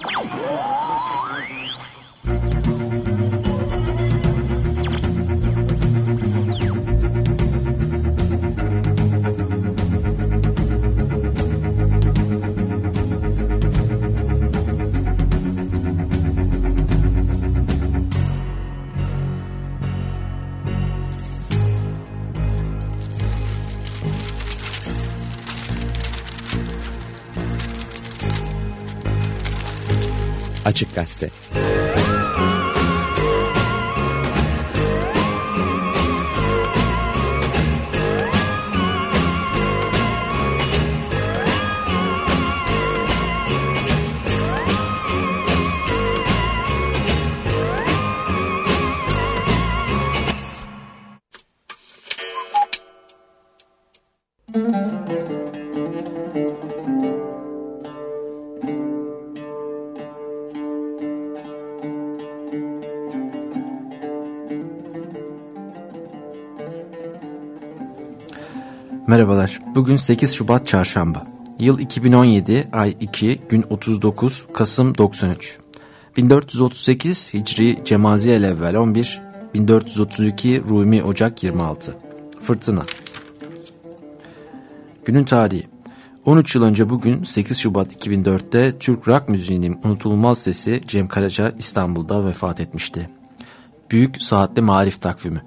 Música Açık Gazete Bugün 8 Şubat Çarşamba. Yıl 2017, ay 2, gün 39, Kasım 93. 1438 Hicri Cemaziyel evvel 11, 1432 Rumi Ocak 26. Fırtına. Günün tarihi. 13 yıl önce bugün 8 Şubat 2004'te Türk rock müziğinin unutulmaz sesi Cem Karaca İstanbul'da vefat etmişti. Büyük Saatli Marif Takvimi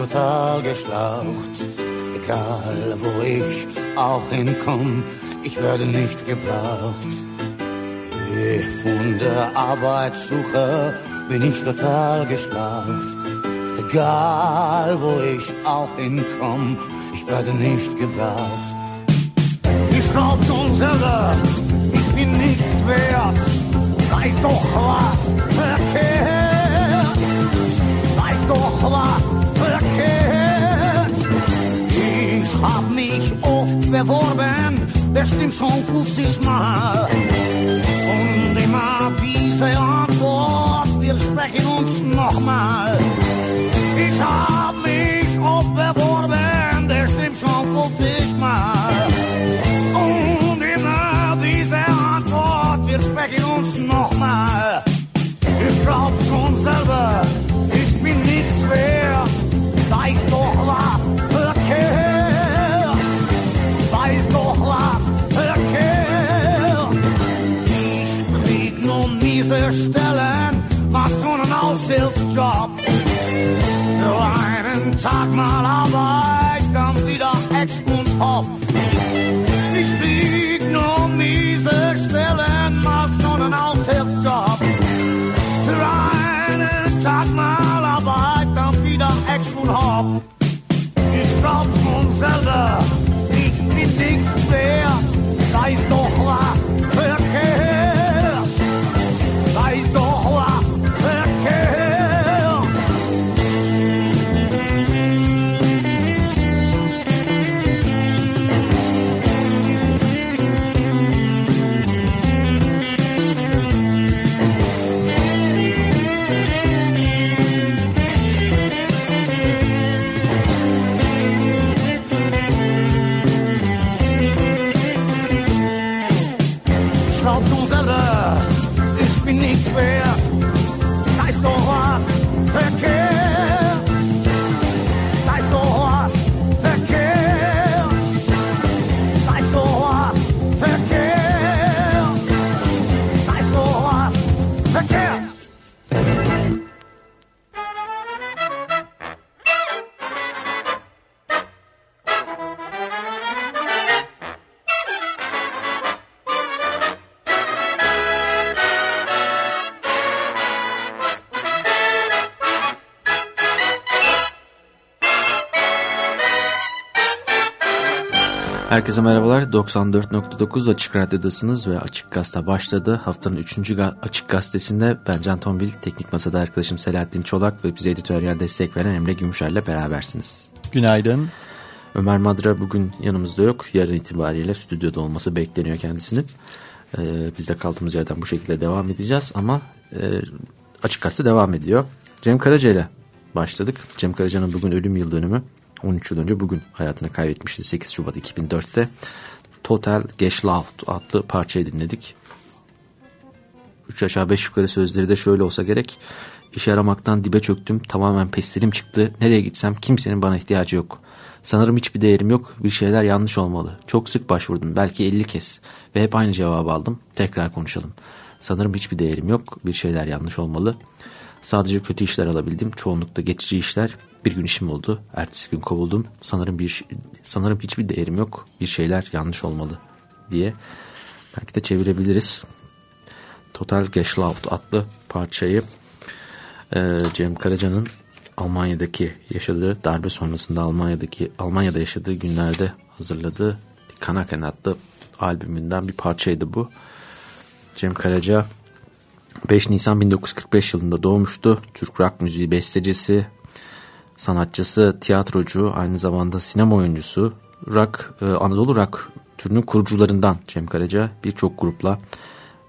total geschlaucht. Egal wo ich auch hinkomme, ich werde nicht gebraucht. Von der Arbeitssuche bin ich total geschlaucht. Egal wo ich auch hinkomme, ich werde nicht gebraucht. Ich glaub schon selber, ich bin nichts wert. Weiß doch was verkehrt doch was beworben, bestimmt schon 50 Mal. Und immer diese Antwort, wir sprechen uns nochmal. Ich hab mich oft beworben, bestimmt schon 50 Mal. Und immer diese Antwort, wir sprechen uns nochmal. Ich glaub schon selber, Stellen, was so einen Aushilfsjob. Für einen Tag mal Arbeit, dann wieder Ex und Hop. Ich krieg nur miese Stellen, was so einen Aushilfsjob. Für einen Tag mal Ex und Hop. Ich glaub schon selber, ich bin nichts wert, sei doch Herkese merhabalar. 94.9 Açık Radyo'dasınız ve Açık Gazete başladı. Haftanın 3. Ga Açık Gazetesi'nde ben Can Tombil, teknik masada arkadaşım Selahattin Çolak ve bize editoryal destek veren Emre Gümüşer'le berabersiniz. Günaydın. Ömer Madra bugün yanımızda yok. Yarın itibariyle stüdyoda olması bekleniyor kendisinin. Ee, biz de kaldığımız yerden bu şekilde devam edeceğiz ama e, Açık Gazete devam ediyor. Cem Karaca ile başladık. Cem Karaca'nın bugün ölüm yıl dönümü. 13 yıl önce bugün hayatını kaybetmişti 8 Şubat 2004'te. Total Geschlaut adlı parçayı dinledik. 3 aşağı 5 yukarı sözleri de şöyle olsa gerek. İş aramaktan dibe çöktüm. Tamamen pestilim çıktı. Nereye gitsem kimsenin bana ihtiyacı yok. Sanırım hiçbir değerim yok. Bir şeyler yanlış olmalı. Çok sık başvurdum. Belki 50 kez. Ve hep aynı cevabı aldım. Tekrar konuşalım. Sanırım hiçbir değerim yok. Bir şeyler yanlış olmalı. Sadece kötü işler alabildim. Çoğunlukla geçici işler. Bir gün işim oldu. Ertesi gün kovuldum. Sanırım bir sanırım hiçbir değerim yok. Bir şeyler yanlış olmalı diye belki de çevirebiliriz. Total Geschlaut adlı parçayı e, Cem Karaca'nın Almanya'daki yaşadığı darbe sonrasında Almanya'daki Almanya'da yaşadığı günlerde hazırladığı Kanaken adlı albümünden bir parçaydı bu. Cem Karaca 5 Nisan 1945 yılında doğmuştu. Türk rock müziği bestecisi, sanatçısı, tiyatrocu, aynı zamanda sinema oyuncusu, rock, e, Anadolu rock türünün kurucularından Cem Karaca birçok grupla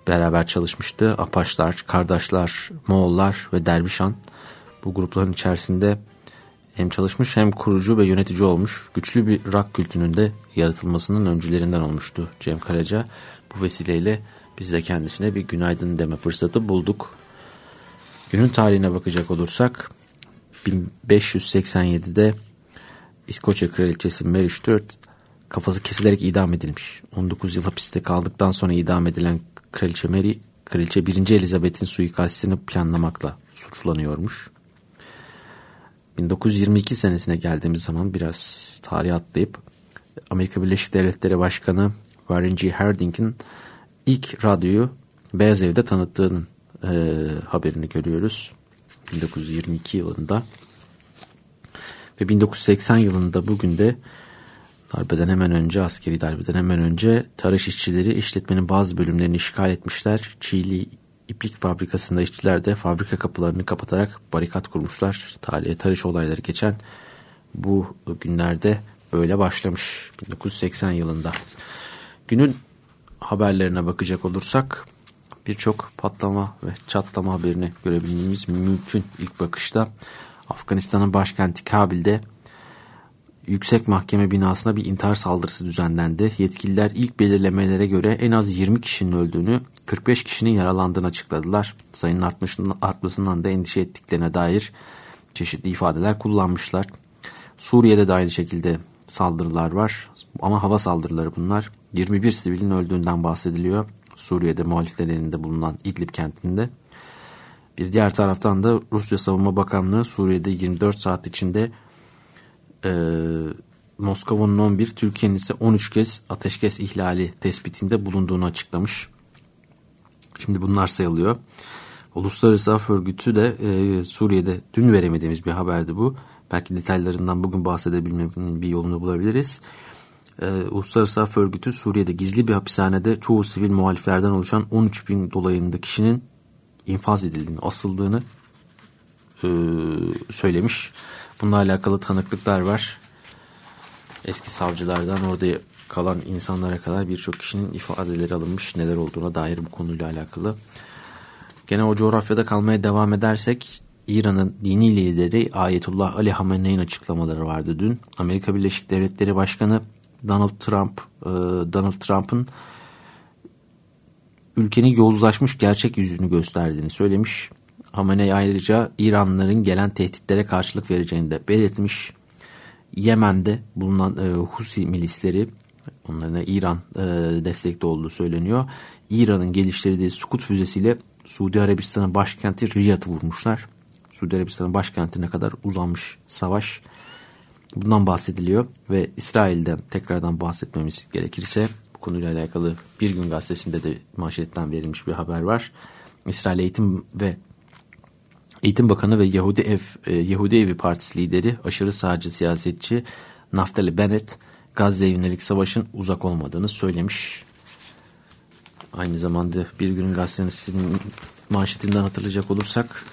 beraber çalışmıştı. Apaçlar, Kardeşler, Moğollar ve Derbişan bu grupların içerisinde hem çalışmış hem kurucu ve yönetici olmuş. Güçlü bir rock kültürünün de yaratılmasının öncülerinden olmuştu Cem Karaca. Bu vesileyle biz de kendisine bir günaydın deme fırsatı bulduk. Günün tarihine bakacak olursak 1587'de İskoçya Kraliçesi Mary Stuart kafası kesilerek idam edilmiş. 19 yıl hapiste kaldıktan sonra idam edilen Kraliçe Mary, Kraliçe 1. Elizabeth'in suikastini planlamakla suçlanıyormuş. 1922 senesine geldiğimiz zaman biraz tarih atlayıp Amerika Birleşik Devletleri Başkanı Warren G. Harding'in ilk radyoyu Beyaz Ev'de tanıttığının e, haberini görüyoruz. 1922 yılında ve 1980 yılında bugün de darbeden hemen önce askeri darbeden hemen önce tarış işçileri işletmenin bazı bölümlerini işgal etmişler. Çiğli iplik fabrikasında işçiler de fabrika kapılarını kapatarak barikat kurmuşlar. Tarihe tarış olayları geçen bu günlerde böyle başlamış 1980 yılında. Günün haberlerine bakacak olursak birçok patlama ve çatlama haberini görebilmemiz mümkün ilk bakışta. Afganistan'ın başkenti Kabil'de yüksek mahkeme binasına bir intihar saldırısı düzenlendi. Yetkililer ilk belirlemelere göre en az 20 kişinin öldüğünü, 45 kişinin yaralandığını açıkladılar. Sayının artmasından da endişe ettiklerine dair çeşitli ifadeler kullanmışlar. Suriye'de de aynı şekilde saldırılar var ama hava saldırıları bunlar. 21 sivilin öldüğünden bahsediliyor. Suriye'de muhalifler elinde bulunan İdlib kentinde. Bir diğer taraftan da Rusya Savunma Bakanlığı Suriye'de 24 saat içinde e, Moskova'nın 11, Türkiye'nin ise 13 kez ateşkes ihlali tespitinde bulunduğunu açıklamış. Şimdi bunlar sayılıyor. Uluslararası Af Örgütü de e, Suriye'de dün veremediğimiz bir haberdi bu. Belki detaylarından bugün bahsedebilmenin bir yolunu bulabiliriz. Ee, Uluslararası Af Örgütü Suriye'de gizli bir hapishanede çoğu sivil muhaliflerden oluşan 13 bin dolayında kişinin infaz edildiğini, asıldığını e, söylemiş. Bununla alakalı tanıklıklar var. Eski savcılardan orada kalan insanlara kadar birçok kişinin ifadeleri alınmış neler olduğuna dair bu konuyla alakalı. Gene o coğrafyada kalmaya devam edersek İran'ın dini lideri Ayetullah Ali Hamene'nin açıklamaları vardı dün. Amerika Birleşik Devletleri Başkanı Donald Trump e, Donald Trump'ın ülkenin yozlaşmış gerçek yüzünü gösterdiğini söylemiş. Hamenei ayrıca İranlıların gelen tehditlere karşılık vereceğini de belirtmiş. Yemen'de bulunan e, Husi milisleri onların İran e, destekli olduğu söyleniyor. İran'ın geliştirdiği Sukut füzesiyle Suudi Arabistan'ın başkenti Riyad'ı vurmuşlar. Suudi Arabistan'ın başkentine kadar uzanmış savaş. Bundan bahsediliyor ve İsrail'den tekrardan bahsetmemiz gerekirse bu konuyla alakalı Bir Gün Gazetesi'nde de manşetten verilmiş bir haber var. İsrail Eğitim ve Eğitim Bakanı ve Yahudi Ev e, Yahudi Evi Partisi lideri aşırı sağcı siyasetçi Naftali Bennett Gazze'ye yönelik savaşın uzak olmadığını söylemiş. Aynı zamanda Bir Gün Gazetesi'nin manşetinden hatırlayacak olursak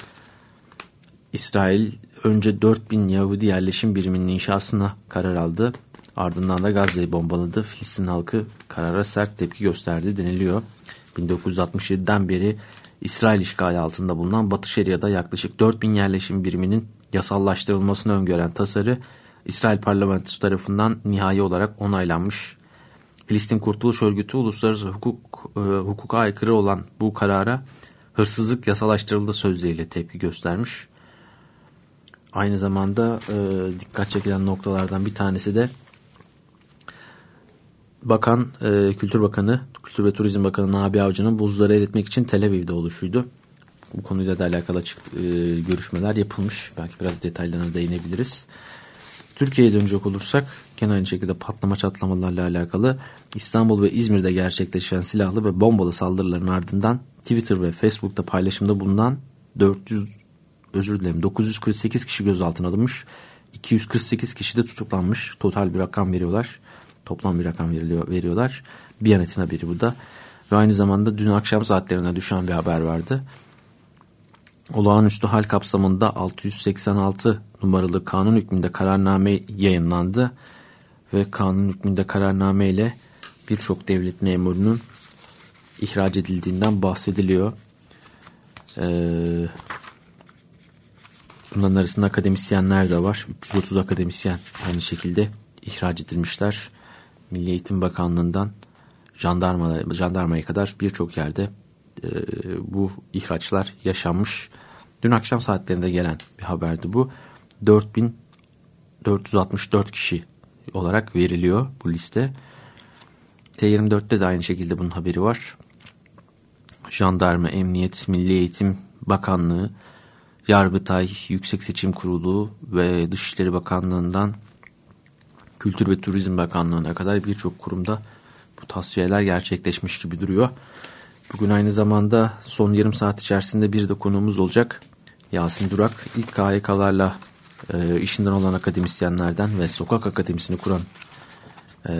İsrail önce 4000 Yahudi yerleşim biriminin inşasına karar aldı. Ardından da Gazze'yi bombaladı. Filistin halkı karara sert tepki gösterdi deniliyor. 1967'den beri İsrail işgali altında bulunan Batı Şeria'da yaklaşık 4000 yerleşim biriminin yasallaştırılmasını öngören tasarı İsrail parlamentosu tarafından nihai olarak onaylanmış. Filistin Kurtuluş Örgütü uluslararası hukuk e, hukuka aykırı olan bu karara hırsızlık yasalaştırıldı sözleriyle tepki göstermiş. Aynı zamanda e, dikkat çekilen noktalardan bir tanesi de Bakan, e, Kültür Bakanı, Kültür ve Turizm Bakanı Nabi Avcı'nın buzları eritmek için Tel Aviv'de oluşuydu. Bu konuyla da alakalı açık e, görüşmeler yapılmış. Belki biraz detaylarına değinebiliriz. Türkiye'ye dönecek olursak gene aynı şekilde patlama çatlamalarla alakalı İstanbul ve İzmir'de gerçekleşen silahlı ve bombalı saldırıların ardından Twitter ve Facebook'ta paylaşımda bulunan 400 özür dilerim 948 kişi gözaltına alınmış. 248 kişi de tutuklanmış. Total bir rakam veriyorlar. Toplam bir rakam veriliyor, veriyorlar. Biyanet'in haberi bu da. Ve aynı zamanda dün akşam saatlerine düşen bir haber vardı. Olağanüstü hal kapsamında 686 numaralı kanun hükmünde kararname yayınlandı. Ve kanun hükmünde kararname ile birçok devlet memurunun ihraç edildiğinden bahsediliyor. Ee, bunların arasında akademisyenler de var. 330 akademisyen aynı şekilde ihraç edilmişler. Milli Eğitim Bakanlığı'ndan jandarma, jandarmaya kadar birçok yerde e, bu ihraçlar yaşanmış. Dün akşam saatlerinde gelen bir haberdi bu. 4464 kişi olarak veriliyor bu liste. T24'te de aynı şekilde bunun haberi var. Jandarma, Emniyet, Milli Eğitim Bakanlığı, Yargıtay, Yüksek Seçim Kurulu ve Dışişleri Bakanlığı'ndan Kültür ve Turizm Bakanlığı'na kadar birçok kurumda bu tasfiyeler gerçekleşmiş gibi duruyor. Bugün aynı zamanda son yarım saat içerisinde bir de konuğumuz olacak. Yasin Durak ilk KHK'larla e, işinden olan akademisyenlerden ve sokak akademisini kuran e,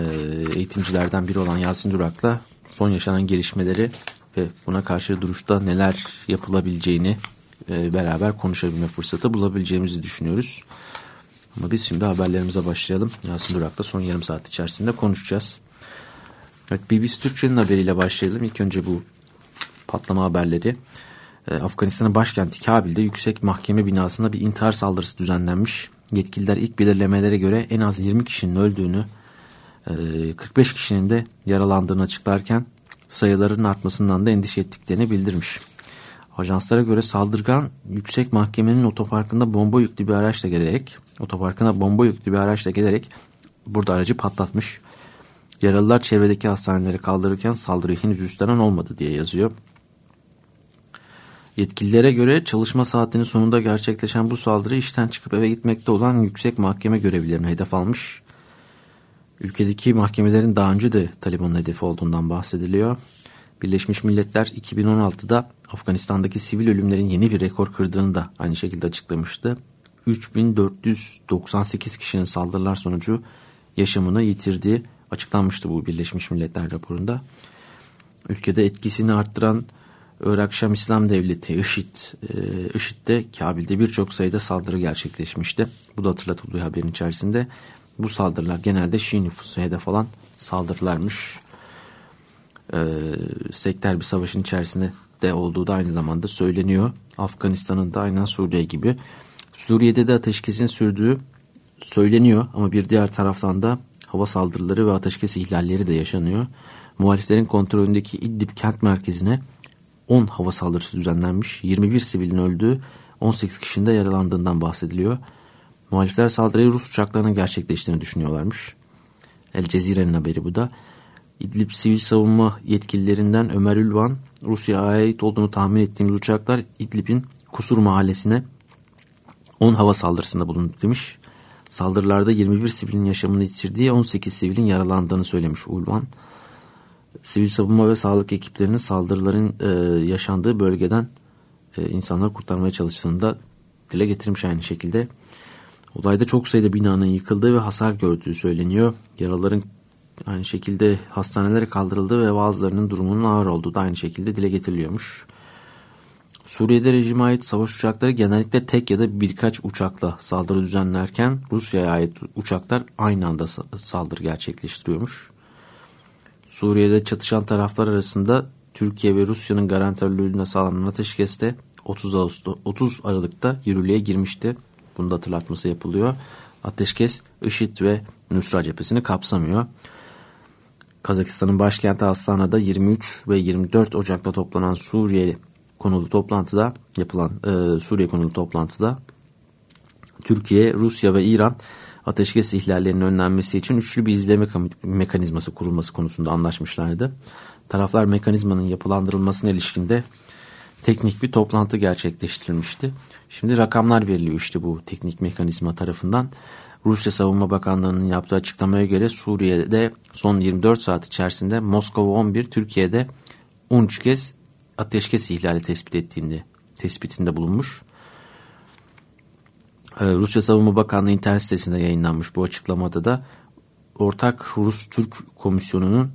eğitimcilerden biri olan Yasin Durak'la son yaşanan gelişmeleri ve buna karşı duruşta neler yapılabileceğini e, beraber konuşabilme fırsatı bulabileceğimizi düşünüyoruz. Ama biz şimdi haberlerimize başlayalım. Yasin Durak'la son yarım saat içerisinde konuşacağız. Evet, BBC Türkçe'nin haberiyle başlayalım. İlk önce bu patlama haberleri. Ee, Afganistan'ın başkenti Kabil'de yüksek mahkeme binasında bir intihar saldırısı düzenlenmiş. Yetkililer ilk belirlemelere göre en az 20 kişinin öldüğünü, 45 e, kişinin de yaralandığını açıklarken sayıların artmasından da endişe ettiklerini bildirmiş. Ajanslara göre saldırgan yüksek mahkemenin otoparkında bomba yüklü bir araçla gelerek otoparkına bomba yüklü bir araçla gelerek burada aracı patlatmış. Yaralılar çevredeki hastanelere kaldırırken saldırı henüz üstlenen olmadı diye yazıyor. Yetkililere göre çalışma saatinin sonunda gerçekleşen bu saldırı işten çıkıp eve gitmekte olan yüksek mahkeme görevlilerine hedef almış. Ülkedeki mahkemelerin daha önce de Taliban'ın hedefi olduğundan bahsediliyor. Birleşmiş Milletler 2016'da Afganistan'daki sivil ölümlerin yeni bir rekor kırdığını da aynı şekilde açıklamıştı. 3498 kişinin saldırılar sonucu yaşamını yitirdiği açıklanmıştı bu Birleşmiş Milletler raporunda. Ülkede etkisini arttıran Irak Şam İslam Devleti IŞİD, e, IŞİD'de Kabil'de birçok sayıda saldırı gerçekleşmişti. Bu da hatırlatılıyor haberin içerisinde. Bu saldırılar genelde Şii nüfusu hedef alan saldırılarmış. E, sektör bir savaşın içerisinde de olduğu da aynı zamanda söyleniyor. Afganistan'ın da aynen Suriye gibi. Suriye'de de ateşkesin sürdüğü söyleniyor ama bir diğer taraftan da hava saldırıları ve ateşkes ihlalleri de yaşanıyor. Muhaliflerin kontrolündeki İdlib kent merkezine 10 hava saldırısı düzenlenmiş. 21 sivilin öldüğü 18 kişinin de yaralandığından bahsediliyor. Muhalifler saldırıyı Rus uçaklarının gerçekleştiğini düşünüyorlarmış. El Cezire'nin haberi bu da. İdlib sivil savunma yetkililerinden Ömer Ülvan, Rusya'ya ait olduğunu tahmin ettiğimiz uçaklar İdlib'in Kusur mahallesine 10 hava saldırısında bulundu demiş. Saldırılarda 21 sivilin yaşamını yitirdiği 18 sivilin yaralandığını söylemiş Ulvan. Sivil savunma ve sağlık ekiplerinin saldırıların e, yaşandığı bölgeden e, insanları kurtarmaya çalıştığını da dile getirmiş aynı şekilde. Olayda çok sayıda binanın yıkıldığı ve hasar gördüğü söyleniyor. Yaraların aynı şekilde hastanelere kaldırıldığı ve bazılarının durumunun ağır olduğu da aynı şekilde dile getiriliyormuş. Suriye'de rejime ait savaş uçakları genellikle tek ya da birkaç uçakla saldırı düzenlerken Rusya'ya ait uçaklar aynı anda saldırı gerçekleştiriyormuş. Suriye'de çatışan taraflar arasında Türkiye ve Rusya'nın garantörlüğüne sağlanan ateşkeste 30 Ağustos 30 Aralık'ta yürürlüğe girmişti. Bunu da hatırlatması yapılıyor. Ateşkes IŞİD ve Nusra cephesini kapsamıyor. Kazakistan'ın başkenti Astana'da 23 ve 24 Ocak'ta toplanan Suriye konulu toplantıda yapılan e, Suriye konulu toplantıda Türkiye, Rusya ve İran ateşkes ihlallerinin önlenmesi için üçlü bir izleme mekanizması kurulması konusunda anlaşmışlardı. Taraflar mekanizmanın yapılandırılmasına ilişkinde teknik bir toplantı gerçekleştirilmişti. Şimdi rakamlar veriliyor işte bu teknik mekanizma tarafından. Rusya Savunma Bakanlığı'nın yaptığı açıklamaya göre Suriye'de son 24 saat içerisinde Moskova 11, Türkiye'de 13 kez ateşkes ihlali tespit ettiğinde tespitinde bulunmuş. Ee, Rusya Savunma Bakanlığı internet sitesinde yayınlanmış bu açıklamada da Ortak Rus-Türk Komisyonu'nun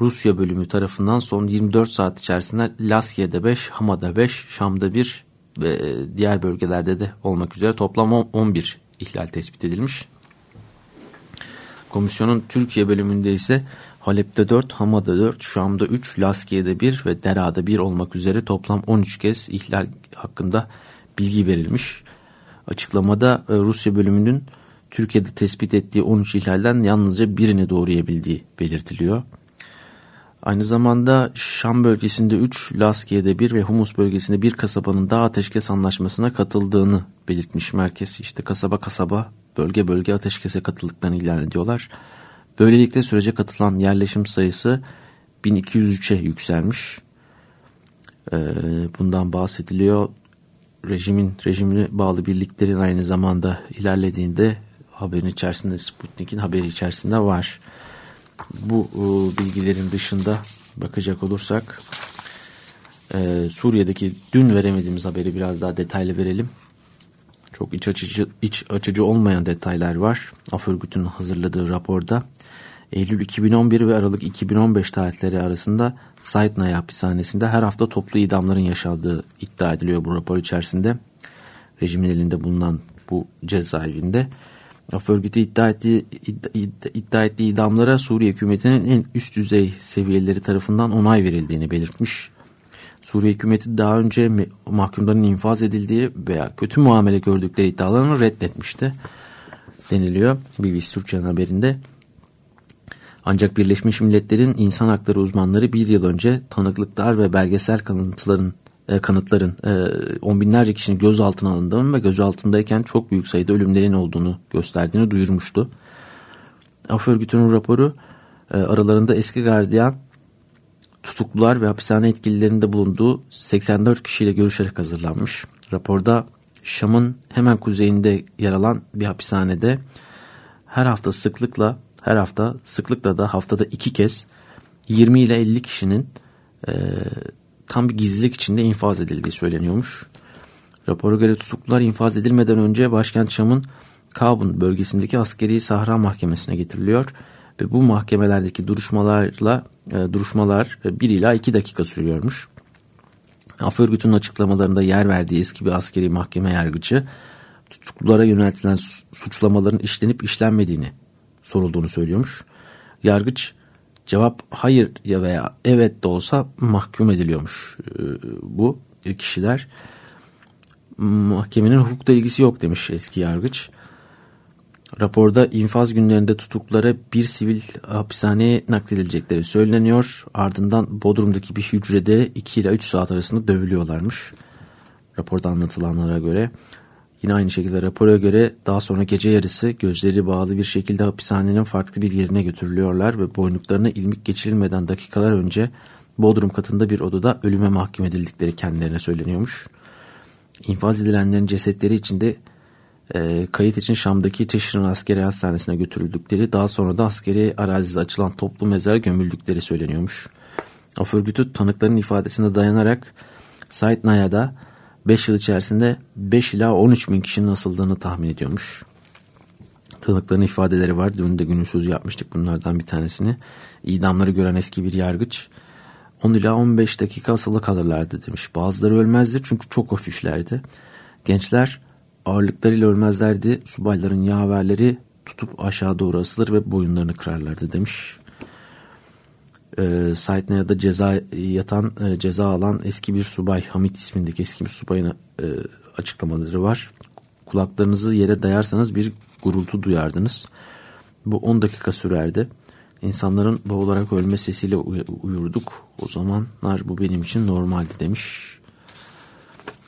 Rusya bölümü tarafından son 24 saat içerisinde Laskiye'de 5, Hama'da 5, Şam'da 1 ve diğer bölgelerde de olmak üzere toplam 11 ihlal tespit edilmiş. Komisyonun Türkiye bölümünde ise Halep'te 4, Hama'da 4, Şam'da 3, Laskiye'de 1 ve Dera'da 1 olmak üzere toplam 13 kez ihlal hakkında bilgi verilmiş. Açıklamada e, Rusya bölümünün Türkiye'de tespit ettiği 13 ihlalden yalnızca birini doğruyabildiği belirtiliyor. Aynı zamanda Şam bölgesinde 3, Laskiye'de 1 ve Humus bölgesinde bir kasabanın daha ateşkes anlaşmasına katıldığını belirtmiş merkez. işte kasaba kasaba, bölge bölge ateşkese katıldıklarını ilan ediyorlar. Böylelikle sürece katılan yerleşim sayısı 1203'e yükselmiş. Ee, bundan bahsediliyor. Rejimin rejimine bağlı birliklerin aynı zamanda ilerlediğinde haberin içerisinde Sputnik'in haberi içerisinde var. Bu e, bilgilerin dışında bakacak olursak e, Suriye'deki dün veremediğimiz haberi biraz daha detaylı verelim. Çok iç açıcı, iç açıcı olmayan detaylar var. Af örgütünün hazırladığı raporda Eylül 2011 ve Aralık 2015 tarihleri arasında Saidnaya hapishanesinde her hafta toplu idamların yaşandığı iddia ediliyor bu rapor içerisinde. Rejimin elinde bulunan bu cezaevinde. Af örgütü iddia ettiği, iddia, iddia ettiği idamlara Suriye hükümetinin en üst düzey seviyeleri tarafından onay verildiğini belirtmiş. Suriye hükümeti daha önce mahkumların infaz edildiği veya kötü muamele gördükleri iddialarını reddetmişti deniliyor BBC Türkçe'nin haberinde. Ancak Birleşmiş Milletler'in insan hakları uzmanları bir yıl önce tanıklıklar ve belgesel kanıtların e, kanıtların e, on binlerce kişinin gözaltına alındığını ve gözaltındayken çok büyük sayıda ölümlerin olduğunu gösterdiğini duyurmuştu. Af örgütünün raporu e, aralarında eski gardiyan tutuklular ve hapishane etkililerinde bulunduğu 84 kişiyle görüşerek hazırlanmış. Raporda Şam'ın hemen kuzeyinde yer alan bir hapishanede her hafta sıklıkla her hafta sıklıkla da haftada iki kez 20 ile 50 kişinin e, tam bir gizlilik içinde infaz edildiği söyleniyormuş. Rapora göre tutuklular infaz edilmeden önce başkent Şam'ın Kabun bölgesindeki askeri Sahra Mahkemesi'ne getiriliyor ve bu mahkemelerdeki duruşmalarla e, duruşmalar 1 ila 2 dakika sürüyormuş. Af örgütünün açıklamalarında yer verdiği eski bir askeri mahkeme yargıcı tutuklulara yöneltilen suçlamaların işlenip işlenmediğini sorulduğunu söylüyormuş. Yargıç cevap hayır ya veya evet de olsa mahkum ediliyormuş e, bu kişiler. Mahkemenin hukukla ilgisi yok demiş eski yargıç. Raporda infaz günlerinde tutuklara bir sivil hapishaneye nakledilecekleri söyleniyor. Ardından Bodrum'daki bir hücrede 2 ile 3 saat arasında dövülüyorlarmış. Raporda anlatılanlara göre. Yine aynı şekilde rapora göre daha sonra gece yarısı gözleri bağlı bir şekilde hapishanenin farklı bir yerine götürülüyorlar ve boynuklarına ilmik geçirilmeden dakikalar önce Bodrum katında bir odada ölüme mahkum edildikleri kendilerine söyleniyormuş. İnfaz edilenlerin cesetleri içinde e, kayıt için Şam'daki Teşrin Askeri Hastanesi'ne götürüldükleri daha sonra da askeri arazide açılan toplu mezara gömüldükleri söyleniyormuş. Af tanıkların ifadesine dayanarak Said Naya'da 5 yıl içerisinde 5 ila 13 bin kişinin asıldığını tahmin ediyormuş. tanıkların ifadeleri var. Dün de günün sözü yapmıştık bunlardan bir tanesini. İdamları gören eski bir yargıç 10 ila 15 dakika asılı kalırlardı demiş. Bazıları ölmezdi çünkü çok hafiflerdi. Gençler ağırlıklarıyla ölmezlerdi. Subayların yaverleri tutup aşağı doğru asılır ve boyunlarını kırarlardı demiş. E, Saitna'ya ceza yatan, e, ceza alan eski bir subay Hamit ismindeki eski bir subayın e, açıklamaları var. Kulaklarınızı yere dayarsanız bir gurultu duyardınız. Bu 10 dakika sürerdi. İnsanların boğularak ölme sesiyle uyurduk. O zamanlar bu benim için normaldi demiş.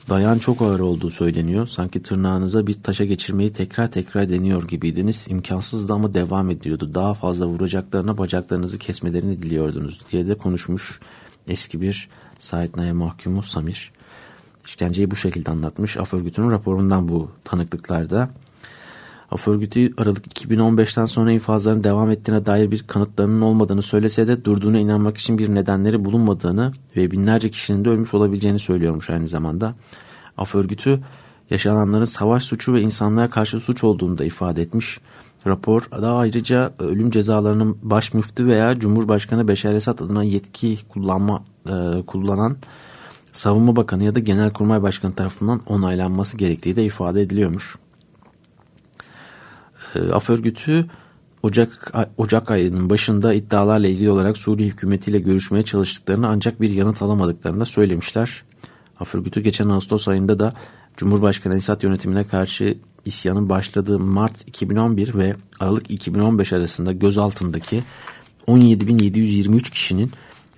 Dayan çok ağır olduğu söyleniyor. Sanki tırnağınıza bir taşa geçirmeyi tekrar tekrar deniyor gibiydiniz. İmkansızdı ama devam ediyordu. Daha fazla vuracaklarına bacaklarınızı kesmelerini diliyordunuz diye de konuşmuş eski bir Said Naya mahkumu Samir. İşkenceyi bu şekilde anlatmış. Af örgütünün raporundan bu tanıklıklarda. Af örgütü Aralık 2015'ten sonra infazların devam ettiğine dair bir kanıtlarının olmadığını söylese de durduğuna inanmak için bir nedenleri bulunmadığını ve binlerce kişinin de ölmüş olabileceğini söylüyormuş aynı zamanda. Af örgütü yaşananların savaş suçu ve insanlığa karşı suç olduğunu da ifade etmiş. Rapor da ayrıca ölüm cezalarının baş müftü veya Cumhurbaşkanı Beşer Esad adına yetki kullanma e, kullanan Savunma Bakanı ya da Genelkurmay Başkanı tarafından onaylanması gerektiği de ifade ediliyormuş. E, af örgütü Ocak, Ocak ayının başında iddialarla ilgili olarak Suriye hükümetiyle görüşmeye çalıştıklarını ancak bir yanıt alamadıklarını da söylemişler. Af örgütü geçen Ağustos ayında da Cumhurbaşkanı Esad yönetimine karşı isyanın başladığı Mart 2011 ve Aralık 2015 arasında gözaltındaki 17.723 kişinin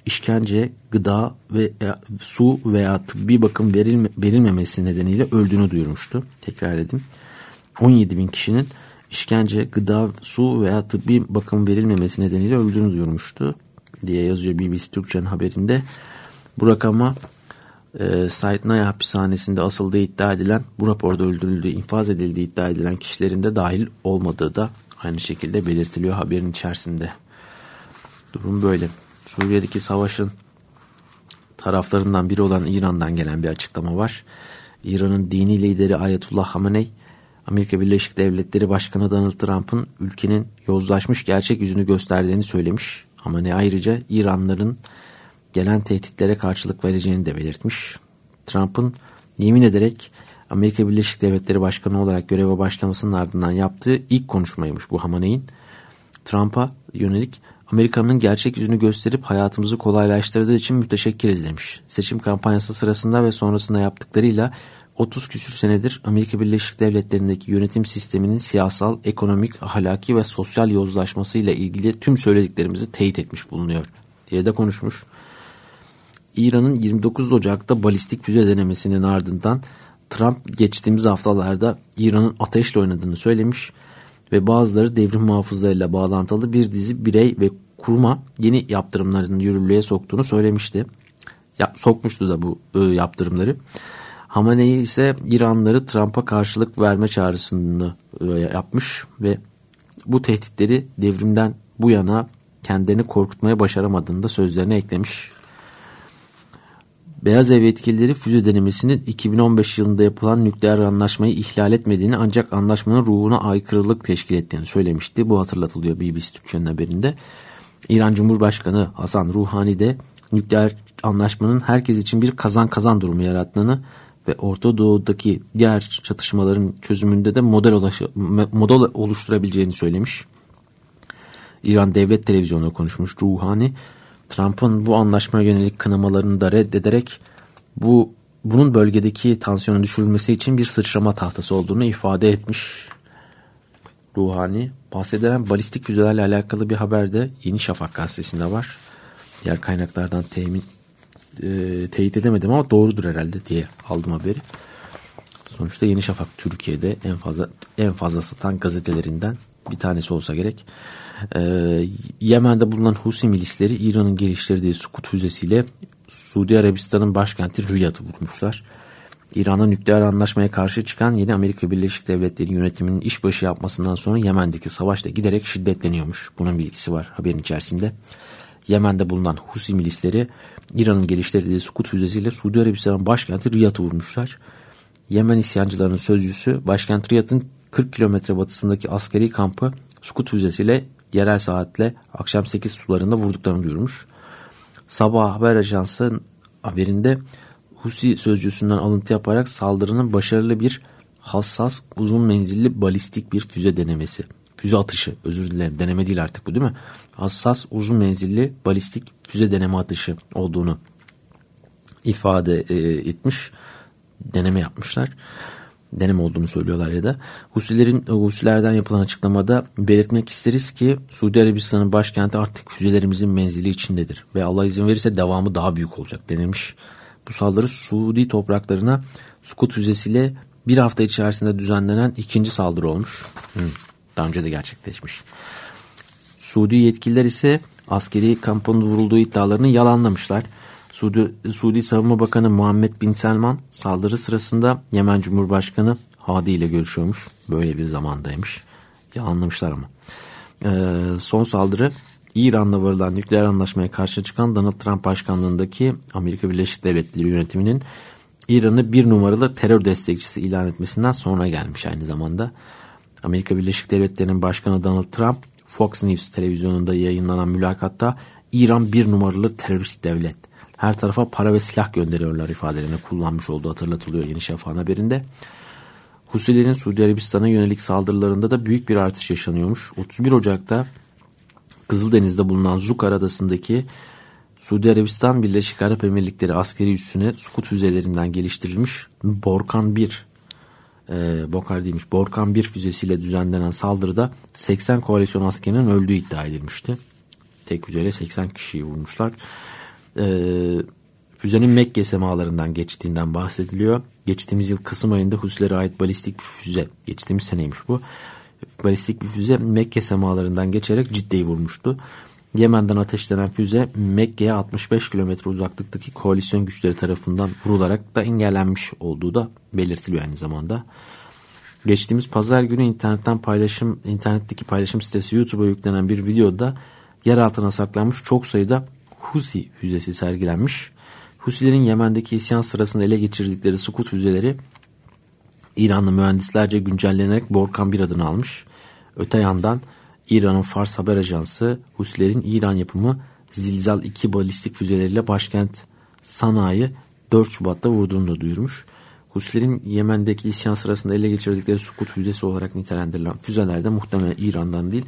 işkence, gıda ve e, su veya tıbbi bakım verilme, verilmemesi nedeniyle öldüğünü duyurmuştu. Tekrar edelim. 17 bin kişinin işkence, gıda, su veya tıbbi bakım verilmemesi nedeniyle öldüğünü duyurmuştu diye yazıyor BBC Türkçe'nin haberinde. Bu rakama e, Said Naya hapishanesinde asıldığı iddia edilen, bu raporda öldürüldüğü, infaz edildiği iddia edilen kişilerin de dahil olmadığı da aynı şekilde belirtiliyor haberin içerisinde. Durum böyle. Suriye'deki savaşın taraflarından biri olan İran'dan gelen bir açıklama var. İran'ın dini lideri Ayetullah Hamenei, Amerika Birleşik Devletleri Başkanı Donald Trump'ın ülkenin yozlaşmış gerçek yüzünü gösterdiğini söylemiş. Hamenei ayrıca İranların gelen tehditlere karşılık vereceğini de belirtmiş. Trump'ın yemin ederek Amerika Birleşik Devletleri Başkanı olarak göreve başlamasının ardından yaptığı ilk konuşmaymış bu Hamaney'in. Trump'a yönelik Amerika'nın gerçek yüzünü gösterip hayatımızı kolaylaştırdığı için müteşekkiriz demiş. Seçim kampanyası sırasında ve sonrasında yaptıklarıyla 30 küsür senedir Amerika Birleşik Devletleri'ndeki yönetim sisteminin siyasal, ekonomik, ahlaki ve sosyal yozlaşmasıyla ilgili tüm söylediklerimizi teyit etmiş bulunuyor diye de konuşmuş. İran'ın 29 Ocak'ta balistik füze denemesinin ardından Trump geçtiğimiz haftalarda İran'ın ateşle oynadığını söylemiş ve bazıları devrim muhafızlarıyla bağlantılı bir dizi birey ve kuruma yeni yaptırımlarını yürürlüğe soktuğunu söylemişti. Ya, sokmuştu da bu e, yaptırımları. Hamanei ise İranları Trump'a karşılık verme çağrısını e, yapmış ve bu tehditleri devrimden bu yana kendini korkutmaya başaramadığını da sözlerine eklemiş. Beyaz Ev yetkilileri füze denemesinin 2015 yılında yapılan nükleer anlaşmayı ihlal etmediğini ancak anlaşmanın ruhuna aykırılık teşkil ettiğini söylemişti. Bu hatırlatılıyor BBC Türkçe'nin haberinde. İran Cumhurbaşkanı Hasan Ruhani de nükleer anlaşmanın herkes için bir kazan kazan durumu yarattığını ve Orta Doğu'daki diğer çatışmaların çözümünde de model, model oluşturabileceğini söylemiş. İran Devlet Televizyonu konuşmuş Ruhani Trump'ın bu anlaşmaya yönelik kınamalarını da reddederek bu bunun bölgedeki tansiyonun düşürülmesi için bir sıçrama tahtası olduğunu ifade etmiş. Ruhani bahsedilen balistik füzelerle alakalı bir haber de Yeni Şafak gazetesinde var. Diğer kaynaklardan temin e, teyit edemedim ama doğrudur herhalde diye aldım haberi. Sonuçta Yeni Şafak Türkiye'de en fazla en fazla satan gazetelerinden bir tanesi olsa gerek. Ee, Yemen'de bulunan Husi milisleri İran'ın geliştirdiği Sukut füzesiyle Suudi Arabistan'ın başkenti Riyad'ı vurmuşlar. İran'a nükleer anlaşmaya karşı çıkan yeni Amerika Birleşik Devletleri yönetiminin işbaşı yapmasından sonra Yemen'deki savaş da giderek şiddetleniyormuş. Bunun bilgisi var haberin içerisinde. Yemen'de bulunan Husi milisleri İran'ın geliştirdiği Sukut füzesiyle Suudi Arabistan'ın başkenti Riyad'ı vurmuşlar. Yemen isyancılarının sözcüsü başkent Riyad'ın 40 kilometre batısındaki askeri kampı Sukut füzesiyle yerel saatle akşam 8 sularında vurduklarını duyurmuş. Sabah haber ajansı haberinde Husi sözcüsünden alıntı yaparak saldırının başarılı bir hassas uzun menzilli balistik bir füze denemesi. Füze atışı özür dilerim deneme değil artık bu değil mi? Hassas uzun menzilli balistik füze deneme atışı olduğunu ifade e, etmiş. Deneme yapmışlar. Deneme olduğunu söylüyorlar ya da. Husilerin, Husilerden yapılan açıklamada belirtmek isteriz ki Suudi Arabistan'ın başkenti artık füzelerimizin menzili içindedir. Ve Allah izin verirse devamı daha büyük olacak denilmiş. Bu saldırı Suudi topraklarına Sukut füzesiyle bir hafta içerisinde düzenlenen ikinci saldırı olmuş. Hı, daha önce de gerçekleşmiş. Suudi yetkililer ise askeri kampın vurulduğu iddialarını yalanlamışlar. Suudi, Suudi Savunma Bakanı Muhammed Bin Selman saldırı sırasında Yemen Cumhurbaşkanı Hadi ile görüşüyormuş. Böyle bir zamandaymış. Yalanlamışlar ama. Ee, son saldırı İran'la varılan nükleer anlaşmaya karşı çıkan Donald Trump başkanlığındaki Amerika Birleşik Devletleri yönetiminin İran'ı bir numaralı terör destekçisi ilan etmesinden sonra gelmiş aynı zamanda. Amerika Birleşik Devletleri'nin başkanı Donald Trump Fox News televizyonunda yayınlanan mülakatta İran bir numaralı terörist devlet. Her tarafa para ve silah gönderiyorlar ifadelerini kullanmış olduğu hatırlatılıyor Yeni Şafak'ın haberinde. Husilerin Suudi Arabistan'a yönelik saldırılarında da büyük bir artış yaşanıyormuş. 31 Ocak'ta Kızıldeniz'de bulunan Zukar adasındaki Suudi Arabistan Birleşik Arap Emirlikleri askeri üssüne Sukut füzelerinden geliştirilmiş Borkan 1 e, Bokar değilmiş Borkan 1 füzesiyle düzenlenen saldırıda 80 koalisyon askerinin öldüğü iddia edilmişti. Tek füzeyle 80 kişiyi vurmuşlar. E, füzenin Mekke semalarından geçtiğinden bahsediliyor. Geçtiğimiz yıl Kasım ayında Husilere ait balistik bir füze, geçtiğimiz seneymiş bu. Balistik bir füze Mekke semalarından geçerek Cidde'yi vurmuştu. Yemen'den ateşlenen füze Mekke'ye 65 kilometre uzaklıktaki koalisyon güçleri tarafından vurularak da engellenmiş olduğu da belirtiliyor aynı zamanda. Geçtiğimiz pazar günü internetten paylaşım, internetteki paylaşım sitesi YouTube'a yüklenen bir videoda yer altına saklanmış çok sayıda Husi füzesi sergilenmiş. Husilerin Yemen'deki isyan sırasında ele geçirdikleri Sukut füzeleri İranlı mühendislerce güncellenerek Borkan bir adını almış. Öte yandan İran'ın Fars haber ajansı Husilerin İran yapımı Zilzal 2 balistik füzeleriyle başkent Sana'yı 4 Şubat'ta vurduğunu da duyurmuş. Husilerin Yemen'deki isyan sırasında ele geçirdikleri Sukut füzesi olarak nitelendirilen füzeler de muhtemelen İran'dan değil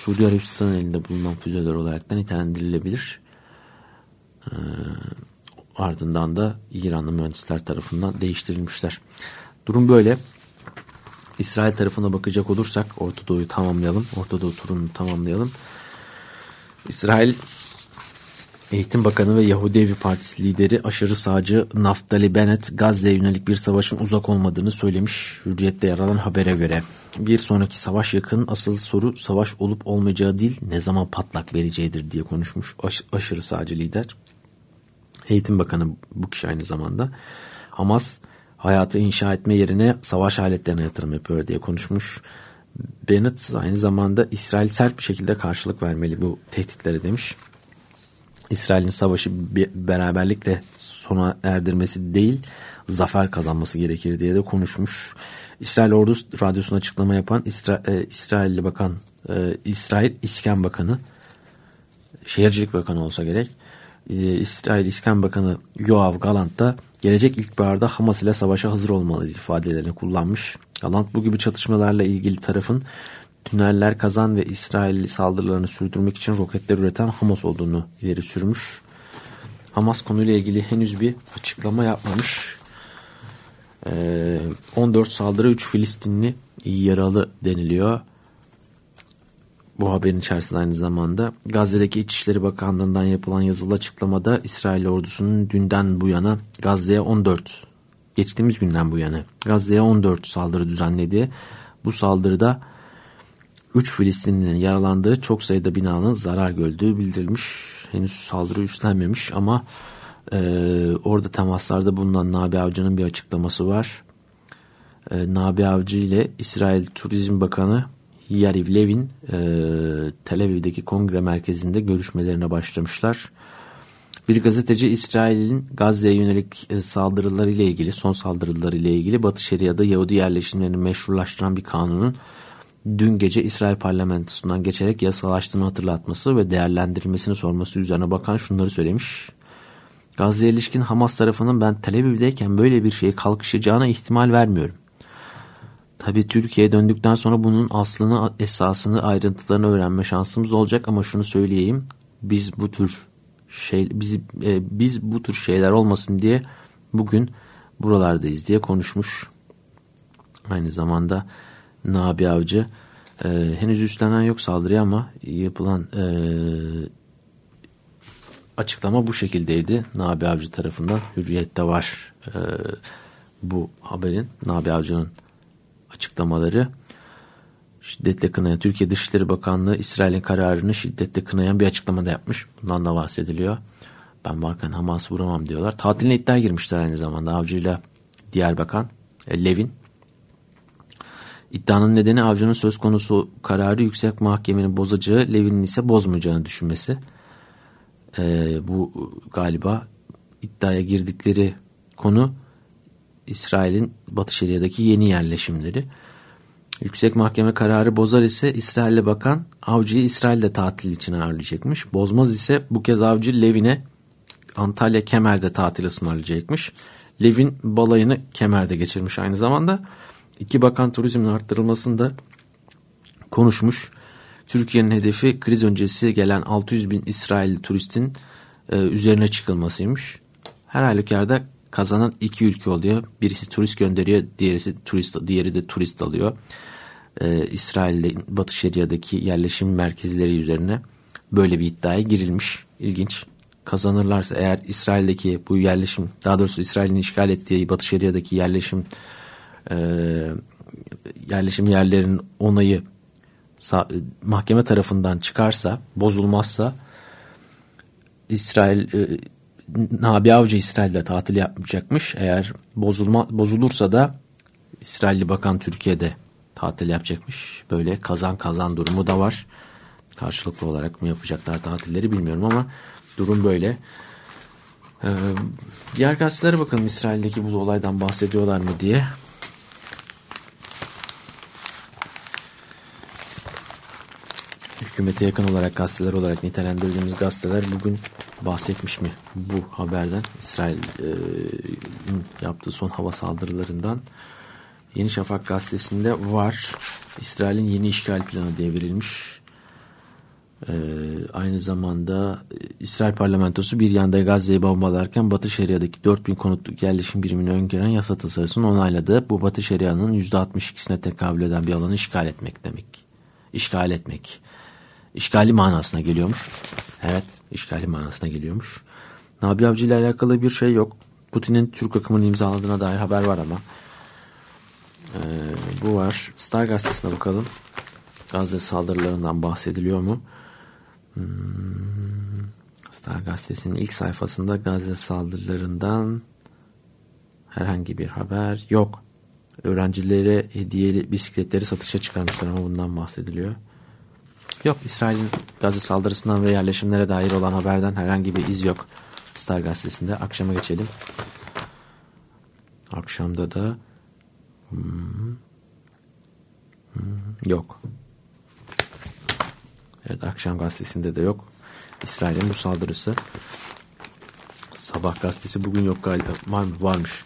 Suudi Arabistan'ın elinde bulunan füzeler olarak da nitelendirilebilir. Ee, ardından da İranlı mühendisler tarafından değiştirilmişler. Durum böyle. İsrail tarafına bakacak olursak Orta Doğu'yu tamamlayalım. Orta Doğu turunu tamamlayalım. İsrail Eğitim Bakanı ve Yahudi Evi Partisi lideri aşırı sağcı Naftali Bennett Gazze'ye yönelik bir savaşın uzak olmadığını söylemiş Hürriyet'te yer alan habere göre. Bir sonraki savaş yakın asıl soru savaş olup olmayacağı değil ne zaman patlak vereceğidir diye konuşmuş Aş aşırı sağcı lider. Eğitim Bakanı bu kişi aynı zamanda. Hamas hayatı inşa etme yerine savaş aletlerine yatırım yapıyor diye konuşmuş. Bennett aynı zamanda İsrail sert bir şekilde karşılık vermeli bu tehditlere demiş. İsrail'in savaşı beraberlikle sona erdirmesi değil zafer kazanması gerekir diye de konuşmuş. İsrail Ordusu Radyosu'na açıklama yapan İsra e, İsrailli Bakan e, İsrail İskan Bakanı Şehircilik Bakanı olsa gerek e, İsrail İskan Bakanı Yoav Galant da gelecek ilkbaharda Hamas ile savaşa hazır olmalı ifadelerini kullanmış. Galant bu gibi çatışmalarla ilgili tarafın tüneller kazan ve İsrail saldırılarını sürdürmek için roketler üreten Hamas olduğunu ileri sürmüş. Hamas konuyla ilgili henüz bir açıklama yapmamış. Ee, 14 saldırı 3 Filistinli yaralı deniliyor. Bu haberin içerisinde aynı zamanda Gazze'deki İçişleri Bakanlığı'ndan yapılan yazılı açıklamada İsrail ordusunun dünden bu yana Gazze'ye 14 geçtiğimiz günden bu yana Gazze'ye 14 saldırı düzenledi. Bu saldırıda 3 Filistinli'nin yaralandığı çok sayıda binanın zarar gördüğü bildirilmiş. Henüz saldırı üstlenmemiş ama e, orada temaslarda bulunan Nabi Avcı'nın bir açıklaması var. E, Nabi Avcı ile İsrail Turizm Bakanı Yariv Levin e, Tel Aviv'deki kongre merkezinde görüşmelerine başlamışlar. Bir gazeteci İsrail'in Gazze'ye yönelik e, saldırıları ile ilgili, son saldırıları ile ilgili Batı Şeria'da Yahudi yerleşimlerini meşrulaştıran bir kanunun dün gece İsrail parlamentosundan geçerek yasalaştığını hatırlatması ve değerlendirilmesini sorması üzerine bakan şunları söylemiş. Gazze'ye ilişkin Hamas tarafının ben Tel Aviv'deyken böyle bir şeye kalkışacağına ihtimal vermiyorum. Tabii Türkiye'ye döndükten sonra bunun aslını, esasını, ayrıntılarını öğrenme şansımız olacak ama şunu söyleyeyim. Biz bu tür şey biz e, biz bu tür şeyler olmasın diye bugün buralardayız diye konuşmuş. Aynı zamanda Nabi Avcı e, henüz üstlenen yok saldırıya ama yapılan e, açıklama bu şekildeydi. Nabi Avcı tarafından Hürriyet'te var e, bu haberin. Nabi Avcı'nın açıklamaları şiddetle kınayan Türkiye Dışişleri Bakanlığı İsrail'in kararını şiddetle kınayan bir açıklama da yapmış. Bundan da bahsediliyor. Ben varken Hamas vuramam diyorlar. Tatiline iddia girmişler aynı zamanda avcıyla diğer bakan e, Levin. İddianın nedeni avcının söz konusu kararı yüksek mahkemenin bozacağı, Levin'in ise bozmayacağını düşünmesi. Ee, bu galiba iddiaya girdikleri konu İsrail'in Batı Şeria'daki yeni yerleşimleri. Yüksek Mahkeme kararı bozar ise İsrail'e bakan avcıyı İsrail'de tatil için ağırlayacakmış. Bozmaz ise bu kez avcı Levin'e Antalya Kemer'de tatil ısmarlayacakmış. Levin balayını Kemer'de geçirmiş aynı zamanda. İki bakan turizmin arttırılmasında konuşmuş. Türkiye'nin hedefi kriz öncesi gelen 600 bin İsrail turistin e, üzerine çıkılmasıymış. Her halükarda kazanan iki ülke oluyor. Birisi turist gönderiyor, diğerisi turist, diğeri de turist alıyor. Ee, İsrail'de Batı Şeria'daki yerleşim merkezleri üzerine böyle bir iddiaya girilmiş. İlginç. Kazanırlarsa eğer İsrail'deki bu yerleşim, daha doğrusu İsrail'in işgal ettiği Batı Şeria'daki yerleşim e, yerleşim yerlerinin onayı mahkeme tarafından çıkarsa, bozulmazsa İsrail e, Nabi Avcı İsrail'de tatil yapmayacakmış. Eğer bozulma, bozulursa da İsrailli bakan Türkiye'de tatil yapacakmış. Böyle kazan kazan durumu da var. Karşılıklı olarak mı yapacaklar tatilleri bilmiyorum ama durum böyle. Ee, diğer gazetelere bakalım İsrail'deki bu olaydan bahsediyorlar mı diye. Hükümete yakın olarak gazeteler olarak nitelendirdiğimiz gazeteler bugün bahsetmiş mi bu haberden İsrail'in yaptığı son hava saldırılarından Yeni Şafak gazetesinde var. İsrail'in yeni işgal planı devrilmiş. Ee, aynı zamanda İsrail parlamentosu bir yanda Gazze'yi bombalarken Batı Şeria'daki 4000 konutluk yerleşim birimini öngören yasa tasarısını onayladı. Bu Batı Şeria'nın %62'sine tekabül eden bir alanı işgal etmek demek. İşgal etmek. İşgali manasına geliyormuş. Evet işgali manasına geliyormuş. Nabi Avcı ile alakalı bir şey yok. Putin'in Türk akımını imzaladığına dair haber var ama. Ee, bu var. Star gazetesine bakalım. Gazze saldırılarından bahsediliyor mu? Hmm. Star gazetesinin ilk sayfasında Gazze saldırılarından herhangi bir haber yok. Öğrencilere hediyeli bisikletleri satışa çıkarmışlar ama bundan bahsediliyor. Yok İsrail'in Gazze saldırısından ve yerleşimlere dair olan haberden herhangi bir iz yok. Star gazetesinde. Akşama geçelim. Akşamda da hmm, hmm, yok. Evet akşam gazetesinde de yok. İsrail'in bu saldırısı. Sabah gazetesi bugün yok galiba. Var mı? Varmış.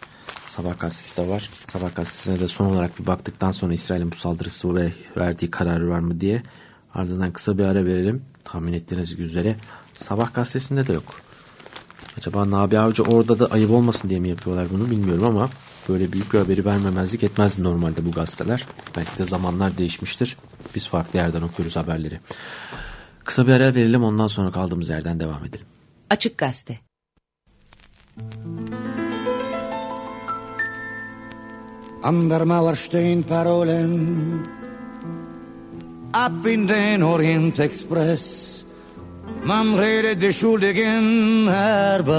Sabah gazetesi de var. Sabah gazetesine de son olarak bir baktıktan sonra İsrail'in bu saldırısı ve verdiği kararı var mı diye Ardından kısa bir ara verelim. Tahmin ettiğiniz üzere Sabah gazetesinde de yok. Acaba Nabi Avcı orada da ayıp olmasın diye mi yapıyorlar bunu bilmiyorum ama böyle büyük bir haberi vermemezlik etmezdi normalde bu gazeteler. Belki de zamanlar değişmiştir. Biz farklı yerden okuyoruz haberleri. Kısa bir ara verelim ondan sonra kaldığımız yerden devam edelim. Açık Gazete An der Mauer stehen Parolen ab in den Orient Express. Man redet die Schuldigen herbei.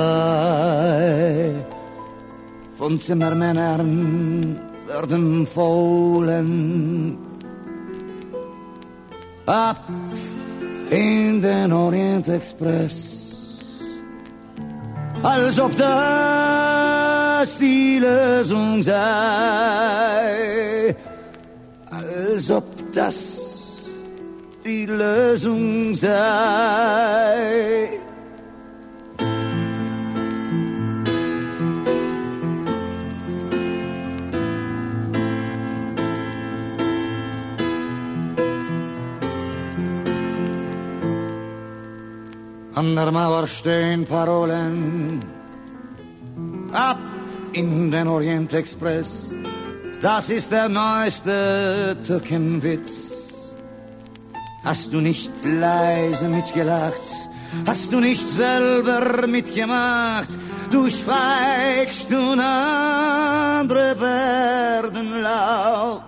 Von Zimmermännern werden Fohlen ab in den Orient Express. als ob das die Lösung sei, als ob das die Lösung sei. An der Mauer stehen Parolen. Ab in den Orientexpress. Das ist der neueste Türkenwitz. Hast du nicht leise mitgelacht? Hast du nicht selber mitgemacht? Du schweigst und andere werden laut.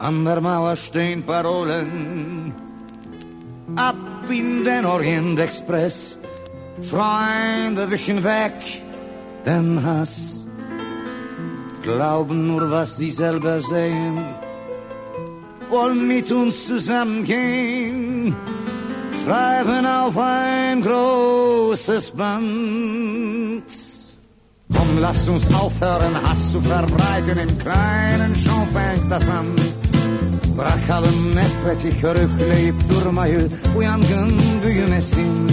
An der Mauer stehen Parolen. Ab in den Orientexpress. Freunde wischen weg den Hass. Glauben nur, was sie selber sehen. Wollen mit uns zusammengehen. Schreiben auf ein großes Band. Komm, lass uns aufhören, Hass zu verbreiten. Im Kleinen schon fängt das an. Bırakalım nefreti körükleyip durmayı Bu yangın büyümesin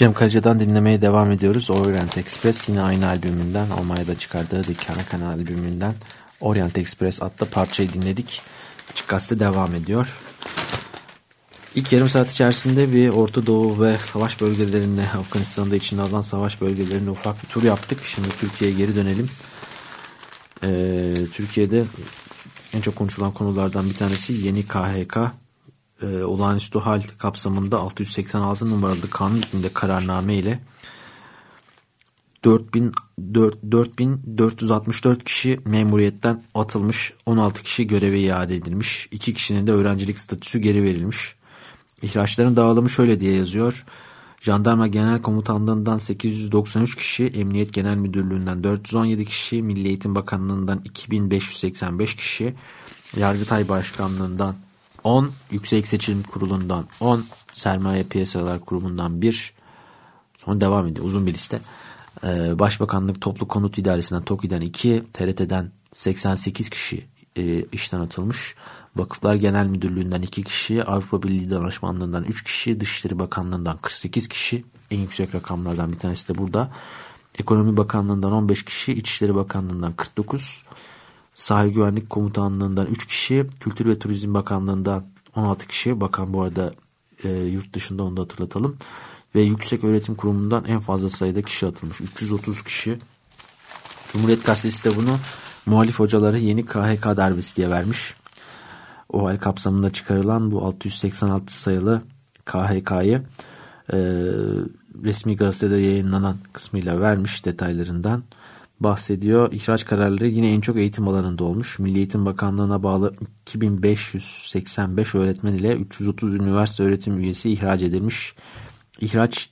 Cem Karaca'dan dinlemeye devam ediyoruz. Orient Express yine aynı albümünden Almanya'da çıkardığı Dikana Kanal albümünden Orient Express adlı parçayı dinledik. Açık devam ediyor. İlk yarım saat içerisinde bir Orta Doğu ve savaş bölgelerinde Afganistan'da içinde alan savaş bölgelerinde ufak bir tur yaptık. Şimdi Türkiye'ye geri dönelim. Ee, Türkiye'de en çok konuşulan konulardan bir tanesi yeni KHK e, olağanüstü hal kapsamında 686 numaralı kanun hükmünde kararname ile 4464 kişi memuriyetten atılmış, 16 kişi göreve iade edilmiş, 2 kişinin de öğrencilik statüsü geri verilmiş. İhraçların dağılımı şöyle diye yazıyor. Jandarma Genel Komutanlığından 893 kişi, Emniyet Genel Müdürlüğü'nden 417 kişi, Milli Eğitim Bakanlığı'ndan 2585 kişi, Yargıtay Başkanlığı'ndan 10 Yüksek Seçim Kurulu'ndan 10 Sermaye Piyasalar Kurumu'ndan 1 sonra devam ediyor uzun bir liste. Ee, Başbakanlık Toplu Konut İdaresi'nden TOKİ'den 2 TRT'den 88 kişi e, işten atılmış. Vakıflar Genel Müdürlüğü'nden 2 kişi, Avrupa Birliği Danışmanlığı'ndan 3 kişi, Dışişleri Bakanlığı'ndan 48 kişi. En yüksek rakamlardan bir tanesi de burada. Ekonomi Bakanlığı'ndan 15 kişi, İçişleri Bakanlığı'ndan 49 Sahil Güvenlik Komutanlığı'ndan 3 kişi, Kültür ve Turizm Bakanlığı'ndan 16 kişi. Bakan bu arada e, yurt dışında onu da hatırlatalım. Ve Yüksek Öğretim Kurumu'ndan en fazla sayıda kişi atılmış. 330 kişi. Cumhuriyet Gazetesi de bunu muhalif hocaları yeni KHK darbesi diye vermiş. O hal kapsamında çıkarılan bu 686 sayılı KHK'yı e, resmi gazetede yayınlanan kısmıyla vermiş detaylarından bahsediyor. İhraç kararları yine en çok eğitim alanında olmuş. Milli Eğitim Bakanlığı'na bağlı 2585 öğretmen ile 330 üniversite öğretim üyesi ihraç edilmiş. İhraç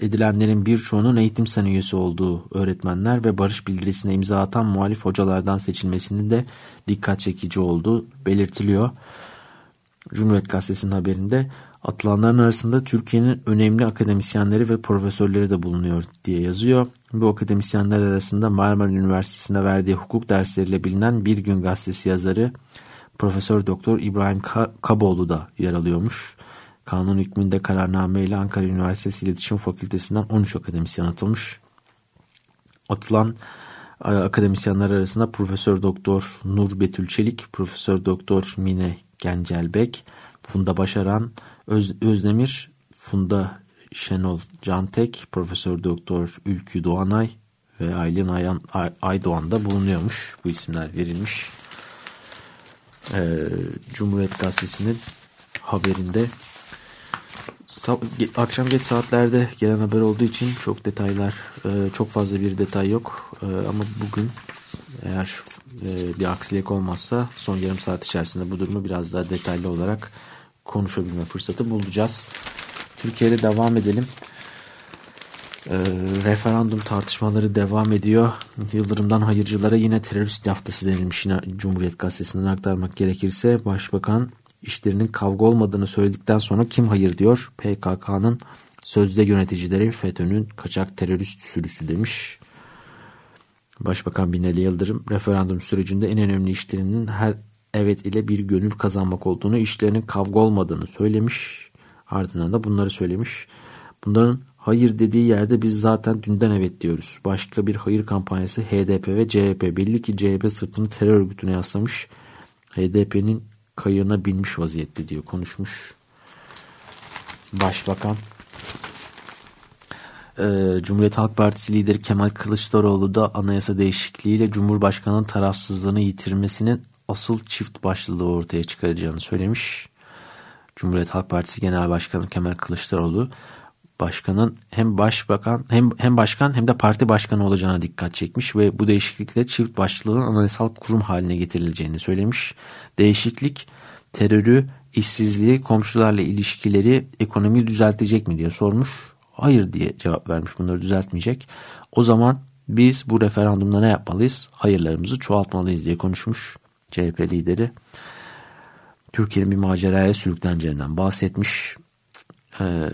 edilenlerin birçoğunun eğitim sen üyesi olduğu öğretmenler ve barış bildirisine imza atan muhalif hocalardan seçilmesinin de dikkat çekici olduğu belirtiliyor. Cumhuriyet Gazetesi'nin haberinde atılanların arasında Türkiye'nin önemli akademisyenleri ve profesörleri de bulunuyor diye yazıyor. Bu akademisyenler arasında Marmara Üniversitesi'nde verdiği hukuk dersleriyle bilinen Bir Gün Gazetesi yazarı Profesör Doktor İbrahim Kaboğlu da yer alıyormuş. Kanun hükmünde kararname ile Ankara Üniversitesi İletişim Fakültesinden 13 akademisyen atılmış. Atılan e, akademisyenler arasında Profesör Doktor Nur Betül Çelik, Profesör Doktor Mine Gencelbek, Funda Başaran, Öz, Özdemir, Funda Şenol Cantek, Profesör Doktor Ülkü Doğanay ve Aylin Ayan, Aydoğan da bulunuyormuş. Bu isimler verilmiş. e, Cumhuriyet Gazetesi'nin haberinde akşam geç saatlerde gelen haber olduğu için çok detaylar e, çok fazla bir detay yok e, ama bugün eğer e, bir aksilik olmazsa son yarım saat içerisinde bu durumu biraz daha detaylı olarak konuşabilme fırsatı bulacağız. Türkiye'de devam edelim. E, referandum tartışmaları devam ediyor. Yıldırım'dan hayırcılara yine terörist yaftası denilmiş yine Cumhuriyet Gazetesi'nden aktarmak gerekirse Başbakan işlerinin kavga olmadığını söyledikten sonra kim hayır diyor? PKK'nın sözde yöneticileri FETÖ'nün kaçak terörist sürüsü demiş. Başbakan Binali Yıldırım referandum sürecinde en önemli işlerinin her evet ile bir gönül kazanmak olduğunu, işlerinin kavga olmadığını söylemiş. Ardından da bunları söylemiş. Bunların hayır dediği yerde biz zaten dünden evet diyoruz. Başka bir hayır kampanyası HDP ve CHP. Belli ki CHP sırtını terör örgütüne yaslamış. HDP'nin kayığına binmiş vaziyette diyor konuşmuş. Başbakan ee, Cumhuriyet Halk Partisi lideri Kemal Kılıçdaroğlu da anayasa değişikliğiyle Cumhurbaşkanı'nın tarafsızlığını yitirmesinin asıl çift başlılığı ortaya çıkaracağını söylemiş. Cumhuriyet Halk Partisi Genel Başkanı Kemal Kılıçdaroğlu başkanın hem başbakan hem hem başkan hem de parti başkanı olacağına dikkat çekmiş ve bu değişiklikle çift başlılığın anayasal kurum haline getirileceğini söylemiş. Değişiklik terörü, işsizliği, komşularla ilişkileri, ekonomiyi düzeltecek mi diye sormuş. Hayır diye cevap vermiş bunları düzeltmeyecek. O zaman biz bu referandumda ne yapmalıyız? Hayırlarımızı çoğaltmalıyız diye konuşmuş CHP lideri. Türkiye'nin bir maceraya sürükleneceğinden bahsetmiş. Ee,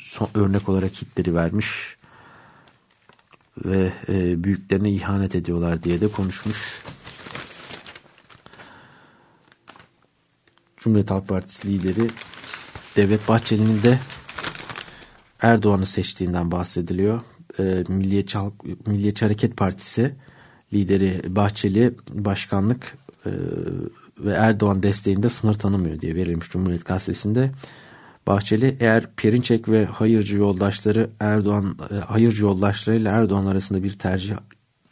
son örnek olarak Hitler'i vermiş ve e, büyüklerine ihanet ediyorlar diye de konuşmuş. Cumhuriyet Halk Partisi lideri Devlet Bahçeli'nin de Erdoğan'ı seçtiğinden bahsediliyor. E, Milliyetçi, Halk, Milliyetçi Hareket Partisi lideri Bahçeli başkanlık ve Erdoğan desteğinde sınır tanımıyor diye verilmiş Cumhuriyet Gazetesi'nde. Bahçeli eğer Perinçek ve hayırcı yoldaşları Erdoğan e, hayırcı yoldaşlarıyla Erdoğan arasında bir tercih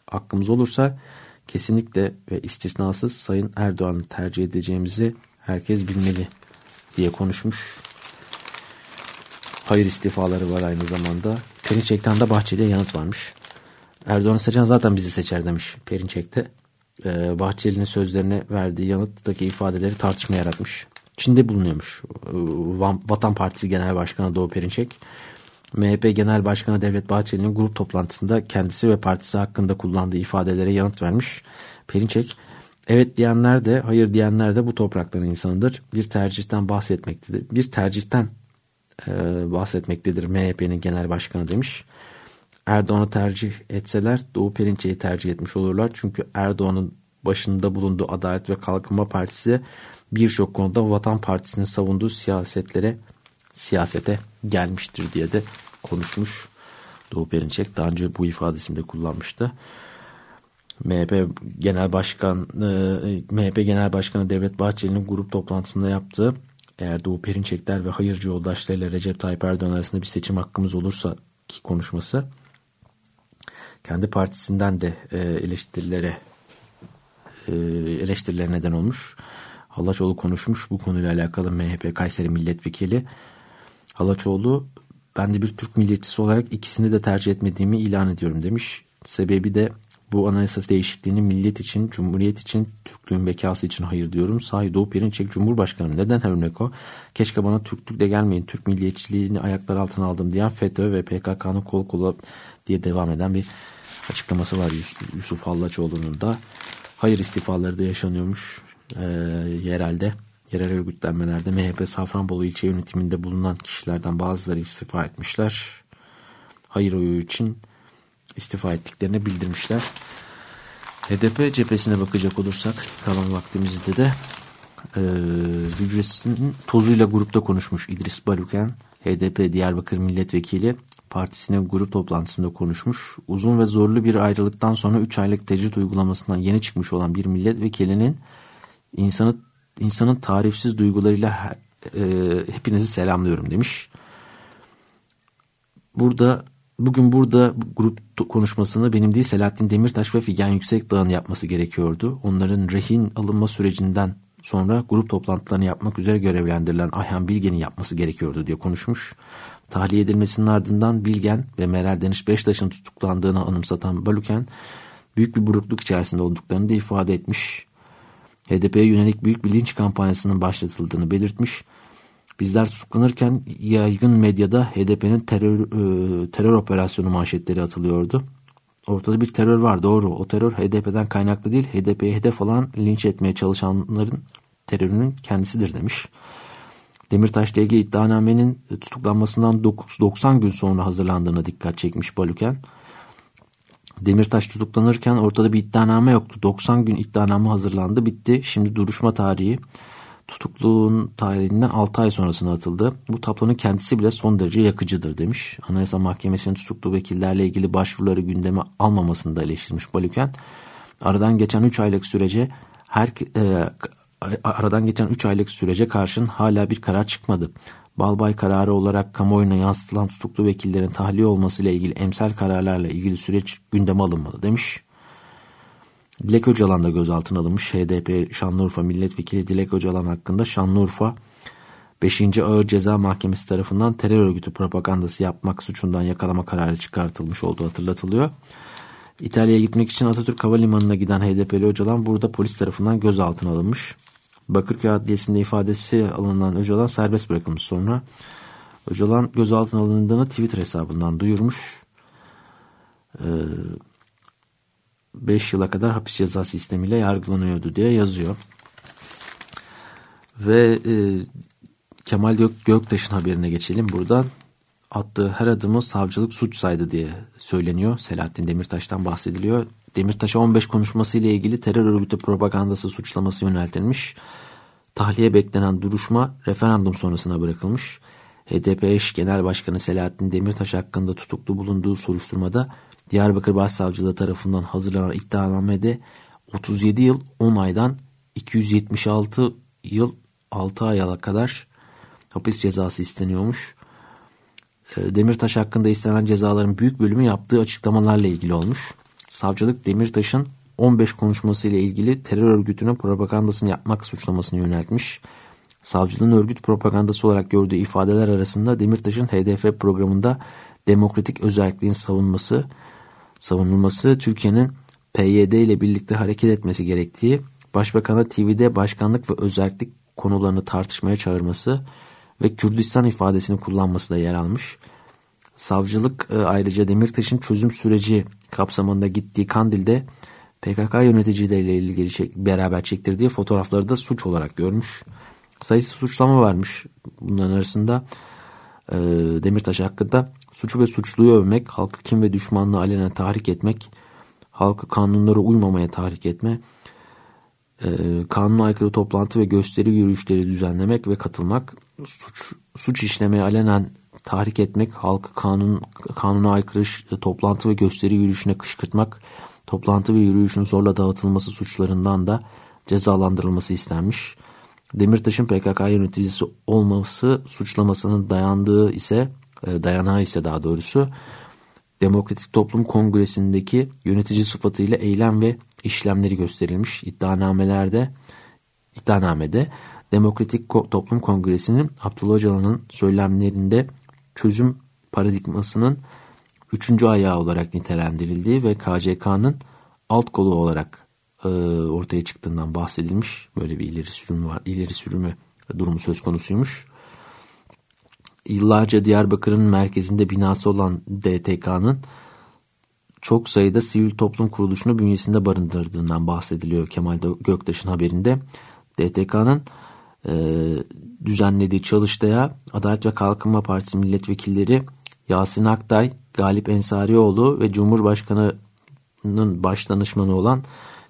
hakkımız olursa kesinlikle ve istisnasız Sayın Erdoğan'ı tercih edeceğimizi herkes bilmeli diye konuşmuş. Hayır istifaları var aynı zamanda. Perinçek'ten de Bahçeli'ye yanıt varmış. Erdoğan'ı seçen zaten bizi seçer demiş Perinçek'te. Ee, Bahçeli'nin sözlerine verdiği yanıttaki ifadeleri tartışma yaratmış. Çin'de bulunuyormuş. Ee, Vatan Partisi Genel Başkanı Doğu Perinçek. MHP Genel Başkanı Devlet Bahçeli'nin grup toplantısında kendisi ve partisi hakkında kullandığı ifadelere yanıt vermiş. Perinçek, evet diyenler de hayır diyenler de bu toprakların insanıdır. Bir tercihten bahsetmektedir. Bir tercihten e, bahsetmektedir MHP'nin genel başkanı demiş. Erdoğan'ı tercih etseler Doğu Perinçek'i tercih etmiş olurlar. Çünkü Erdoğan'ın başında bulunduğu Adalet ve Kalkınma Partisi birçok konuda Vatan Partisi'nin savunduğu siyasetlere siyasete gelmiştir diye de konuşmuş. Doğu Perinçek daha önce bu ifadesinde kullanmıştı. MHP Genel Başkan e, MHP Genel Başkanı Devlet Bahçeli'nin grup toplantısında yaptığı eğer Doğu Perinçekler ve hayırcı yoldaşlarıyla Recep Tayyip Erdoğan arasında bir seçim hakkımız olursa ki konuşması kendi partisinden de e, eleştirilere e, eleştirilere neden olmuş. Halaçoğlu konuşmuş bu konuyla alakalı MHP Kayseri Milletvekili. Halaçoğlu ben de bir Türk milliyetçisi olarak ikisini de tercih etmediğimi ilan ediyorum demiş. Sebebi de bu anayasa değişikliğini millet için, cumhuriyet için, Türklüğün bekası için hayır diyorum. Sahi Doğu Perinçek Cumhurbaşkanı neden örnek o? Keşke bana Türklükle gelmeyin, Türk milliyetçiliğini ayaklar altına aldım diyen FETÖ ve PKK'nın kol kola diye devam eden bir açıklaması var Yusuf Hallaçoğlu'nun da. Hayır istifaları da yaşanıyormuş e, yerelde. Yerel örgütlenmelerde MHP Safranbolu ilçe yönetiminde bulunan kişilerden bazıları istifa etmişler. Hayır oyu için istifa ettiklerini bildirmişler. HDP cephesine bakacak olursak kalan vaktimizde de e, tozuyla grupta konuşmuş İdris Baluken, HDP Diyarbakır Milletvekili partisinin grup toplantısında konuşmuş. Uzun ve zorlu bir ayrılıktan sonra 3 aylık tecrit uygulamasından yeni çıkmış olan bir milletvekilinin insanı insanın tarifsiz duygularıyla e, hepinizi selamlıyorum demiş. Burada bugün burada grup konuşmasını benim değil Selahattin Demirtaş ve Figen Yüksekdağ'ın yapması gerekiyordu. Onların rehin alınma sürecinden sonra grup toplantılarını yapmak üzere görevlendirilen Ayhan Bilgen'in yapması gerekiyordu diye konuşmuş. Tahliye edilmesinin ardından Bilgen ve Meral Deniş Beştaş'ın tutuklandığını anımsatan Baluken büyük bir burukluk içerisinde olduklarını da ifade etmiş. HDP'ye yönelik büyük bir linç kampanyasının başlatıldığını belirtmiş. Bizler tutuklanırken yaygın medyada HDP'nin terör, e, terör operasyonu manşetleri atılıyordu. Ortada bir terör var doğru. O terör HDP'den kaynaklı değil. HDP'ye hedef olan linç etmeye çalışanların terörünün kendisidir demiş. Demirtaş'la ilgili iddianamenin tutuklanmasından 90 gün sonra hazırlandığına dikkat çekmiş Baluken. Demirtaş tutuklanırken ortada bir iddianame yoktu. 90 gün iddianame hazırlandı bitti. Şimdi duruşma tarihi tutukluğun tarihinden 6 ay sonrasına atıldı. Bu tablonun kendisi bile son derece yakıcıdır demiş. Anayasa Mahkemesi'nin tutuklu vekillerle ilgili başvuruları gündeme almamasını da eleştirmiş Balüken. Aradan geçen 3 aylık sürece her e, aradan geçen 3 aylık sürece karşın hala bir karar çıkmadı. Balbay kararı olarak kamuoyuna yansıtılan tutuklu vekillerin tahliye olmasıyla ilgili emsal kararlarla ilgili süreç gündeme alınmalı demiş. Dilek Öcalan da gözaltına alınmış. HDP Şanlıurfa Milletvekili Dilek Öcalan hakkında Şanlıurfa 5. Ağır Ceza Mahkemesi tarafından terör örgütü propagandası yapmak suçundan yakalama kararı çıkartılmış olduğu hatırlatılıyor. İtalya'ya gitmek için Atatürk Havalimanı'na giden HDP'li Öcalan burada polis tarafından gözaltına alınmış. Bakırköy Adliyesi'nde ifadesi alınan Öcalan serbest bırakılmış sonra. Öcalan gözaltına alındığını Twitter hesabından duyurmuş. Ee, 5 yıla kadar hapis ceza sistemiyle yargılanıyordu diye yazıyor. Ve e, Kemal Gök, Göktaş'ın haberine geçelim buradan. Attığı her adımı savcılık suç saydı diye söyleniyor. Selahattin Demirtaş'tan bahsediliyor. Demirtaş'a 15 konuşması ile ilgili terör örgütü propagandası suçlaması yöneltilmiş. Tahliye beklenen duruşma referandum sonrasına bırakılmış. HDP eş genel başkanı Selahattin Demirtaş hakkında tutuklu bulunduğu soruşturmada Diyarbakır Başsavcılığı tarafından hazırlanan iddianamede 37 yıl 10 aydan 276 yıl 6 aya kadar hapis cezası isteniyormuş. Ee, Demirtaş hakkında istenen cezaların büyük bölümü yaptığı açıklamalarla ilgili olmuş. Savcılık Demirtaş'ın 15 konuşması ile ilgili terör örgütünün propagandasını yapmak suçlamasını yöneltmiş. Savcılığın örgüt propagandası olarak gördüğü ifadeler arasında Demirtaş'ın HDF programında demokratik özelliğin savunması, savunulması Türkiye'nin PYD ile birlikte hareket etmesi gerektiği, Başbakan'a TV'de başkanlık ve özellik konularını tartışmaya çağırması ve Kürdistan ifadesini kullanması da yer almış. Savcılık e, ayrıca Demirtaş'ın çözüm süreci kapsamında gittiği Kandil'de PKK yöneticileriyle ilgili çek, beraber çektirdiği fotoğrafları da suç olarak görmüş. Sayısı suçlama varmış. Bunların arasında e, Demirtaş hakkında suçu ve suçluyu övmek, halkı kim ve düşmanlığı alenen tahrik etmek, halkı kanunlara uymamaya tahrik etme, e, kanuna aykırı toplantı ve gösteri yürüyüşleri düzenlemek ve katılmak, suç, suç işlemeye alenen tahrik etmek, halkı kanun kanuna aykırı toplantı ve gösteri yürüyüşüne kışkırtmak, toplantı ve yürüyüşün zorla dağıtılması suçlarından da cezalandırılması istenmiş. Demirtaş'ın PKK yöneticisi olması suçlamasının dayandığı ise e, dayanağı ise daha doğrusu Demokratik Toplum Kongresi'ndeki yönetici sıfatıyla eylem ve işlemleri gösterilmiş iddianamelerde iddianamede Demokratik Toplum Kongresi'nin Abdullah Öcalan'ın söylemlerinde çözüm paradigmasının üçüncü ayağı olarak nitelendirildiği ve KCK'nın alt kolu olarak e, ortaya çıktığından bahsedilmiş. Böyle bir ileri sürüm var. ileri sürümü durumu söz konusuymuş. Yıllarca Diyarbakır'ın merkezinde binası olan DTK'nın çok sayıda sivil toplum kuruluşunu bünyesinde barındırdığından bahsediliyor Kemal Göktaş'ın haberinde. DTK'nın e, düzenlediği çalıştaya Adalet ve Kalkınma Partisi milletvekilleri Yasin Aktay, Galip Ensarioğlu ve Cumhurbaşkanı'nın baş danışmanı olan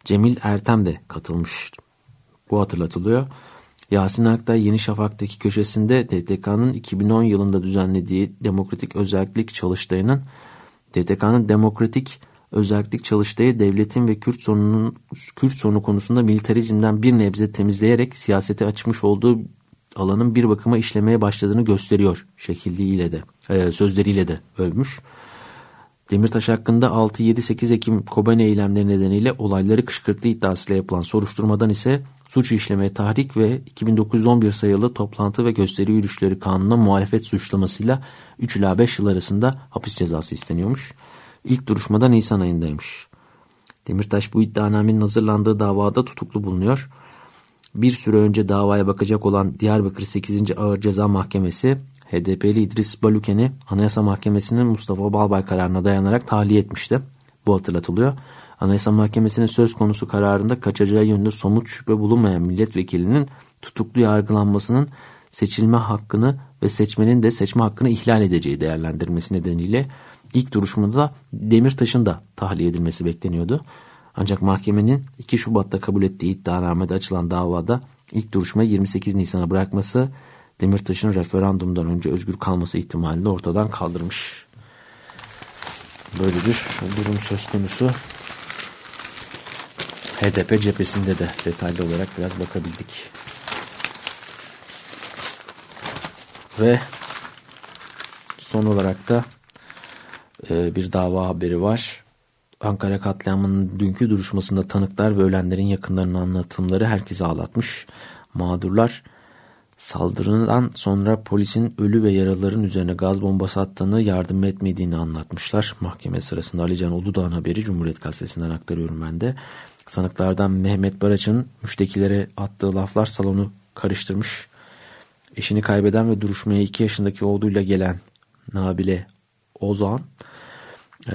Cemil Ertem de katılmış. Bu hatırlatılıyor. Yasin Aktay Yeni Şafak'taki köşesinde DTK'nın 2010 yılında düzenlediği Demokratik Özellik Çalıştayı'nın DTK'nın Demokratik Özellik Çalıştayı devletin ve Kürt sorununun Kürt sorunu konusunda militarizmden bir nebze temizleyerek siyasete açmış olduğu alanın bir bakıma işlemeye başladığını gösteriyor şekilliyle de e, sözleriyle de ölmüş. Demirtaş hakkında 6-7-8 Ekim Kobane eylemleri nedeniyle olayları kışkırttığı iddiasıyla yapılan soruşturmadan ise suç işlemeye tahrik ve 2911 sayılı toplantı ve gösteri yürüyüşleri kanununa muhalefet suçlamasıyla 3 ila 5 yıl arasında hapis cezası isteniyormuş. İlk duruşmada Nisan ayındaymış. Demirtaş bu iddianamenin hazırlandığı davada tutuklu bulunuyor. Bir süre önce davaya bakacak olan Diyarbakır 8. Ağır Ceza Mahkemesi HDP'li İdris Baluken'i Anayasa Mahkemesi'nin Mustafa Balbay kararına dayanarak tahliye etmişti. Bu hatırlatılıyor. Anayasa Mahkemesi'nin söz konusu kararında kaçacağı yönünde somut şüphe bulunmayan milletvekilinin tutuklu yargılanmasının seçilme hakkını ve seçmenin de seçme hakkını ihlal edeceği değerlendirmesi nedeniyle ilk duruşmada da Demirtaş'ın da tahliye edilmesi bekleniyordu. Ancak mahkemenin 2 Şubat'ta kabul ettiği iddianamede açılan davada ilk duruşmayı 28 Nisan'a bırakması Demirtaş'ın referandumdan önce özgür kalması ihtimalini ortadan kaldırmış. Böyle bir durum söz konusu. HDP cephesinde de detaylı olarak biraz bakabildik. Ve son olarak da e, bir dava haberi var. Ankara katliamının dünkü duruşmasında tanıklar ve ölenlerin yakınlarının anlatımları herkese ağlatmış. Mağdurlar saldırıdan sonra polisin ölü ve yaralıların üzerine gaz bombası attığını yardım etmediğini anlatmışlar. Mahkeme sırasında Alican Uludağ'ın haberi Cumhuriyet Gazetesi'nden aktarıyorum ben de. Sanıklardan Mehmet Baraç'ın müştekilere attığı laflar salonu karıştırmış. Eşini kaybeden ve duruşmaya 2 yaşındaki oğluyla gelen Nabile Ozan e,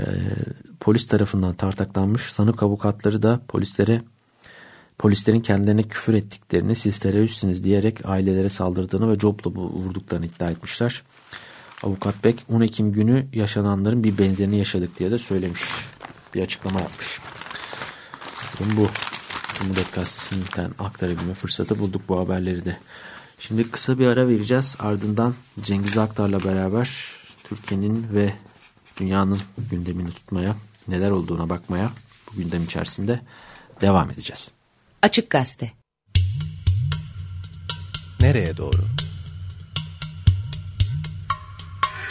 polis tarafından tartaklanmış. Sanık avukatları da polislere polislerin kendilerine küfür ettiklerini siz teröristsiniz diyerek ailelere saldırdığını ve copla vurduklarını iddia etmişler. Avukat Beck 10 Ekim günü yaşananların bir benzerini yaşadık diye de söylemiş. Bir açıklama yapmış. Bu Cumhuriyet Gazetesi'nden aktarabilme fırsatı bulduk bu haberleri de. Şimdi kısa bir ara vereceğiz. Ardından Cengiz Aktar'la beraber Türkiye'nin ve dünyanın gündemini tutmaya, neler olduğuna bakmaya bu gündem içerisinde devam edeceğiz. Açık Gazete Nereye doğru?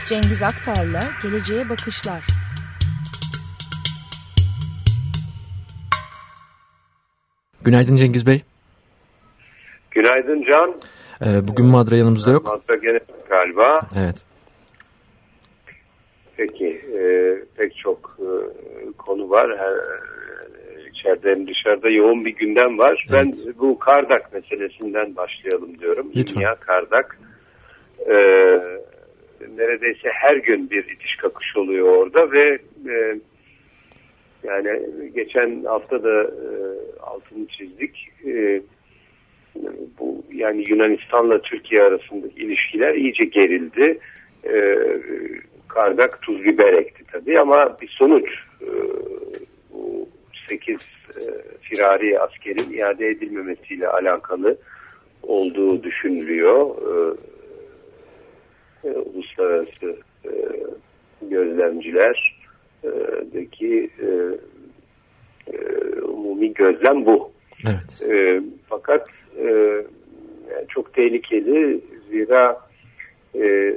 Cengiz Aktar'la Geleceğe Bakışlar Günaydın Cengiz Bey. Günaydın Can. Ee, bugün Madra yanımızda yok. Madra gene galiba. Evet. Peki. E, pek çok e, konu var. Her, içeride hem dışarıda yoğun bir gündem var. Evet. Ben bu Kardak meselesinden başlayalım diyorum. Lütfen. Dünya Kardak. E, neredeyse her gün bir itiş kakış oluyor orada ve e, yani geçen hafta da e, altını çizdik. E, bu yani Yunanistan'la Türkiye arasındaki ilişkiler iyice gerildi. E, Kardak tuz biber ekti tabii ama bir sonuç e, bu 8 e, firari askerin iade edilmemesiyle alakalı olduğu düşünülüyor. E, e, uluslararası e, gözlemciler deki e, e, umumi gözlem bu. Evet. E, fakat e, çok tehlikeli zira e,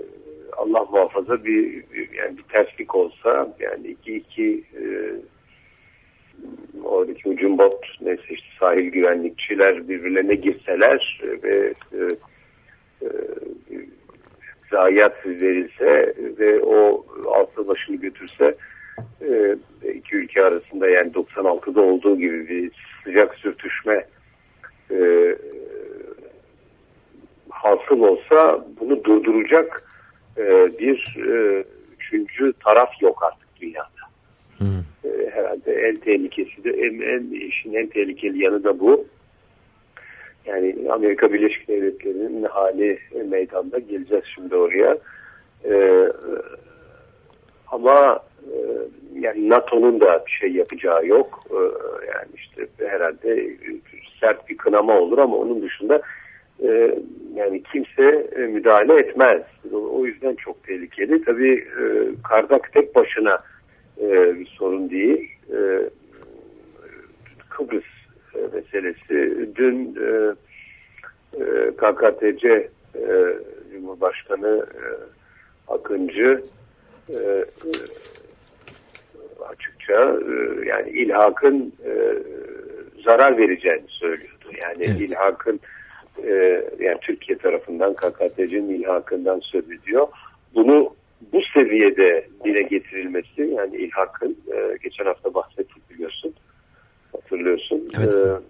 Allah muhafaza bir, yani bir terslik olsa yani iki iki e, oradaki ucun bot neyse işte sahil güvenlikçiler birbirlerine girseler ve e, e, zayiat verilse ve o altı başını götürse e, iki ülke arasında yani 96'da olduğu gibi bir sıcak sürtüşme e, hasıl olsa bunu durduracak e, bir e, üçüncü taraf yok artık dünyada. Hmm. E, herhalde en tehlikesi de en, en işin en tehlikeli yanı da bu. Yani Amerika Birleşik Devletleri'nin hali meydanda geleceğiz şimdi oraya. E, ama e, yani NATO'nun da bir şey yapacağı yok. E, yani işte herhalde sert bir kınama olur ama onun dışında e, yani kimse e, müdahale etmez. O yüzden çok tehlikeli. Tabii e, Kardak tek başına e, bir sorun değil. E, Kıbrıs e, meselesi. Dün e, e, KKTC e, Cumhurbaşkanı e, Akıncı e, açıkça e, yani ilhakın e, zarar vereceğini söylüyordu. Yani evet. ilhakın e, yani Türkiye tarafından KKTC'nin ilhakından söz ediyor. Bunu bu seviyede dile getirilmesi yani ilhakın e, geçen hafta bahsettik biliyorsun hatırlıyorsun. Evet. E,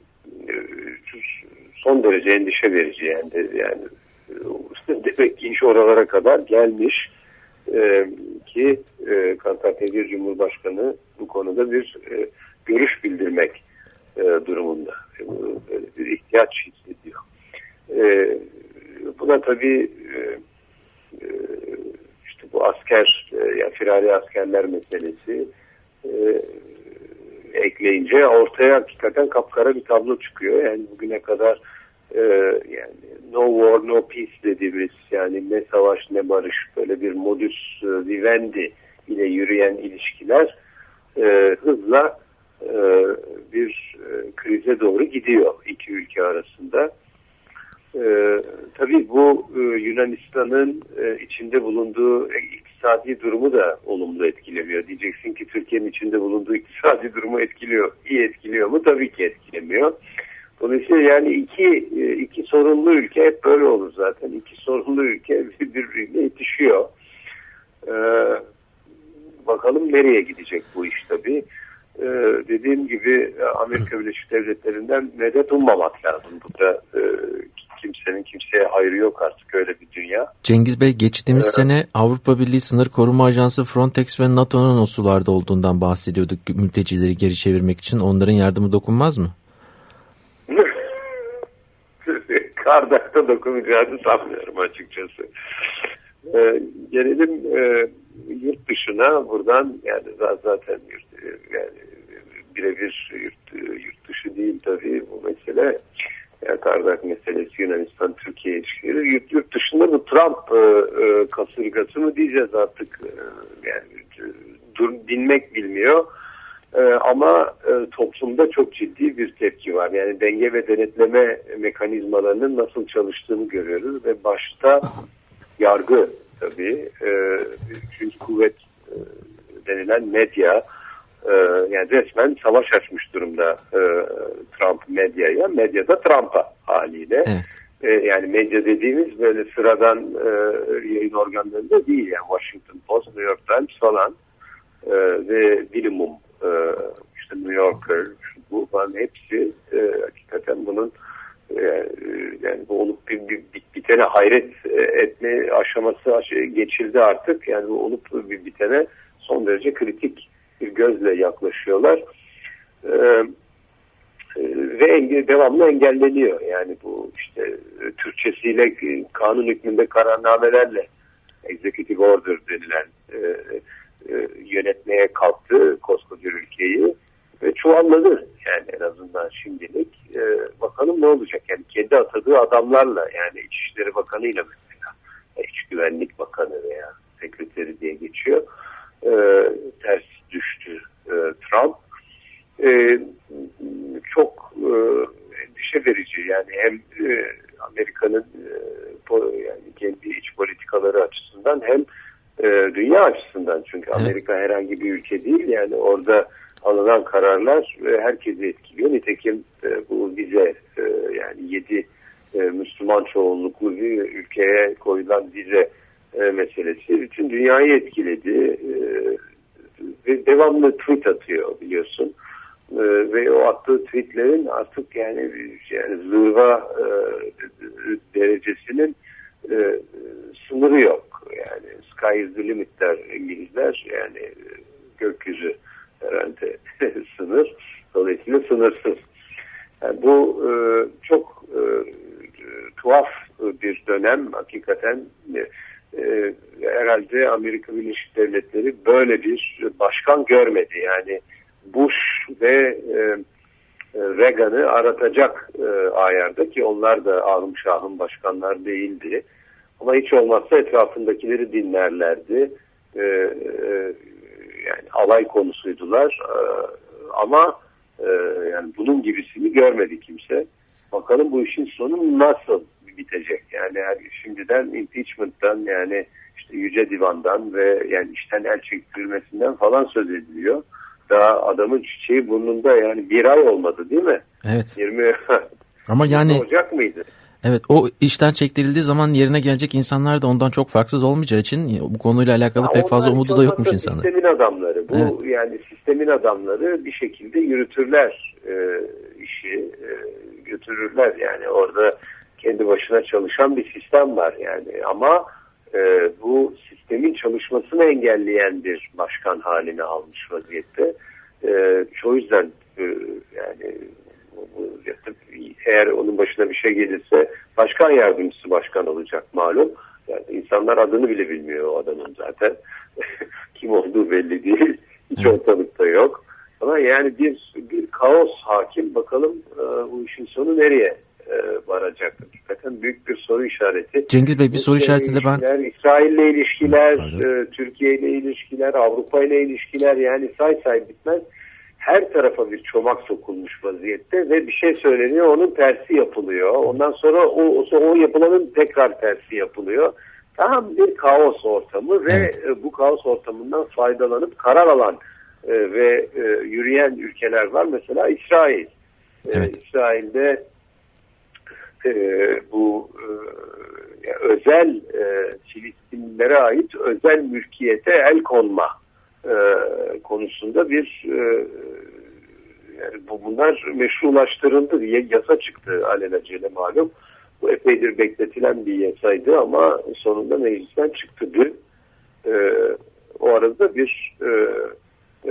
son derece endişe verici yani de, yani demek ki iş oralara kadar gelmiş e, ki e, KKTC Cumhurbaşkanı bu konuda bir e, görüş bildirmek e, durumunda. E, böyle bir ihtiyaç hissediyor. E, buna tabii e, e, işte bu asker, e, yani firari askerler meselesi e, ekleyince ortaya hakikaten kapkara bir tablo çıkıyor. Yani bugüne kadar e, yani no war no peace dediğimiz yani ne savaş ne barış böyle bir modus vivendi ile yürüyen ilişkiler e, hızla e, bir e, krize doğru gidiyor iki ülke arasında. E, tabii bu e, Yunanistan'ın e, içinde bulunduğu iktisadi durumu da olumlu etkilemiyor. Diyeceksin ki Türkiye'nin içinde bulunduğu iktisadi durumu etkiliyor. İyi etkiliyor mu? Tabii ki etkilemiyor. Dolayısıyla yani iki e, iki sorunlu ülke hep böyle olur zaten. İki sorunlu ülke birbiriyle yetişiyor. Ee, bakalım nereye gidecek bu iş tabii. Ee, dediğim gibi Amerika Birleşik Devletleri'nden medet ummamak lazım. Burada e, kimsenin kimseye hayrı yok artık öyle bir dünya. Cengiz Bey geçtiğimiz ee, sene Avrupa Birliği Sınır Koruma Ajansı Frontex ve NATO'nun o sularda olduğundan bahsediyorduk mültecileri geri çevirmek için. Onların yardımı dokunmaz mı? Kardak'ta dokunacağını sanmıyorum açıkçası. Ee, gelelim e, yurt dışına buradan yani zaten yurt, e, yani birebir yurt, yurt dışı değil tabii bu mesele. Yani Kardak meselesi Yunanistan Türkiye ilişkileri yurt, yurt dışında bu Trump e, e, kasırgası mı diyeceğiz artık e, yani dur, dinmek bilmiyor e, ama e, toplumda çok ciddi bir tepki var. Yani denge ve denetleme mekanizmalarının nasıl çalıştığını görüyoruz ve başta yargı tabii. E, üçüncü kuvvet e, denilen medya e, yani resmen savaş açmış durumda e, Trump medyaya. Medya da Trump'a haliyle. Evet. E, yani medya dediğimiz böyle sıradan e, yayın organlarında değil. Yani Washington Post, New York Times falan e, ve bilimum e, işte New Yorker, bu falan hepsi e, hakikaten bunun e, yani bu olup bir, bir, bitene hayret etme aşaması geçildi artık. Yani bu olup bir bitene son derece kritik bir gözle yaklaşıyorlar. E, e ve devamlı engelleniyor. Yani bu işte Türkçesiyle kanun hükmünde kararnamelerle executive order denilen e, e, yönetmeye kalktı koskoca ülkeyi ve çuvalladı yani en azından şimdilik. E, bakalım ne olacak yani kendi atadığı adamlarla yani İçişleri Bakanı ile mesela İç Güvenlik Bakanı veya sekreteri diye geçiyor. E, ters düştü e, Trump. E, çok e, endişe verici yani hem e, Amerika'nın e, yani kendi iç politikaları açısından hem e, dünya açısından çünkü evet. Amerika herhangi bir ülke değil yani orada alınan kararlar e, herkesi etkiliyor. Nitekim e, bu vize e, yani yedi e, Müslüman çoğunluklu bir ülkeye koyulan vize e, meselesi bütün dünyayı etkiledi. E, devamlı tweet atıyor biliyorsun. E, ve o attığı tweetlerin artık yani, yani zırva e, derecesinin e, sınırı yok. Yani sky is the limit der İngilizler. Yani e, gökyüzü herhalde sınır. Dolayısıyla sınırsız. Yani bu e, çok e, tuhaf bir dönem. Hakikaten e, e, herhalde Amerika Birleşik Devletleri böyle bir başkan görmedi. Yani Bush ve e, Reagan'ı aratacak e, ayarda ki onlar da ahım şahım başkanlar değildi. Ama hiç olmazsa etrafındakileri dinlerlerdi. E, e, yani alay konusuydular. E, ama e, yani bunun gibisini görmedi kimse. Bakalım bu işin sonu nasıl bitecek? Yani şimdiden impeachment'tan yani işte Yüce Divan'dan ve yani işten el çektirilmesinden falan söz ediliyor. daha adamın çiçeği burnunda yani bir ay olmadı değil mi? Evet. 20 Ama yani Ocak mıydı? evet o işten çektirildiği zaman yerine gelecek insanlar da ondan çok farksız olmayacağı için bu konuyla alakalı Ya pek fazla umudu da yokmuş insanlar. Sistemin adamları. Bu Evet. yani sistemin adamları bir şekilde yürütürler e, işi e, götürürler yani orada kendi başına çalışan bir sistem var yani ama e, bu sistemin çalışmasını engelleyen bir başkan haline almış vaziyette. E, o yüzden e, yani bu- eğer onun başına bir şey gelirse başkan yardımcısı başkan olacak malum. Yani insanlar adını bile bilmiyor o adamın zaten. Kim olduğu belli değil. Hiç Evet. ortalıkta yok. Ama yani bir, bir kaos hakim. Bakalım e, bu işin sonu nereye e, varacak? Hakikaten büyük bir soru işareti. Cengiz Bey bir soru ile işareti de ben İsrail'le ilişkiler, e, Türkiye ile ilişkiler, Avrupa ile ilişkiler yani say say bitmez. Her tarafa bir çomak sokulmuş vaziyette ve bir şey söyleniyor onun tersi yapılıyor. Ondan sonra o, o, yapılanın tekrar tersi yapılıyor. Tam bir kaos ortamı ve Evet. e, bu kaos ortamından faydalanıp karar alan e, ve e, yürüyen ülkeler var. Mesela İsrail. Evet. İsrail'de e, bu e, özel e, Filistinlilere ait özel mülkiyete el konma e, konusunda bir e, yani bu bunlar meşrulaştırıldı diye yasa çıktı alelacele malum. Bu epeydir bekletilen bir yasaydı ama sonunda meclisten çıktı dün. E, o arada bir e,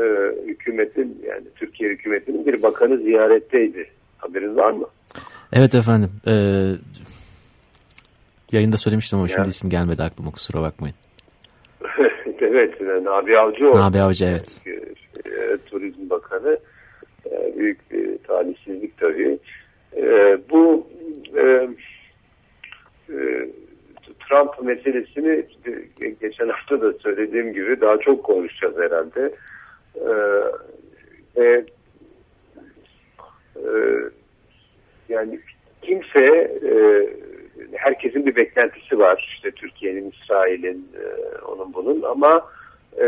e, hükümetin yani Türkiye hükümetinin bir bakanı ziyaretteydi. Haberiniz var mı? Evet efendim e, yayında söylemiştim ama Ya. şimdi isim gelmedi aklıma kusura bakmayın. evet, Nabi Avcıoğlu. Nabi Avcı, evet. E, Turizm Bakanı. E, büyük bir talihsizlik tabii. E, bu e, e, Trump meselesini e, geçen hafta da söylediğim gibi daha çok konuşacağız herhalde. E, ve e, yani kimse e, herkesin bir beklentisi var işte Türkiye'nin, İsrail'in, e, onun bunun ama e,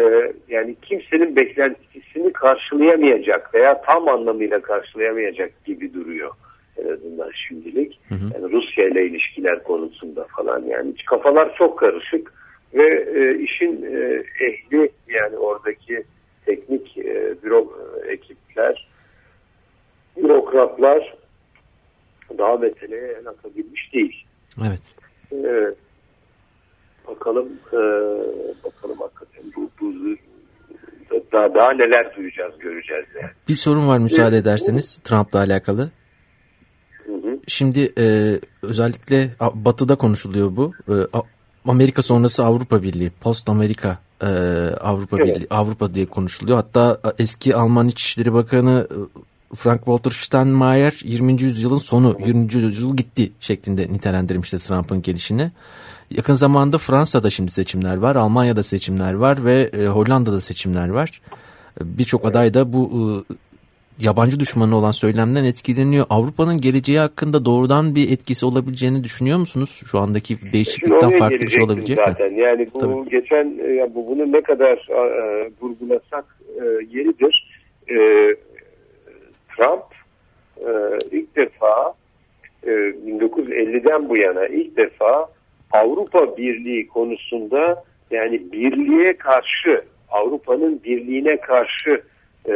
yani kimsenin beklentisini karşılayamayacak veya tam anlamıyla karşılayamayacak gibi duruyor en azından şimdilik. Yani Rusya ile ilişkiler konusunda falan yani kafalar çok karışık ve e, işin e, ehli yani oradaki teknik e, büro e, ekipler bürokratlar daha meseleye el atabilmiş değil. Evet. Bakalım e, bakalım hakikaten bu, bu daha, daha neler duyacağız göreceğiz yani. Bir sorun var müsaade Evet. ederseniz Trump'la alakalı. Hı hı. Şimdi e, özellikle Batı'da konuşuluyor bu. E, Amerika sonrası Avrupa Birliği, Post Amerika e, Avrupa Evet. Birliği, Avrupa diye konuşuluyor. Hatta e, eski Alman İçişleri Bakanı e, Frank Walter Steinmeier 20. yüzyılın sonu, 20. yüzyıl gitti şeklinde nitelendirmişti Trump'ın gelişini. Yakın zamanda Fransa'da şimdi seçimler var, Almanya'da seçimler var ve e, Hollanda'da seçimler var. Birçok aday da bu e, yabancı düşmanı olan söylemden etkileniyor. Avrupa'nın geleceği hakkında doğrudan bir etkisi olabileceğini düşünüyor musunuz? Şu andaki değişiklikten farklı bir şey olabilecek mi? zaten. Yani bu Tabii. geçen e, ya bu bunu ne kadar e, vurgulasak e, yeridir. E, Trump e, ilk defa e, 1950'den bu yana ilk defa Avrupa Birliği konusunda yani birliğe karşı Avrupa'nın birliğine karşı e,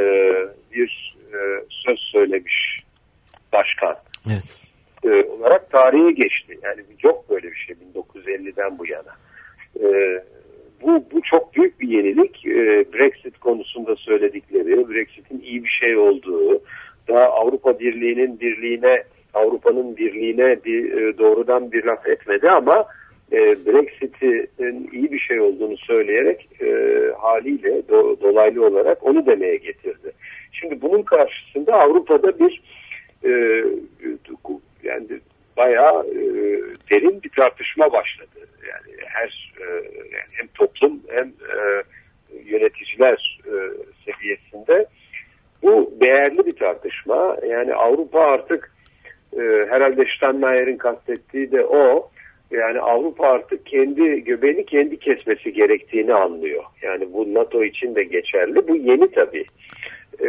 bir e, söz söylemiş başkan Evet. e, olarak tarihe geçti. Yani yok böyle bir şey 1950'den bu yana. E, bu, bu çok büyük bir yenilik. E, Brexit konusunda söyledikleri, Brexit'in iyi bir şey olduğu, daha Avrupa Birliği'nin birliğine, Avrupa'nın birliğine bir e, doğrudan bir laf etmedi ama e, Brexit'in iyi bir şey olduğunu söyleyerek e, haliyle do- dolaylı olarak onu demeye getirdi. Şimdi bunun karşısında Avrupa'da bir e, yani bayağı e, derin bir tartışma başladı. Yani her e, yani hem toplum hem e, yöneticiler e, seviyesinde bu değerli bir tartışma. Yani Avrupa artık e, herhalde Steinmeier'in kastettiği de o. Yani Avrupa artık kendi göbeğini kendi kesmesi gerektiğini anlıyor. Yani bu NATO için de geçerli. Bu yeni tabii. E,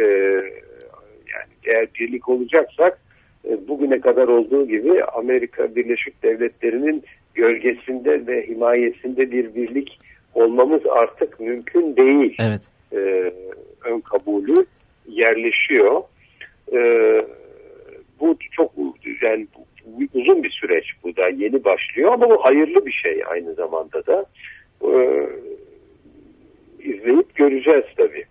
birlik olacaksak e, bugüne kadar olduğu gibi Amerika Birleşik Devletleri'nin gölgesinde ve himayesinde bir birlik olmamız artık mümkün değil. Evet. E, ön kabulü yerleşiyor. E, bu çok yani uzun bir süreç bu da yeni başlıyor ama bu hayırlı bir şey aynı zamanda da. E, izleyip göreceğiz tabii.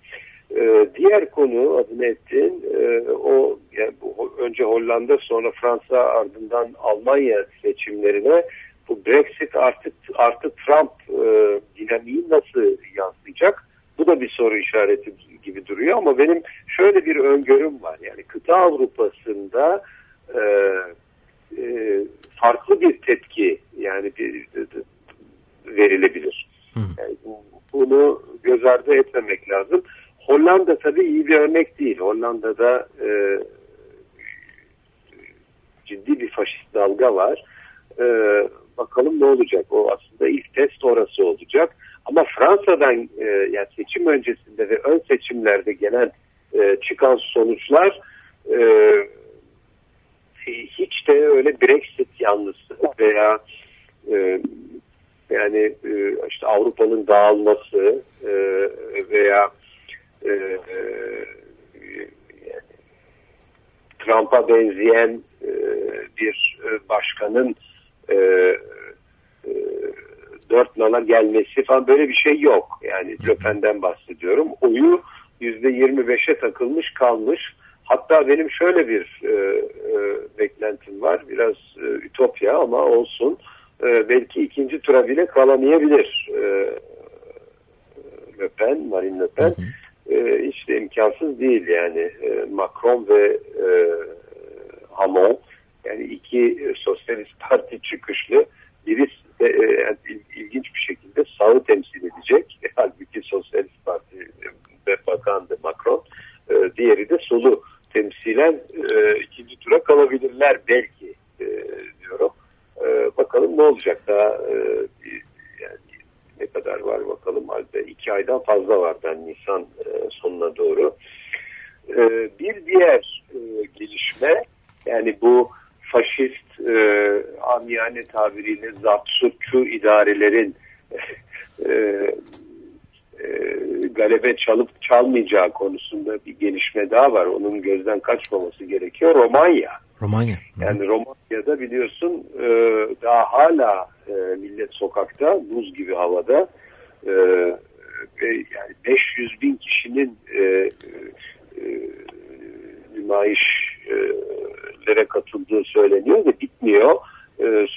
E, diğer konu adını ettiğin e, o yani bu, önce Hollanda sonra Fransa ardından Almanya seçimlerine bu Brexit artık artı Trump e, dinamiği nasıl yansıyacak? Bu da bir soru işareti gibi duruyor ama benim şöyle bir öngörüm var. Yani kıta Avrupa'sında e, e, farklı bir tepki yani bir, verilebilir. Yani bunu etmemek lazım. Hollanda tabii iyi bir örnek değil. Hollanda'da e, ciddi bir faşist dalga var. E, bakalım ne olacak? O aslında ilk test orası olacak. Ama Fransa'dan e, yani seçim öncesinde ve ön seçimlerde gelen e, çıkan sonuçlar e, hiç de öyle Brexit yanlısı veya e, yani e, işte Avrupa'nın dağılması e, veya e, e, Trump'a benzeyen e, bir başkanın e, e, dört nala gelmesi falan böyle bir şey yok. Yani Le Pen'den bahsediyorum. Oyu yüzde yirmi beşe takılmış kalmış. Hatta benim şöyle bir e, e, beklentim var. Biraz e, ütopya ama olsun. E, belki ikinci tura bile kalamayabilir. E, Le Pen, Marine Le Pen. Hı hı. E, hiç de imkansız değil yani. E, Macron ve e, Hamon yani iki sosyalist parti çıkışlı birisi de, e, yani ilginç bir şekilde sağı temsil edecek. Halbuki sosyalist parti ve bakandı Macron. E, diğeri de solu temsilen e, ikinci tura kalabilirler belki e, diyorum. E, bakalım ne olacak daha e, yani ne kadar var bakalım halde iki aydan fazla var ben Nisan e, sonuna doğru. E, bir diğer e, gelişme yani bu faşist amiyane tabiriyle zapsutçu idarelerin e, e, galebe çalıp çalmayacağı konusunda bir gelişme daha var. Onun gözden kaçmaması gerekiyor. Romanya. Romanya. Yani Romanya'da biliyorsun e, daha hala e, millet sokakta buz gibi havada e, yani 500 bin kişinin e, e, nümayişlere katıldığı söyleniyor ve bitmiyor. E, e,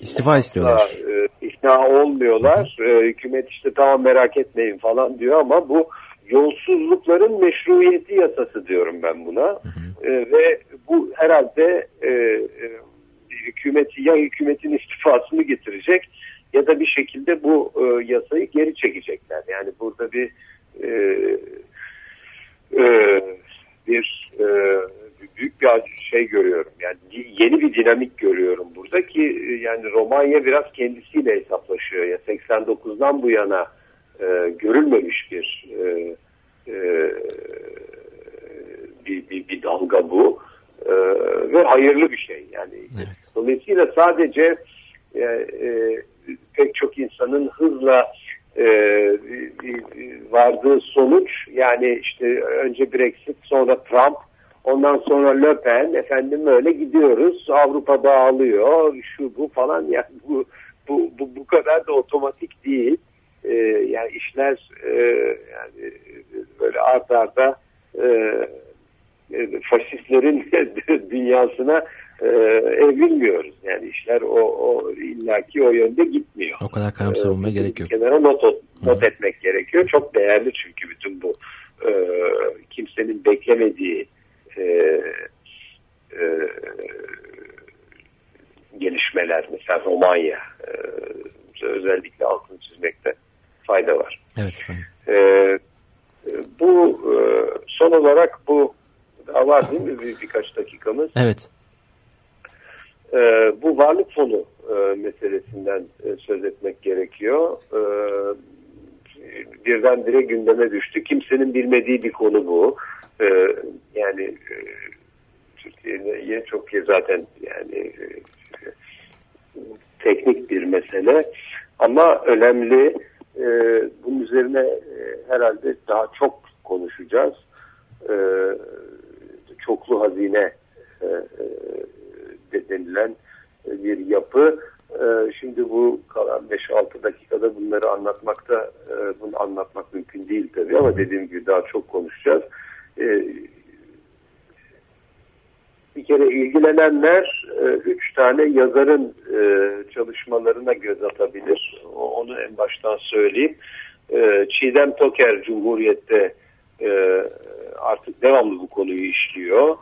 İstifa istiyorlar. E, ikna olmuyorlar. E, hükümet işte tamam merak etmeyin falan diyor ama bu yolsuzlukların meşruiyeti yasası diyorum ben buna. Hı hı. E, ve bu herhalde e, e, hükümeti ya hükümetin istifasını getirecek ya da bir şekilde bu e, yasayı geri çekecekler. Yani burada bir e, e, bir e, büyük bir şey görüyorum. Yani yeni bir dinamik görüyorum burada ki e, yani Romanya biraz kendisiyle hesaplaşıyor. Ya 89'dan bu yana e, görülmemiş bir e, e, bir, bir, bir dalga bu e, ve hayırlı bir şey yani. Evet. Dolayısıyla sadece e, e, pek çok insanın hızla e, vardığı sonuç yani işte önce Brexit sonra Trump ondan sonra Le Pen efendim öyle gidiyoruz Avrupa dağılıyor şu bu falan yani bu bu, bu, bu kadar da otomatik değil e, yani işler e, yani böyle art arda e, e faşistlerin dünyasına e, evrilmiyoruz. Yani işler o, o illaki o yönde gitmiyor. O kadar karamsar olmaya e, gerek yok. Kenara not, not etmek gerekiyor. Çok değerli çünkü bütün bu e, kimsenin beklemediği e, e, gelişmeler. Mesela Romanya e, özellikle altını çizmekte fayda var. Evet efendim. E, bu e, son olarak bu var değil mi bir, birkaç dakikamız? Evet. E, bu varlık fonu e, meselesinden e, söz etmek gerekiyor. E, birdenbire gündeme düştü. Kimsenin bilmediği bir konu bu. E, yani e, Türkiye'ye çok zaten yani e, teknik bir mesele ama önemli. E, bunun üzerine e, herhalde daha çok konuşacağız. E, çoklu hazine e, e, denilen bir yapı. E, şimdi bu kalan 5-6 dakikada bunları anlatmakta e, bunu anlatmak mümkün değil tabii ama dediğim gibi daha çok konuşacağız. E, bir kere ilgilenenler e, üç tane yazarın e, çalışmalarına göz atabilir. Onu en baştan söyleyeyim. E, Çiğdem Toker Cumhuriyet'te artık devamlı bu konuyu işliyor.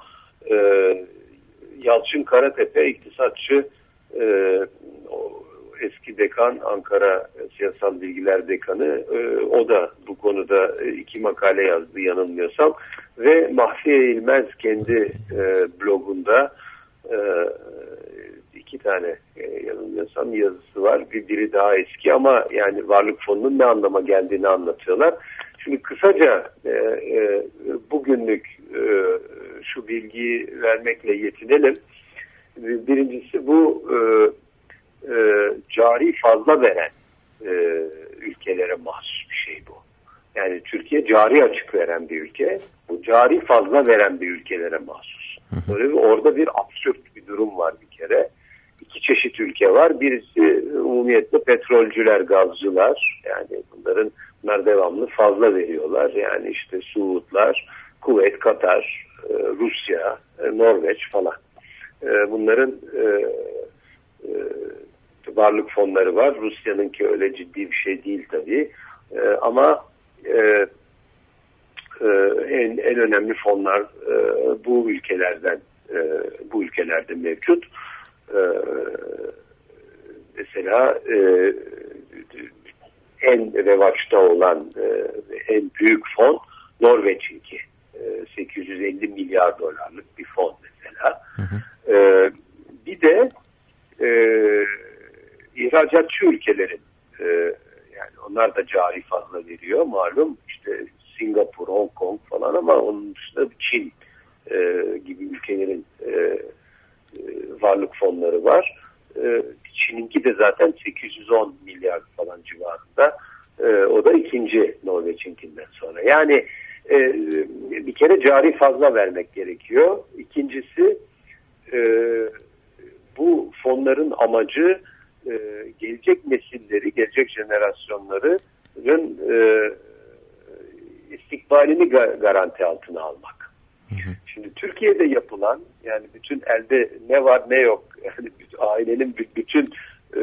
Yalçın Karatepe iktisatçı eski dekan Ankara Siyasal Bilgiler Dekanı o da bu konuda iki makale yazdı yanılmıyorsam ve Mahfiye İlmez kendi e, blogunda e, iki tane e, yanılmıyorsam yazısı var. Bir biri daha eski ama yani varlık fonunun ne anlama geldiğini anlatıyorlar. Şimdi kısaca e, e, bugünlük e, şu bilgiyi vermekle yetinelim. Birincisi bu e, e, cari fazla veren e, ülkelere mahsus bir şey bu. Yani Türkiye cari açık veren bir ülke. Bu cari fazla veren bir ülkelere mahsus. Böyle bir, orada bir absürt bir durum var bir kere. İki çeşit ülke var. Birisi umumiyetle petrolcüler, gazcılar. Yani bunların bunlar devamlı fazla veriyorlar. Yani işte Suudlar, Kuveyt, Katar, e, Rusya, e, Norveç falan. E, bunların varlık fonları var. Rusya'nınki öyle ciddi bir şey değil tabii. Ama e, e, en, en önemli fonlar e, bu ülkelerden e, bu ülkelerde mevcut. E, mesela e, en revaçta olan e, en büyük fon Norveç'inki. E, 850 milyar dolarlık bir fon mesela. Hı hı. E, bir de e, ihracatçı ülkelerin e, yani onlar da cari fazla veriyor malum işte Singapur, Hong Kong falan ama onun dışında Çin e, gibi ülkelerin e, e, varlık fonları var. E, Çin'inki de zaten 810 milyar falan civarında. E, o da ikinci Norveç'inkinden sonra. Yani e, bir kere cari fazla vermek gerekiyor. İkincisi e, bu fonların amacı e, gelecek nesilleri, gelecek jenerasyonların e, istikbalini garanti altına almak. Hı hı. Şimdi Türkiye'de yapılan yani bütün elde ne var ne yok yani ailenin bütün e,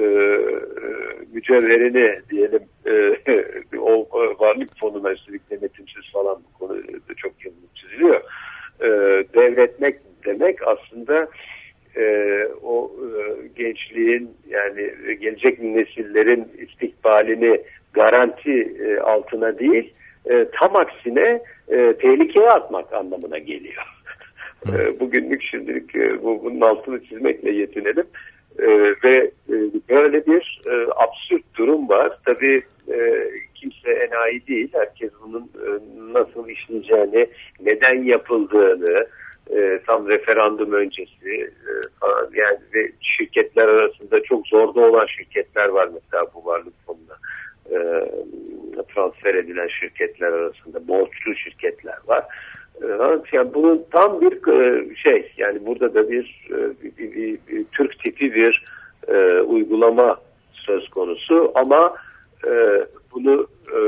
mücevherini diyelim e, o varlık fonuna üstelik denetimsiz falan bu konu çok yıllık çiziliyor. E, devretmek demek aslında e, o e, gençliğin gelecek nesillerin istikbalini garanti e, altına değil e, tam aksine e, tehlikeye atmak anlamına geliyor. e, bugünlük şimdilik e, bu, bunun altını çizmekle yetinelim. E, ve e, böyle bir e, absürt durum var. Tabii e, kimse enayi değil. Herkes bunun e, nasıl işleyeceğini, neden yapıldığını, e, tam referandum öncesi e, falan yani ve şirketler arasında çok zorda olan şirketler var mesela bu varlık fonuna e, transfer edilen şirketler arasında borçlu şirketler var. E, yani bunun tam bir e, şey yani burada da bir, e, bir, bir, bir, bir Türk tipi bir e, uygulama söz konusu ama e, bunu e,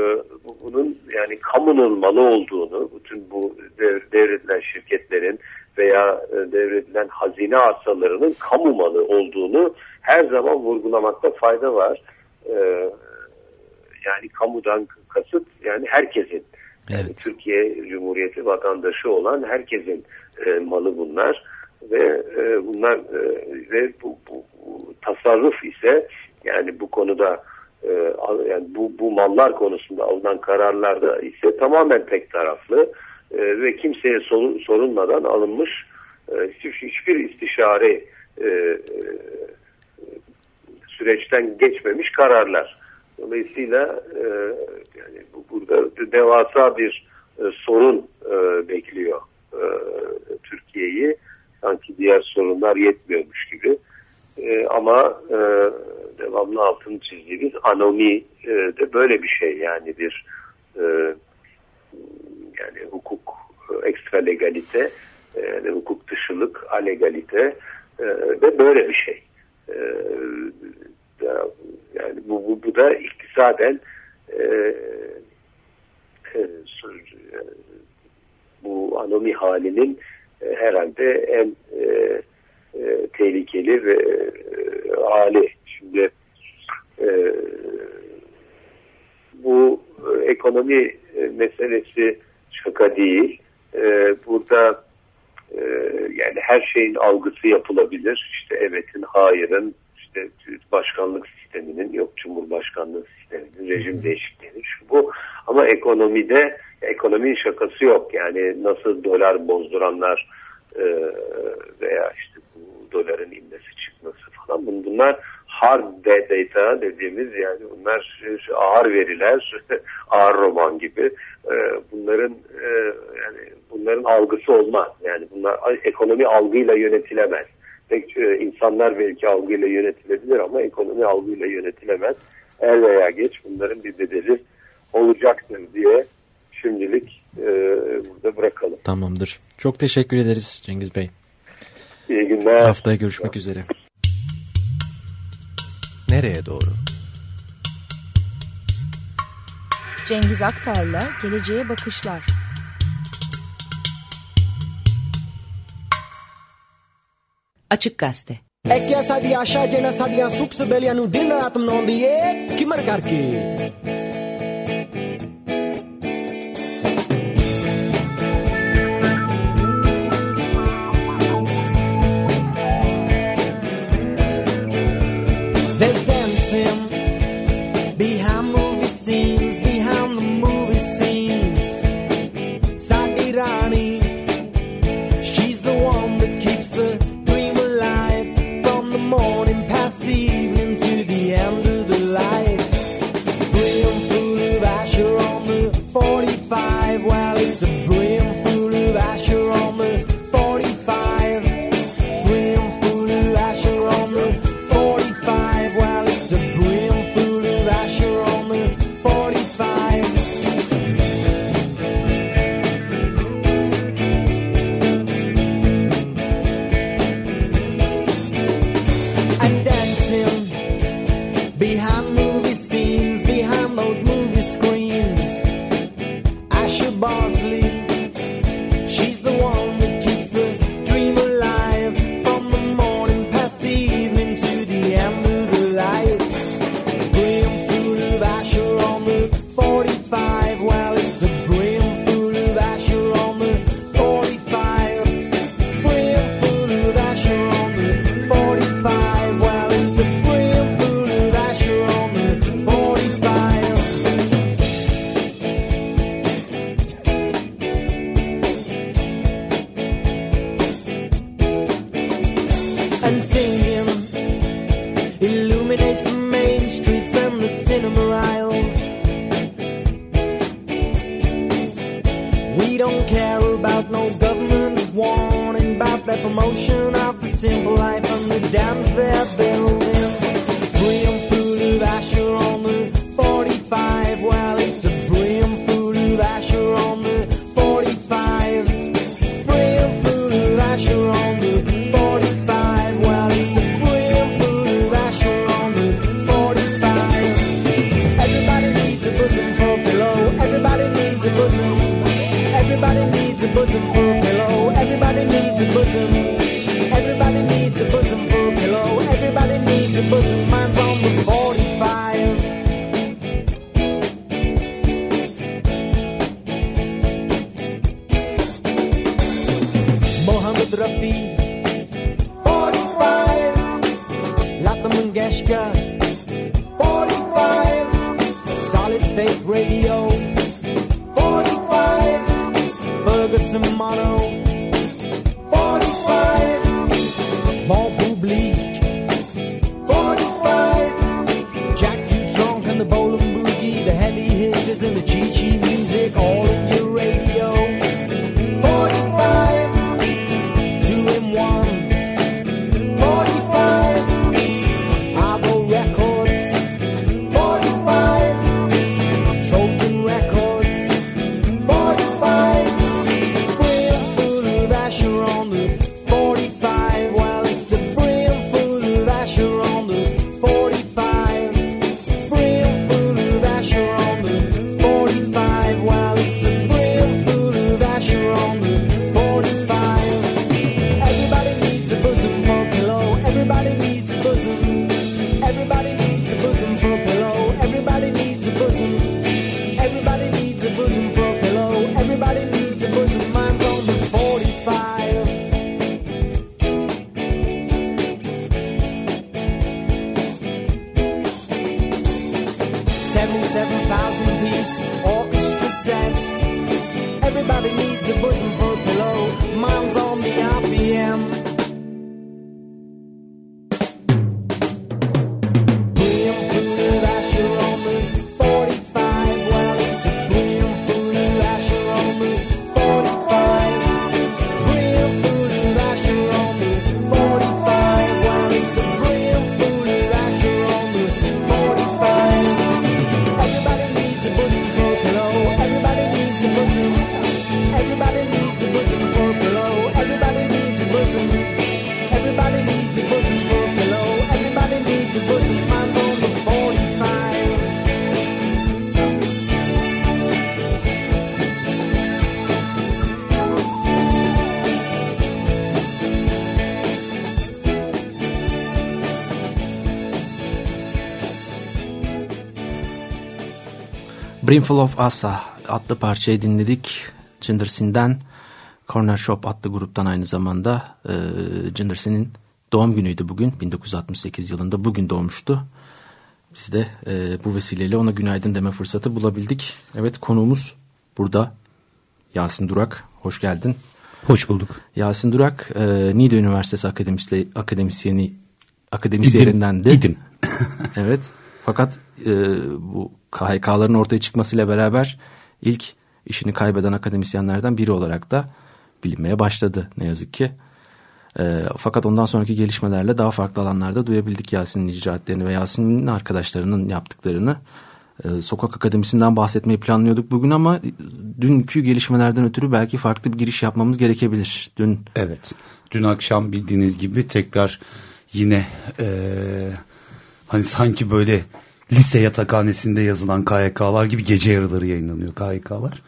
bunun yani kamunun malı olduğunu, bütün bu dev, devredilen şirketlerin veya e, devredilen hazine arsalarının kamu malı olduğunu her zaman vurgulamakta fayda var. E, yani kamudan kasıt yani herkesin evet. yani Türkiye Cumhuriyeti vatandaşı olan herkesin e, malı bunlar ve e, bunlar e, ve bu, bu, bu tasarruf ise yani bu konuda e, yani bu, bu mallar konusunda alınan kararlarda ise tamamen tek taraflı e, ve kimseye sorun, sorulmadan alınmış e, hiçbir, hiçbir istişare e, e, süreçten geçmemiş kararlar. Dolayısıyla e, yani bu, burada devasa bir e, sorun e, bekliyor e, Türkiye'yi. Sanki diğer sorunlar yetmiyormuş gibi. E, ama e, devamlı altını çizdiğimiz anomi e, de böyle bir şey. Yani bir e, yani hukuk e, ekstra legalite, e, hukuk dışılık, alegalite e, ve böyle bir şey. E, yani bu, bu, bu da iktisaden e, e, bu anomi halinin e, herhalde en e, e, tehlikeli ve e, hali. Şimdi e, bu e, ekonomi e, meselesi şaka değil. E, burada e, yani her şeyin algısı yapılabilir. İşte evetin, hayırın, işte başkanlık sisteminin, yok cumhurbaşkanlığı sisteminin, rejim değişikliğinin şu bu. Ama ekonomide ekonominin şakası yok. Yani nasıl dolar bozduranlar e, veya işte bu doların inmesi çıkması falan bunlar hard data dediğimiz yani bunlar ağır veriler, ağır roman gibi. E, bunların e, yani bunların algısı olmaz. Yani bunlar ekonomi algıyla yönetilemez. Pek insanlar belki algıyla yönetilebilir ama ekonomi algıyla yönetilemez. Er veya geç bunların bir bedeli olacaktır diye şimdilik e, burada bırakalım. Tamamdır. Çok teşekkür ederiz Cengiz Bey. İyi günler. Haftaya görüşmek üzere. Nereye doğru? Cengiz Aktar'la Geleceğe Bakışlar. Açık Gazete. É que essa de achar de nessa de suco se belia no não que marcar que Brimful of Asa adlı parçayı dinledik. Cindersin'den Corner Shop adlı gruptan aynı zamanda e, Cindersin'in doğum günüydü bugün. 1968 yılında bugün doğmuştu. Biz de e, bu vesileyle ona günaydın deme fırsatı bulabildik. Evet konuğumuz burada Yasin Durak. Hoş geldin. Hoş bulduk. Yasin Durak e, Niğde Üniversitesi akademisyeni akademisyeninden de. İdim. evet. Fakat e, bu KHK'ların ortaya çıkmasıyla beraber ilk işini kaybeden akademisyenlerden biri olarak da bilinmeye başladı ne yazık ki. E, fakat ondan sonraki gelişmelerle daha farklı alanlarda duyabildik Yasin'in icraatlerini ve Yasin'in arkadaşlarının yaptıklarını. E, Sokak Akademisi'nden bahsetmeyi planlıyorduk bugün ama dünkü gelişmelerden ötürü belki farklı bir giriş yapmamız gerekebilir. Dün Evet. Dün akşam bildiğiniz gibi tekrar yine eee, hani sanki böyle lise yatakhanesinde yazılan KYK'lar gibi gece yarıları yayınlanıyor KYK'lar.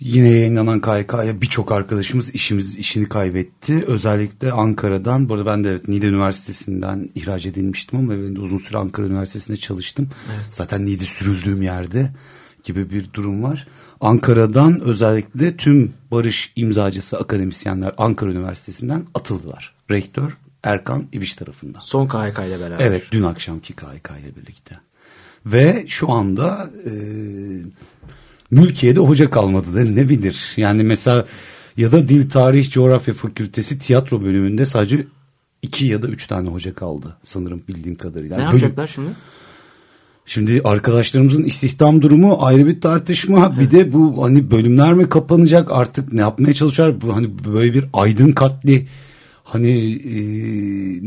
Yine yayınlanan KYK'ya birçok arkadaşımız işimiz işini kaybetti. Özellikle Ankara'dan. Bu arada ben de evet Niğde Üniversitesi'nden ihraç edilmiştim ama ben de uzun süre Ankara Üniversitesi'nde çalıştım. Zaten Niğde sürüldüğüm yerde gibi bir durum var. Ankara'dan özellikle tüm barış imzacısı akademisyenler Ankara Üniversitesi'nden atıldılar. Rektör Erkan İbiş tarafından. son KHK ile beraber. Evet dün akşamki KHK ile birlikte. Ve şu anda e, mülkiyede hoca kalmadı da ne bilir. Yani mesela ya da Dil Tarih Coğrafya Fakültesi tiyatro bölümünde sadece iki ya da üç tane hoca kaldı sanırım bildiğim kadarıyla. Ne bölüm- yapacaklar şimdi? Şimdi arkadaşlarımızın istihdam durumu ayrı bir tartışma. Bir de bu hani bölümler mi kapanacak artık ne yapmaya çalışıyorlar? Bu hani böyle bir aydın katli hani e,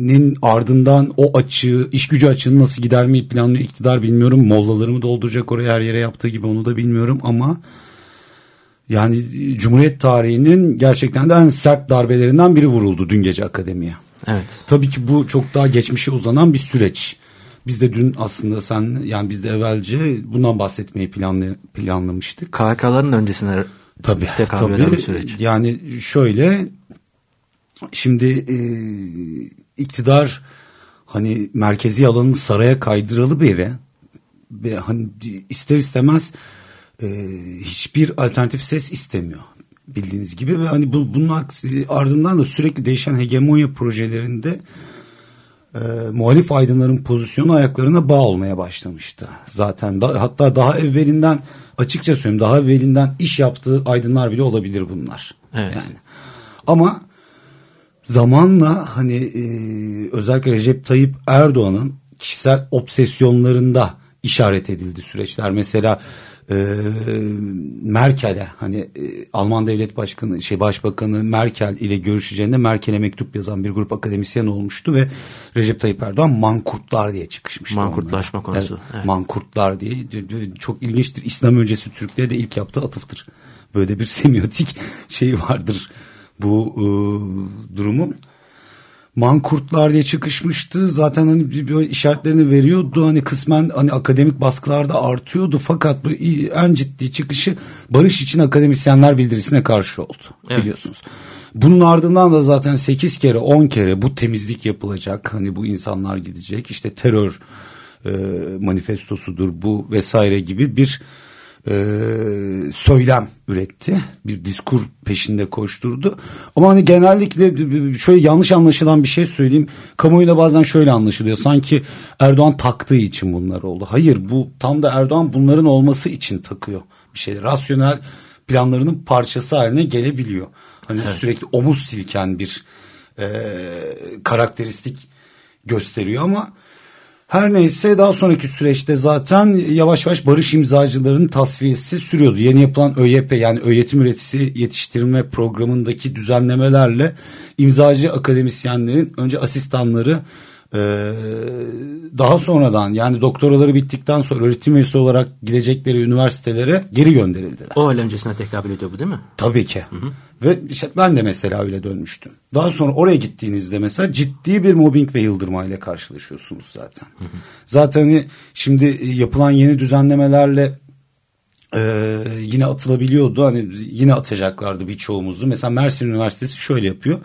nin ardından o açığı, iş gücü açığını nasıl gidermeyi planlıyor iktidar bilmiyorum. Mollaları mı dolduracak oraya her yere yaptığı gibi onu da bilmiyorum ama yani Cumhuriyet tarihinin gerçekten de en sert darbelerinden biri vuruldu dün gece akademiye. Evet. Tabii ki bu çok daha geçmişe uzanan bir süreç. Biz de dün aslında sen yani biz de evvelce bundan bahsetmeyi planlı, planlamıştık. KHK'ların öncesine Tabii. tekabül tabii. eden bir süreç. Yani şöyle şimdi e, iktidar hani merkezi alanın saraya kaydıralı beri ve hani ister istemez e, hiçbir alternatif ses istemiyor bildiğiniz gibi ve hani bu, bunun aksi, ardından da sürekli değişen hegemonya projelerinde e, muhalif aydınların pozisyonu ayaklarına bağ olmaya başlamıştı. Zaten da, hatta daha evvelinden açıkça söyleyeyim daha evvelinden iş yaptığı aydınlar bile olabilir bunlar. Evet. Yani. Ama zamanla hani e, özellikle Recep Tayyip Erdoğan'ın kişisel obsesyonlarında işaret edildi süreçler. Mesela e, Merkel'e hani e, Alman Devlet Başkanı şey Başbakanı Merkel ile görüşeceğinde Merkel'e mektup yazan bir grup akademisyen olmuştu ve Recep Tayyip Erdoğan mankurtlar diye çıkışmıştı. Mankurtlaşma onlara. konusu, evet. Mankurtlar diye çok ilginçtir. İslam öncesi Türklere de ilk yaptığı atıftır. Böyle bir semiotik şey vardır bu e, durumun. Mankurtlar diye çıkışmıştı. Zaten hani bir işaretlerini veriyordu. Hani kısmen hani akademik baskılarda artıyordu. Fakat bu en ciddi çıkışı barış için akademisyenler bildirisine karşı oldu. Evet. Biliyorsunuz. Bunun ardından da zaten 8 kere 10 kere bu temizlik yapılacak. Hani bu insanlar gidecek. İşte terör e, manifestosudur bu vesaire gibi bir e, söylem üretti. Bir diskur peşinde koşturdu. Ama hani genellikle şöyle yanlış anlaşılan bir şey söyleyeyim. Kamuoyunda bazen şöyle anlaşılıyor. Sanki Erdoğan taktığı için bunlar oldu. Hayır bu tam da Erdoğan bunların olması için takıyor bir şeyler. Rasyonel planlarının parçası haline gelebiliyor. Hani sürekli omuz silken bir e, karakteristik gösteriyor ama her neyse daha sonraki süreçte zaten yavaş yavaş barış imzacılarının tasfiyesi sürüyordu. Yeni yapılan ÖYP yani öğretim üreticisi yetiştirme programındaki düzenlemelerle imzacı akademisyenlerin önce asistanları Ee, daha sonradan yani doktoraları bittikten sonra öğretim üyesi olarak gidecekleri üniversitelere geri gönderildiler. O hal öncesine tekabül ediyor bu değil mi? Tabii ki. Ve işte ben de mesela öyle dönmüştüm. Daha sonra oraya gittiğinizde mesela ciddi bir mobbing ve yıldırmayla karşılaşıyorsunuz zaten. Zaten hani şimdi yapılan yeni düzenlemelerle e, yine atılabiliyordu. Hani yine atacaklardı birçoğumuzu. Mesela Mersin Üniversitesi şöyle yapıyor.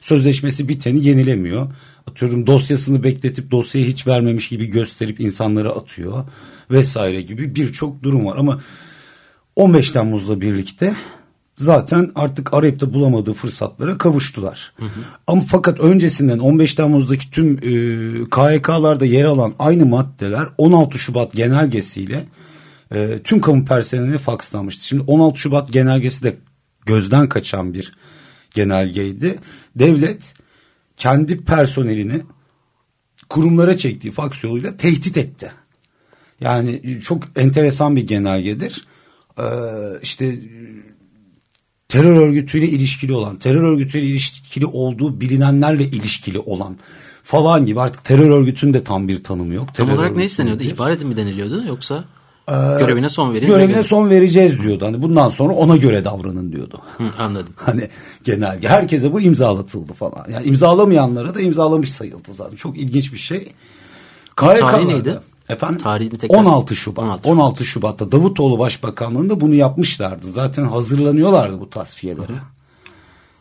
Sözleşmesi biteni yenilemiyor. Atıyorum dosyasını bekletip dosyayı hiç vermemiş gibi gösterip insanlara atıyor vesaire gibi birçok durum var ama 15 Temmuz'la birlikte zaten artık arayıp da bulamadığı fırsatlara kavuştular. Hı hı. Ama fakat öncesinden 15 Temmuz'daki tüm e, KHK'larda yer alan aynı maddeler 16 Şubat genelgesiyle e, tüm kamu personeline fakslanmıştı. Şimdi 16 Şubat genelgesi de gözden kaçan bir genelgeydi. Devlet kendi personelini kurumlara çektiği faks yoluyla tehdit etti. Yani çok enteresan bir genelgedir. Ee, işte terör örgütüyle ilişkili olan, terör örgütüyle ilişkili olduğu bilinenlerle ilişkili olan falan gibi artık terör örgütünün de tam bir tanımı yok. Tam Terör olarak ne isteniyordu? İhbar edin mi deniliyordu yoksa ee, görevine son verin. Görevine son vereceğiz diyordu. Hani bundan sonra ona göre davranın diyordu. Hı, anladım. Hani genelge herkese bu imzalatıldı falan. Yani imzalamayanlara da imzalamış sayıldı zaten. Çok ilginç bir şey. KYK'larda, Tarihi neydi? Efendim? Tarihini tekrar 16 Şubat. 16. 16 Şubat'ta Davutoğlu Başbakanlığı'nda bunu yapmışlardı. Zaten hazırlanıyorlardı bu tasfiyelere.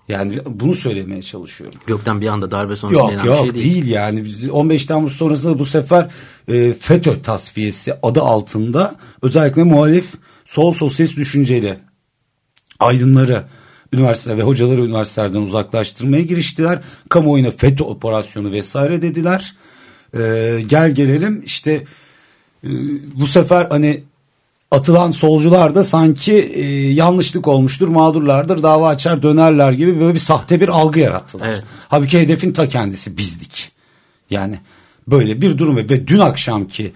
Yani bunu söylemeye çalışıyorum. Gökten bir anda darbe sonrası yok, yok, bir şey değil. değil yani. Biz 15 Temmuz sonrasında bu sefer e, FETÖ tasfiyesi adı altında özellikle muhalif sol sosyalist düşünceyle aydınları üniversite ve hocaları üniversitelerden uzaklaştırmaya giriştiler. Kamuoyuna FETÖ operasyonu vesaire dediler. E, gel gelelim işte e, bu sefer hani atılan solcular da sanki e, yanlışlık olmuştur, mağdurlardır, dava açar dönerler gibi böyle bir sahte bir algı yarattılar. Evet. Halbuki hedefin ta kendisi bizdik. Yani böyle bir durum ve dün akşamki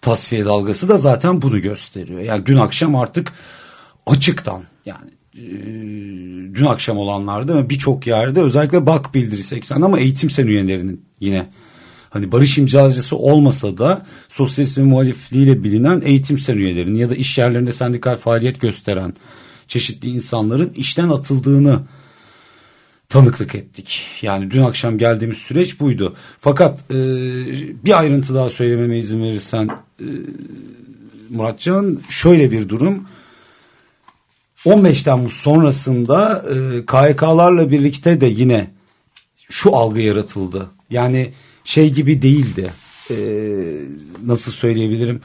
tasfiye dalgası da zaten bunu gösteriyor. Yani dün akşam artık açıktan yani dün akşam olanlarda birçok yerde özellikle bak bildirisi eksen ama eğitim sen üyelerinin yine hani barış imzacısı olmasa da sosyalist ve muhalifliğiyle bilinen eğitim sen üyelerinin ya da iş yerlerinde sendikal faaliyet gösteren çeşitli insanların işten atıldığını tanıklık ettik. Yani dün akşam geldiğimiz süreç buydu. Fakat e, bir ayrıntı daha söylememe izin verirsen e, Muratcan şöyle bir durum. 15 Temmuz sonrasında e, KHK'larla birlikte de yine şu algı yaratıldı. Yani şey gibi değildi. E, nasıl söyleyebilirim?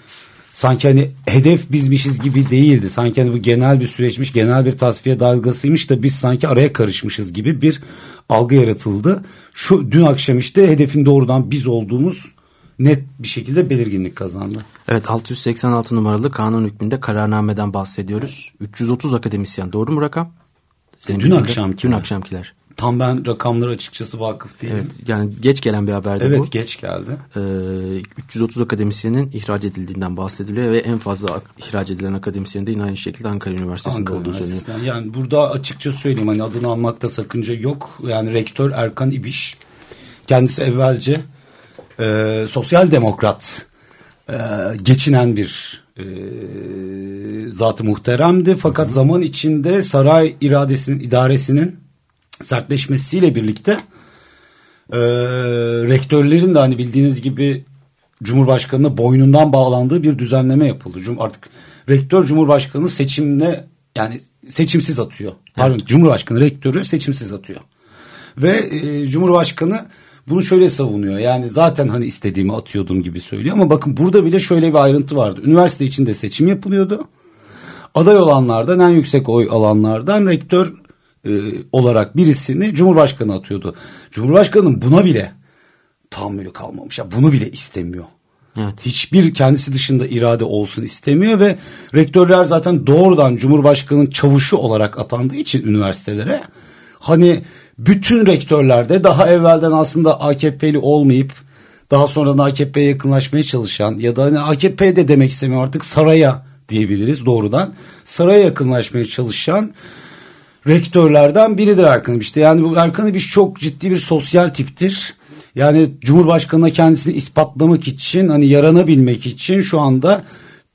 Sanki hani hedef bizmişiz gibi değildi. Sanki hani bu genel bir süreçmiş, genel bir tasfiye dalgasıymış da biz sanki araya karışmışız gibi bir algı yaratıldı. Şu dün akşam işte hedefin doğrudan biz olduğumuz net bir şekilde belirginlik kazandı. Evet 686 numaralı kanun hükmünde kararnameden bahsediyoruz. 330 akademisyen doğru mu rakam? Senin dün akşamki. Dün akşamkiler. Tam ben rakamlara açıkçası vakıf değilim. Evet, yani geç gelen bir haberdi evet, bu. Evet geç geldi. Ee, 330 akademisyenin ihraç edildiğinden bahsediliyor ve en fazla ihraç edilen akademisyenin de yine aynı şekilde Ankara Üniversitesi'nde Ankara olduğu söyleniyor. Yani burada açıkça söyleyeyim hani adını almakta sakınca yok. Yani rektör Erkan İbiş kendisi evvelce e, sosyal demokrat e, geçinen bir e, zatı muhteremdi. Fakat Hı -hı. zaman içinde saray iradesinin idaresinin sertleşmesiyle birlikte e, rektörlerin de hani bildiğiniz gibi Cumhurbaşkanı'na boynundan bağlandığı bir düzenleme yapıldı. Cum artık rektör Cumhurbaşkanı seçimle yani seçimsiz atıyor. Pardon evet. Cumhurbaşkanı rektörü seçimsiz atıyor. Ve e, Cumhurbaşkanı bunu şöyle savunuyor. Yani zaten hani istediğimi atıyordum gibi söylüyor ama bakın burada bile şöyle bir ayrıntı vardı. Üniversite içinde seçim yapılıyordu. Aday olanlardan en yüksek oy alanlardan rektör e, olarak birisini Cumhurbaşkanı atıyordu. Cumhurbaşkanının buna bile tahammülü kalmamış. Ya bunu bile istemiyor. Evet. Hiçbir kendisi dışında irade olsun istemiyor ve rektörler zaten doğrudan Cumhurbaşkanı'nın çavuşu olarak atandığı için üniversitelere hani bütün rektörlerde daha evvelden aslında AKP'li olmayıp daha sonradan AKP'ye yakınlaşmaya çalışan ya da hani AKP de demek istemiyor artık saraya diyebiliriz doğrudan saraya yakınlaşmaya çalışan rektörlerden biridir Erkan İbiş. Yani bu Erkan İbiş çok ciddi bir sosyal tiptir. Yani Cumhurbaşkanı'na kendisini ispatlamak için hani yaranabilmek için şu anda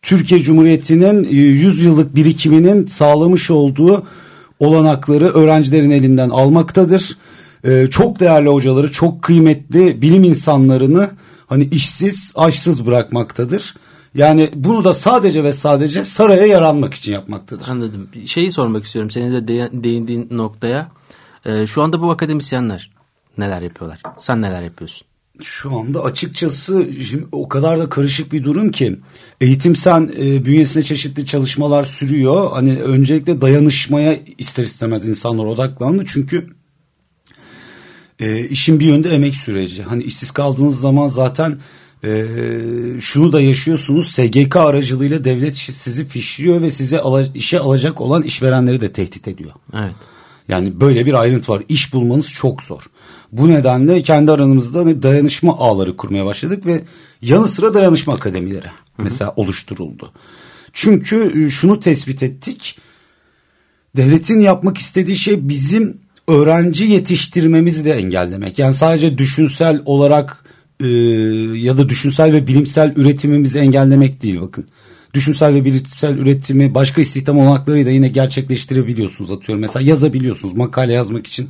Türkiye Cumhuriyeti'nin 100 yıllık birikiminin sağlamış olduğu olanakları öğrencilerin elinden almaktadır. Ee, çok değerli hocaları, çok kıymetli bilim insanlarını hani işsiz, açsız bırakmaktadır. Yani bunu da sadece ve sadece saraya yaranmak için yapmaktadır. Anladım. Bir şeyi sormak istiyorum. Senin de değindiğin noktaya. Ee, şu anda bu akademisyenler neler yapıyorlar? Sen neler yapıyorsun? Şu anda açıkçası şimdi o kadar da karışık bir durum ki eğitimsen e, bünyesinde çeşitli çalışmalar sürüyor. Hani öncelikle dayanışmaya ister istemez insanlar odaklandı. Çünkü e, işin bir yönde emek süreci. Hani işsiz kaldığınız zaman zaten e, şunu da yaşıyorsunuz. SGK aracılığıyla devlet sizi fişliyor ve size ala, işe alacak olan işverenleri de tehdit ediyor. Evet. Yani böyle bir ayrıntı var. İş bulmanız çok zor. Bu nedenle kendi aramızda hani dayanışma ağları kurmaya başladık ve yanı sıra dayanışma akademileri Hı-hı. mesela oluşturuldu. Çünkü e, şunu tespit ettik. Devletin yapmak istediği şey bizim öğrenci yetiştirmemizi de engellemek. Yani sadece düşünsel olarak e, ya da düşünsel ve bilimsel üretimimizi engellemek değil bakın. Düşünsel ve bilimsel üretimi başka istihdam olanaklarıyla yine gerçekleştirebiliyorsunuz atıyorum. Mesela yazabiliyorsunuz makale yazmak için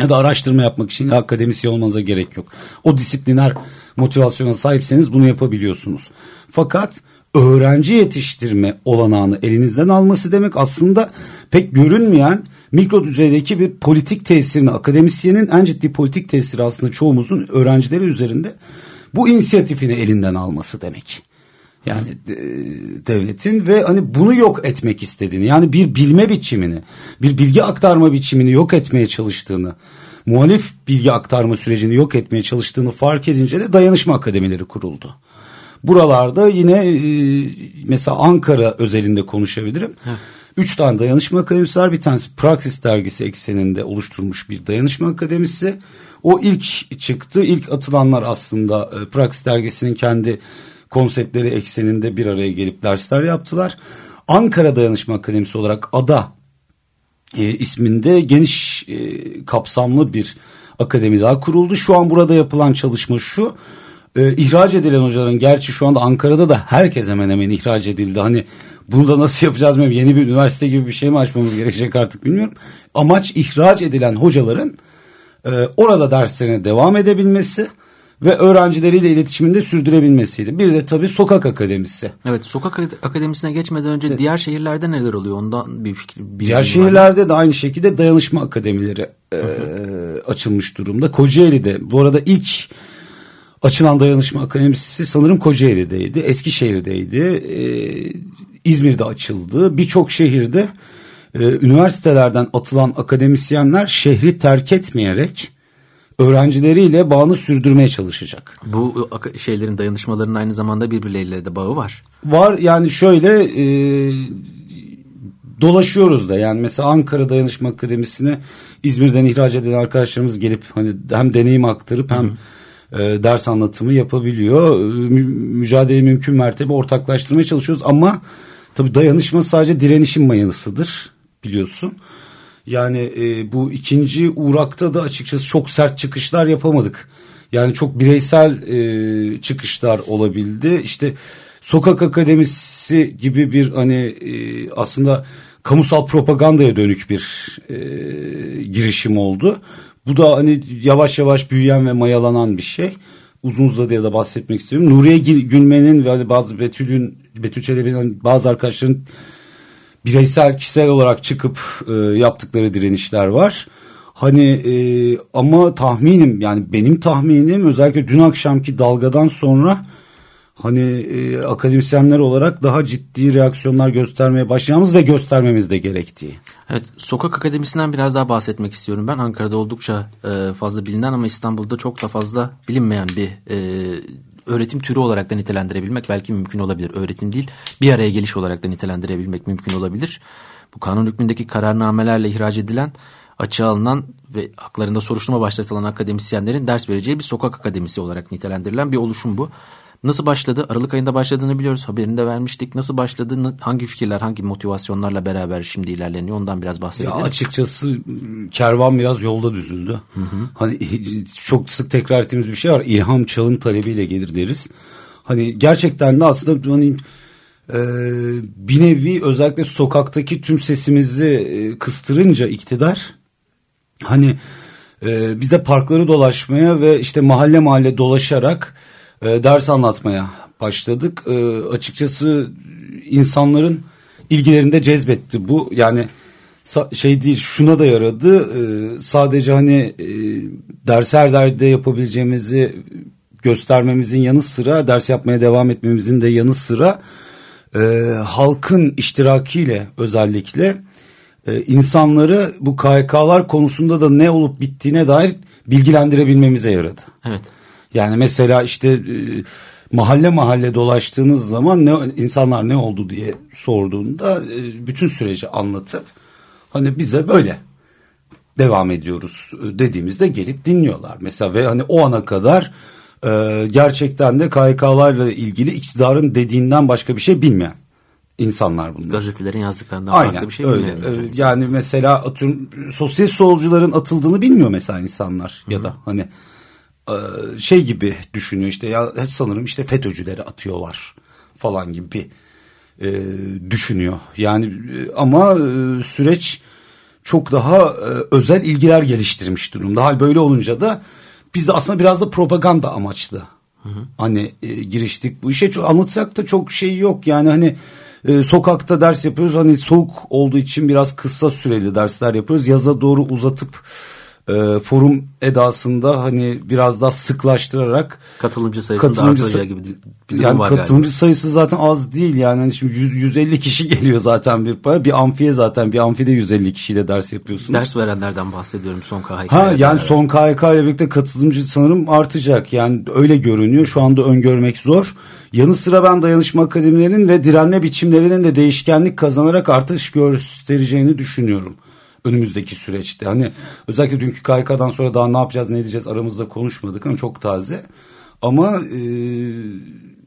ya da araştırma yapmak için akademisyen olmanıza gerek yok. O disipliner motivasyona sahipseniz bunu yapabiliyorsunuz. Fakat öğrenci yetiştirme olanağını elinizden alması demek aslında pek görünmeyen mikro düzeydeki bir politik tesirini akademisyenin en ciddi politik tesiri aslında çoğumuzun öğrencileri üzerinde bu inisiyatifini elinden alması demek. Yani e, devletin ve hani bunu yok etmek istediğini yani bir bilme biçimini bir bilgi aktarma biçimini yok etmeye çalıştığını muhalif bilgi aktarma sürecini yok etmeye çalıştığını fark edince de dayanışma akademileri kuruldu. Buralarda yine e, mesela Ankara özelinde konuşabilirim. Heh. Üç tane dayanışma akademisi var. Bir tanesi Praxis dergisi ekseninde oluşturulmuş bir dayanışma akademisi. O ilk çıktı. İlk atılanlar aslında e, Praxis dergisinin kendi konseptleri ekseninde bir araya gelip dersler yaptılar. Ankara Dayanışma Akademisi olarak ADA e, isminde geniş e, kapsamlı bir akademi daha kuruldu. Şu an burada yapılan çalışma şu. E, ihraç edilen hocaların gerçi şu anda Ankara'da da herkes hemen hemen ihraç edildi. Hani bunu da nasıl yapacağız bilmiyorum. Yeni bir üniversite gibi bir şey mi açmamız gerekecek artık bilmiyorum. Amaç ihraç edilen hocaların e, orada derslerine devam edebilmesi ve öğrencileriyle iletişiminde sürdürebilmesiydi. Bir de tabii sokak akademisi. Evet sokak akademisine geçmeden önce evet. diğer şehirlerde neler oluyor ondan bir fikir. Bir diğer şehirlerde var. de aynı şekilde dayanışma akademileri e, açılmış durumda. Kocaeli'de bu arada ilk açılan dayanışma akademisi sanırım Kocaeli'deydi. Eskişehir'deydi. E, İzmir'de açıldı. Birçok şehirde e, üniversitelerden atılan akademisyenler şehri terk etmeyerek öğrencileriyle bağını sürdürmeye çalışacak. Bu şeylerin dayanışmaların aynı zamanda birbirleriyle de bağı var. Var yani şöyle e, dolaşıyoruz da yani mesela Ankara Dayanışma Akademisi'ne İzmir'den ihraç eden arkadaşlarımız gelip hani hem deneyim aktarıp hem e, ders anlatımı yapabiliyor. Mü, mücadele mümkün mertebe ortaklaştırmaya çalışıyoruz ama tabii dayanışma sadece direnişin mayasıdır biliyorsun. Yani e, bu ikinci uğrakta da açıkçası çok sert çıkışlar yapamadık. Yani çok bireysel e, çıkışlar olabildi. İşte sokak akademisi gibi bir hani e, aslında kamusal propagandaya dönük bir e, girişim oldu. Bu da hani yavaş yavaş büyüyen ve mayalanan bir şey. Uzun uzadıya da bahsetmek istiyorum. Nuriye Gülmen'in ve hani bazı Betül'ün Betül Çelebi'nin bazı arkadaşların bireysel kişisel olarak çıkıp e, yaptıkları direnişler var. Hani e, ama tahminim yani benim tahminim özellikle dün akşamki dalgadan sonra hani e, akademisyenler olarak daha ciddi reaksiyonlar göstermeye başlayacağımız ve göstermemiz de gerektiği. Evet sokak akademisinden biraz daha bahsetmek istiyorum ben. Ankara'da oldukça e, fazla bilinen ama İstanbul'da çok da fazla bilinmeyen bir e, öğretim türü olarak da nitelendirebilmek belki mümkün olabilir. Öğretim değil bir araya geliş olarak da nitelendirebilmek mümkün olabilir. Bu kanun hükmündeki kararnamelerle ihraç edilen açığa alınan ve haklarında soruşturma başlatılan akademisyenlerin ders vereceği bir sokak akademisi olarak nitelendirilen bir oluşum bu. Nasıl başladı? Aralık ayında başladığını biliyoruz. Haberini de vermiştik. Nasıl başladı? Hangi fikirler, hangi motivasyonlarla beraber şimdi ilerleniyor? Ondan biraz Ya misin? açıkçası kervan biraz yolda düzüldü. Hani çok sık tekrar ettiğimiz bir şey var. İlham çağın talebiyle gelir deriz. Hani gerçekten de aslında hani e, bir nevi özellikle sokaktaki tüm sesimizi e, kıstırınca iktidar hani e, bize parkları dolaşmaya ve işte mahalle mahalle dolaşarak e, ders anlatmaya başladık. E, açıkçası insanların ilgilerinde cezbetti bu. Yani şey değil şuna da yaradı. E, sadece hani e, ders her derde yapabileceğimizi göstermemizin yanı sıra ders yapmaya devam etmemizin de yanı sıra e, halkın iştirakiyle özellikle e, insanları bu KHK'lar konusunda da ne olup bittiğine dair bilgilendirebilmemize yaradı. Evet. Yani mesela işte e, mahalle mahalle dolaştığınız zaman ne insanlar ne oldu diye sorduğunda e, bütün süreci anlatıp hani bize böyle devam ediyoruz e, dediğimizde gelip dinliyorlar. Mesela ve hani o ana kadar e, gerçekten de KHK'larla ilgili iktidarın dediğinden başka bir şey bilmeyen insanlar bunlar. Gazetelerin yazdıklarından Aynen farklı bir şey öyle. bilmiyorum. Ee, Yani mesela atıyorum sosyal solcuların atıldığını bilmiyor mesela insanlar ya da hani şey gibi düşünüyor işte ya sanırım işte FETÖ'cüleri atıyorlar falan gibi e, düşünüyor. Yani e, ama e, süreç çok daha e, özel ilgiler geliştirmiş durumda. Hal böyle olunca da biz de aslında biraz da propaganda amaçlı. Hani e, giriştik bu işe çok anlatsak da çok şey yok yani hani e, sokakta ders yapıyoruz hani soğuk olduğu için biraz kısa süreli dersler yapıyoruz yaza doğru uzatıp e, forum edasında hani biraz daha sıklaştırarak Katılımcı sayısını katılımcı da artırıyor gibi bir yani var katılımcı galiba. sayısı zaten az değil yani Hani şimdi 100, 150 kişi geliyor zaten bir para bir amfiye zaten bir amfide 150 kişiyle ders yapıyorsunuz. Ders verenlerden bahsediyorum son KHK. Ha yani son KHK ile birlikte katılımcı sanırım artacak. Yani öyle görünüyor. Şu anda öngörmek zor. Yanı sıra ben dayanışma akademilerinin ve direnme biçimlerinin de değişkenlik kazanarak artış göstereceğini düşünüyorum. Önümüzdeki süreçte. Hani özellikle dünkü KHK'dan sonra daha ne yapacağız ne edeceğiz aramızda konuşmadık ama çok taze. Ama e,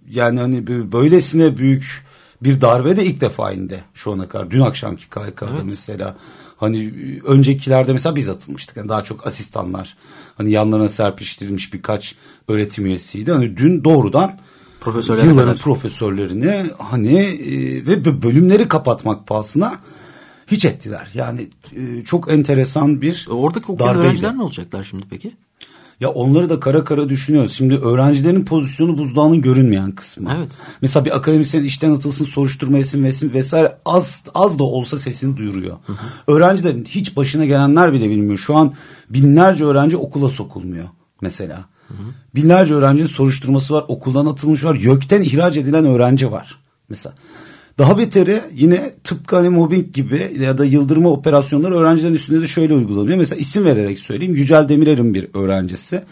yani hani bö- böylesine büyük bir darbe de ilk defa indi şu ana kadar. Dün akşamki KHK'da mesela. Hani e, öncekilerde mesela biz atılmıştık. Yani daha çok asistanlar. Hani yanlarına serpiştirilmiş birkaç öğretim üyesiydi. Hani dün doğrudan Profesörlere yılların kadar. profesörlerini hani e, ve bö- bölümleri kapatmak pahasına hiç ettiler. Yani e, çok enteresan bir Oradaki okuyan darbeydi. öğrenciler ne olacaklar şimdi peki? Ya onları da kara kara düşünüyoruz. Şimdi öğrencilerin pozisyonu buzdağının görünmeyen kısmı. Evet. Mesela bir akademisyen işten atılsın, soruşturma etsin vesin vesaire az az da olsa sesini duyuruyor. Öğrencilerin hiç başına gelenler bile bilmiyor. Şu an binlerce öğrenci okula sokulmuyor mesela. Binlerce öğrencinin soruşturması var, okuldan atılmış var, YÖK'ten ihraç edilen öğrenci var mesela. Daha beteri yine tıpkı hani mobbing gibi ya da yıldırma operasyonları öğrencilerin üstünde de şöyle uygulanıyor. Mesela isim vererek söyleyeyim. Yücel Demirer'in bir öğrencisi.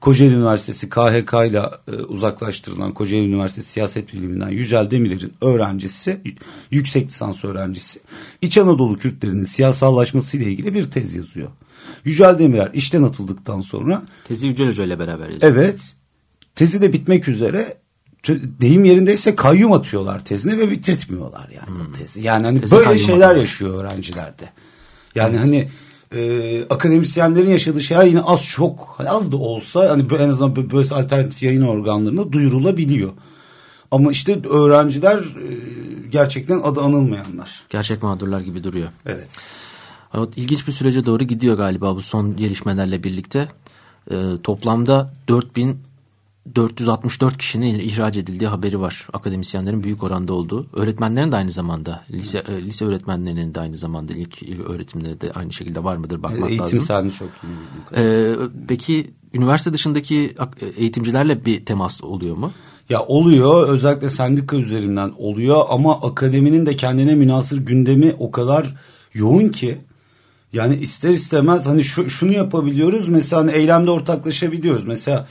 Kocaeli Üniversitesi KHK ile e, uzaklaştırılan Kocaeli Üniversitesi Siyaset Biliminden Yücel Demirer'in öğrencisi, yüksek lisans öğrencisi. İç Anadolu Kürtlerinin siyasallaşması ile ilgili bir tez yazıyor. Yücel Demirer işten atıldıktan sonra Tezi Yücel Hoca ile beraber yazıyor. Evet. Tezi de bitmek üzere. Deyim yerindeyse kayyum atıyorlar tezine ve bitirtmiyorlar yani o tezi. Yani hani Teze böyle şeyler atıyorlar. yaşıyor öğrencilerde. Yani hani e, akademisyenlerin yaşadığı şeyler yine az çok hani az da olsa hani en azından bö- böyle alternatif yayın organlarında duyurulabiliyor. Ama işte öğrenciler e, gerçekten adı anılmayanlar. Gerçek mağdurlar gibi duruyor. Evet. Evet, ilginç bir sürece doğru gidiyor galiba bu son gelişmelerle birlikte. Ee, toplamda 4464 kişinin ihraç edildiği haberi var. Akademisyenlerin büyük oranda olduğu. Öğretmenlerin de aynı zamanda, lise, e, lise öğretmenlerinin de aynı zamanda ilk öğretimleri de aynı şekilde var mıdır bakmak Eğitim lazım. sahnesi çok iyi. Ee, peki üniversite dışındaki ak- eğitimcilerle bir temas oluyor mu? Ya oluyor özellikle sendika üzerinden oluyor ama akademinin de kendine münasır gündemi o kadar yoğun ki yani ister istemez hani şu, şunu yapabiliyoruz mesela hani eylemde ortaklaşabiliyoruz mesela e,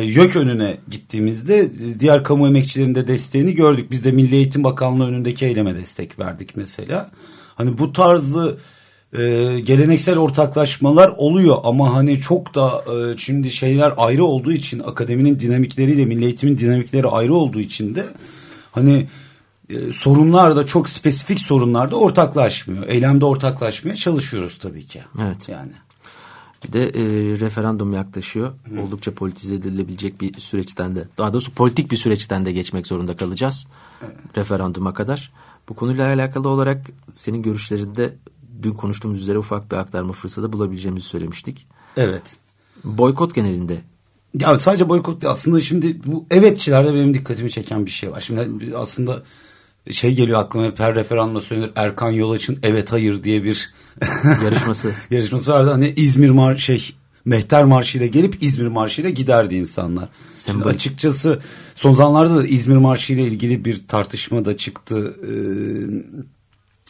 YÖK önüne gittiğimizde e, diğer kamu emekçilerinin de desteğini gördük biz de Milli Eğitim Bakanlığı önündeki eyleme destek verdik mesela hani bu tarzı e, geleneksel ortaklaşmalar oluyor ama hani çok da e, şimdi şeyler ayrı olduğu için akademinin dinamikleriyle milli eğitimin dinamikleri ayrı olduğu için de hani e, sorunlar da çok spesifik sorunlar da ortaklaşmıyor. Eylemde ortaklaşmaya çalışıyoruz tabii ki. Evet. Yani. De e, referandum yaklaşıyor. Oldukça politize edilebilecek bir süreçten de daha doğrusu politik bir süreçten de geçmek zorunda kalacağız. Referanduma kadar. Bu konuyla alakalı olarak senin görüşlerinde dün konuştuğumuz üzere ufak bir aktarma fırsatı bulabileceğimizi söylemiştik. Evet. Boykot genelinde Ya sadece boykot değil. Aslında şimdi bu evetçilerde benim dikkatimi çeken bir şey var. Şimdi aslında şey geliyor aklıma hep her referandumda söylenir. Erkan Yolaç'ın evet hayır diye bir yarışması. yarışması vardı. Hani İzmir Mar şey Mehter Marşı ile gelip İzmir Marşı ile giderdi insanlar. Şimdi açıkçası son zamanlarda da İzmir Marşı ile ilgili bir tartışma da çıktı. Ee,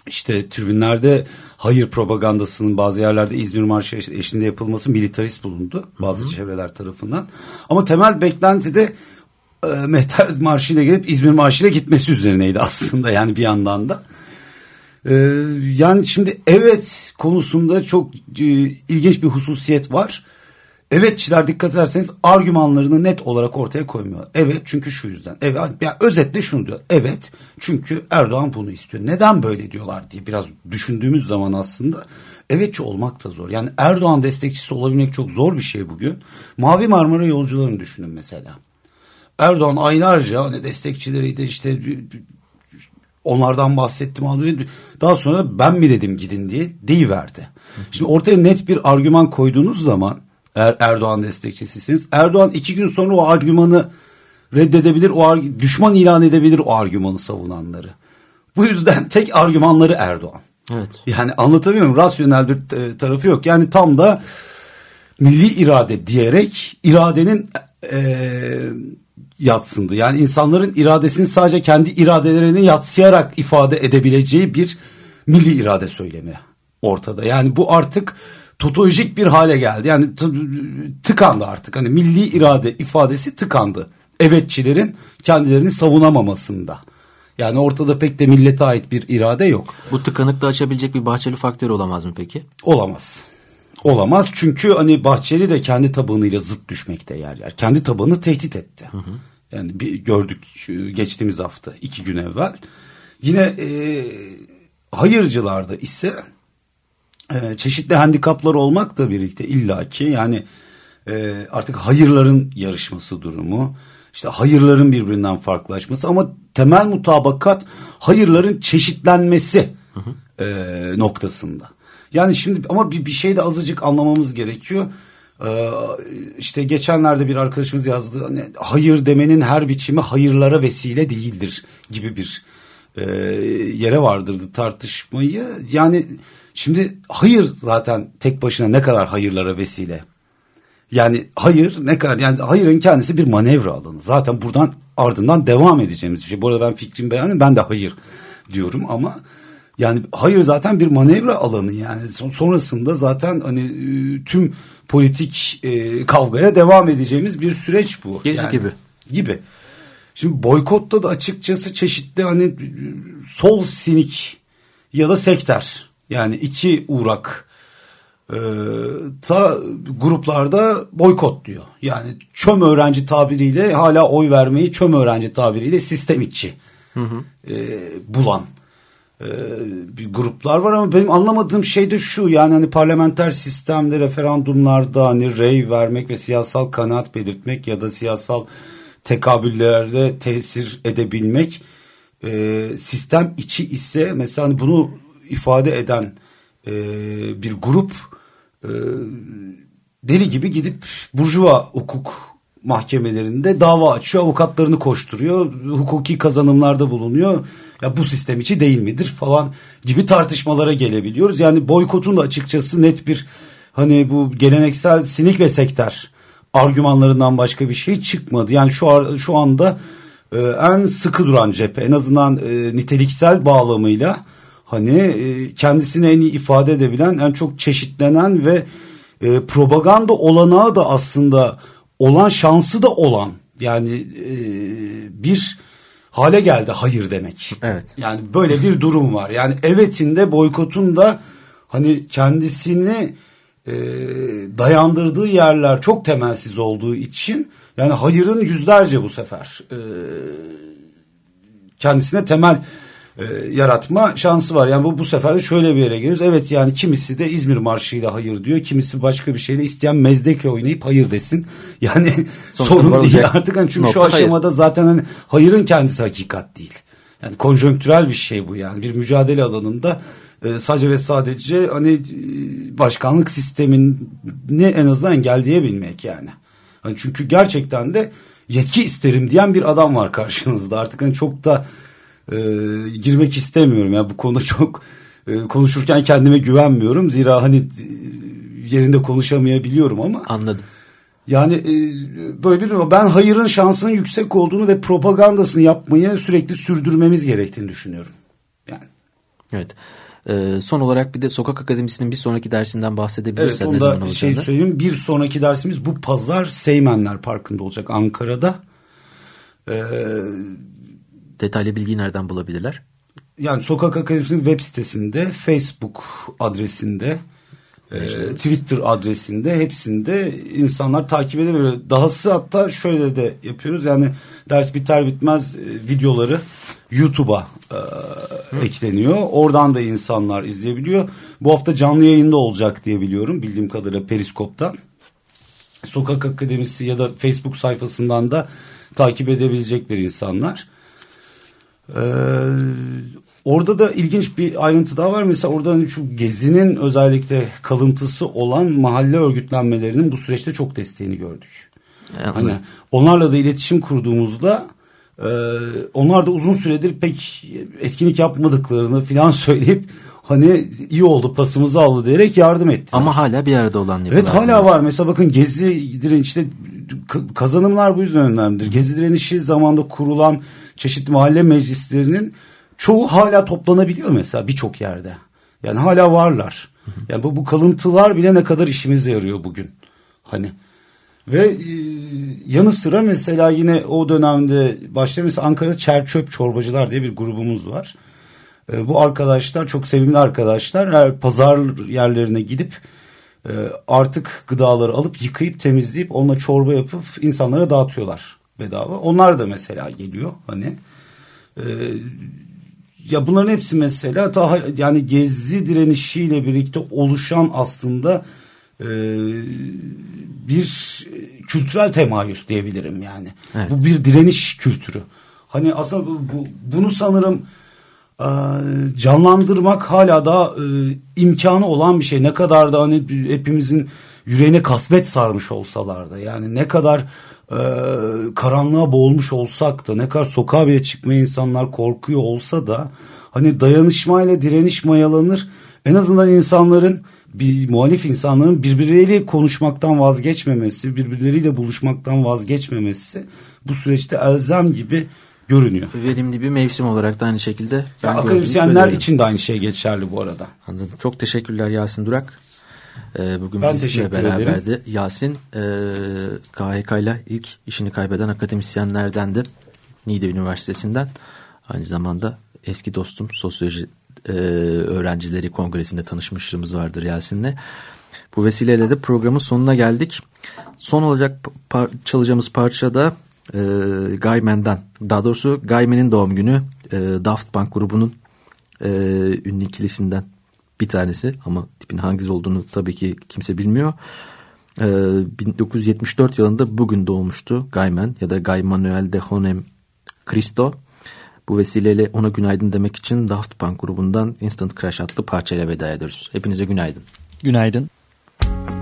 işte tribünlerde hayır propagandasının bazı yerlerde İzmir Marşı eş- eşliğinde yapılması militarist bulundu bazı çevreler tarafından. Ama temel beklenti de e, Mehter Marşı ile gelip İzmir Marşı ile gitmesi üzerineydi aslında yani bir yandan da. Ee, yani şimdi evet konusunda çok e, ilginç bir hususiyet var. Evetçiler dikkat ederseniz argümanlarını net olarak ortaya koymuyor. Evet çünkü şu yüzden. Evet yani özetle şunu diyor. Evet çünkü Erdoğan bunu istiyor. Neden böyle diyorlar diye biraz düşündüğümüz zaman aslında evetçi olmak da zor. Yani Erdoğan destekçisi olabilmek çok zor bir şey bugün. Mavi Marmara yolcularını düşünün mesela. Erdoğan aylarca hani destekçileriydi işte onlardan bahsettim. Daha sonra ben mi dedim gidin diye deyiverdi. Şimdi ortaya net bir argüman koyduğunuz zaman eğer Erdoğan destekçisisiniz. Erdoğan iki gün sonra o argümanı reddedebilir, o arg- düşman ilan edebilir o argümanı savunanları. Bu yüzden tek argümanları Erdoğan. Evet. Yani anlatabiliyor muyum? Rasyonel bir e, tarafı yok. Yani tam da milli irade diyerek iradenin e, yatsındı. Yani insanların iradesini sadece kendi iradelerini yatsıyarak ifade edebileceği bir milli irade söylemi ortada. Yani bu artık totolojik bir hale geldi. Yani tıkandı artık. Hani milli irade ifadesi tıkandı. Evetçilerin kendilerini savunamamasında. Yani ortada pek de millete ait bir irade yok. Bu tıkanıklığı açabilecek bir bahçeli faktör olamaz mı peki? Olamaz. Olamaz çünkü hani Bahçeli de kendi tabanıyla zıt düşmekte yer yer. Kendi tabanını tehdit etti. Yani bir gördük geçtiğimiz hafta iki gün evvel. Yine e, hayırcılarda ise e, çeşitli handikaplar olmakla birlikte illaki yani e, artık hayırların yarışması durumu işte hayırların birbirinden farklılaşması ama temel mutabakat hayırların çeşitlenmesi e, noktasında. Yani şimdi ama bir, bir şey de azıcık anlamamız gerekiyor. Ee, işte geçenlerde bir arkadaşımız yazdı hani hayır demenin her biçimi hayırlara vesile değildir gibi bir e, yere vardırdı tartışmayı. Yani şimdi hayır zaten tek başına ne kadar hayırlara vesile. Yani hayır ne kadar yani hayırın kendisi bir manevra alanı. Zaten buradan ardından devam edeceğimiz bir şey. Bu arada ben fikrim beğendim ben de hayır diyorum ama yani hayır zaten bir manevra alanı yani Son- sonrasında zaten hani e, tüm politik e, kavgaya devam edeceğimiz bir süreç bu. Gezi Yani- gibi. Gibi. Şimdi boykotta da açıkçası çeşitli hani sol sinik ya da sekter yani iki uğrak e, ta gruplarda boykot diyor. Yani çöm öğrenci tabiriyle hala oy vermeyi çöm öğrenci tabiriyle sistem içi e, bulan e, bir gruplar var ama benim anlamadığım şey de şu yani hani parlamenter sistemde referandumlarda hani rey vermek ve siyasal kanaat belirtmek ya da siyasal tekabüllerde tesir edebilmek e, sistem içi ise mesela hani bunu ifade eden e, bir grup e, deli gibi gidip burjuva hukuk mahkemelerinde dava açıyor, avukatlarını koşturuyor, hukuki kazanımlarda bulunuyor. Ya bu sistem içi değil midir falan gibi tartışmalara gelebiliyoruz. Yani boykotun da açıkçası net bir hani bu geleneksel sinik ve sekter argümanlarından başka bir şey çıkmadı. Yani şu şu anda e, en sıkı duran cephe en azından e, niteliksel bağlamıyla hani e, kendisini en iyi ifade edebilen en çok çeşitlenen ve e, propaganda olanağı da aslında olan şansı da olan yani e, bir hale geldi hayır demek. Evet. Yani böyle bir durum var. Yani evetin de boykotun da hani kendisini e, dayandırdığı yerler çok temelsiz olduğu için yani hayırın yüzlerce bu sefer e, kendisine temel e, yaratma şansı var. Yani bu bu sefer de şöyle bir yere geliyoruz. Evet yani kimisi de İzmir Marşı'yla hayır diyor. Kimisi başka bir şeyle isteyen mezdeke oynayıp hayır desin. Yani Sonuçta sorun değil artık. Hani çünkü şu nokta hayır. aşamada zaten hani hayırın kendisi hakikat değil. Yani konjonktürel bir şey bu yani. Bir mücadele alanında e, sadece ve sadece hani e, başkanlık sistemini en azından engelleyebilmek yani. Hani çünkü gerçekten de yetki isterim diyen bir adam var karşınızda. Artık hani çok da e, girmek istemiyorum. Yani bu konuda çok e, konuşurken kendime güvenmiyorum. Zira hani e, yerinde konuşamayabiliyorum ama Anladım. yani e, böyle diyor. Ben hayırın şansının yüksek olduğunu ve propagandasını yapmayı sürekli sürdürmemiz gerektiğini düşünüyorum. Yani Evet. Ee, son olarak bir de Sokak Akademisi'nin bir sonraki dersinden evet bahsedebilirsen ne zaman olacağını. şey söyleyeyim. Bir sonraki dersimiz bu pazar Seymenler Parkı'nda olacak Ankara'da. Ee, Detaylı bilgiyi nereden bulabilirler? yani Sokak Akademisi'nin web sitesinde, Facebook adresinde, e, Twitter adresinde hepsinde insanlar takip edebiliyor. Dahası hatta şöyle de yapıyoruz. Yani ders biter bitmez e, videoları YouTube'a e, ekleniyor. Oradan da insanlar izleyebiliyor. Bu hafta canlı yayında olacak diye biliyorum. Bildiğim kadarıyla Periskop'tan. Sokak Akademisi ya da Facebook sayfasından da takip edebilecekler insanlar. Ee, orada da ilginç bir ayrıntı daha var. Mesela orada hani şu gezinin özellikle kalıntısı olan mahalle örgütlenmelerinin bu süreçte çok desteğini gördük. Yani Hani onlarla da iletişim kurduğumuzda e, onlar da uzun süredir pek etkinlik yapmadıklarını falan söyleyip hani iyi oldu pasımızı aldı diyerek yardım ettiler. Ama hala bir arada olan yapılar. Evet hala var. Mesela bakın Gezi direnişte kazanımlar bu yüzden önemlidir. Gezi direnişi zamanında kurulan çeşitli mahalle meclislerinin çoğu hala toplanabiliyor mesela birçok yerde. Yani hala varlar. Yani bu, bu kalıntılar bile ne kadar işimize yarıyor bugün. Hani ve e, yanı sıra mesela yine o dönemde başta mesela Ankara'da Çerçöp Çorbacılar diye bir grubumuz var. E, bu arkadaşlar çok sevimli arkadaşlar. Her pazar yerlerine gidip e, artık gıdaları alıp yıkayıp temizleyip onunla çorba yapıp insanlara dağıtıyorlar bedava. Onlar da mesela geliyor hani. E, ya bunların hepsi mesela daha yani gezi direnişiyle birlikte oluşan aslında e, bir kültürel temayül diyebilirim yani. Evet. Bu bir direniş kültürü. Hani aslında bu, bu- bunu sanırım e, canlandırmak hala da e, imkanı olan bir şey. Ne kadar da hani hepimizin yüreğine kasvet sarmış olsalar da yani ne kadar e, karanlığa boğulmuş olsak da ne kadar sokağa bile çıkmaya insanlar korkuyor olsa da hani dayanışmayla direniş mayalanır. En azından insanların bir muhalif insanların birbirleriyle konuşmaktan vazgeçmemesi, birbirleriyle buluşmaktan vazgeçmemesi bu süreçte elzem gibi görünüyor. Verimli bir mevsim olarak da aynı şekilde. Ya, ben gördüğümü akademisyenler için de aynı şey geçerli bu arada. Anladım. Çok teşekkürler Yasin Durak. Ee, bugün Ben bizimle beraberdi. Yasin e, KHK ile ilk işini kaybeden akademisyenlerdendi. Niğde Üniversitesi'nden. Aynı zamanda eski dostum sosyoloji e, öğrencileri kongresinde tanışmışlığımız vardır Yasin'le. Bu vesileyle de programın sonuna geldik. Son olacak par- çalacağımız parça da e, Gaymen'den. Daha doğrusu Gaymen'in doğum günü e, Daft Punk grubunun e, ünlü ikilisinden bir tanesi ama tipin hangisi olduğunu tabii ki kimse bilmiyor. E, 1974 yılında bugün doğmuştu Gaymen ya da Guy Manuel de Honem Cristo. Bu vesileyle ona günaydın demek için Daft Punk grubundan Instant Crash adlı parçayla veda ediyoruz. Hepinize günaydın. Günaydın. I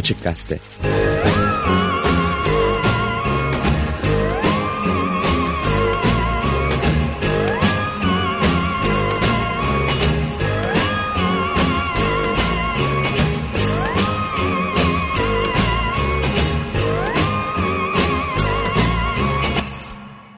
Açık Gazete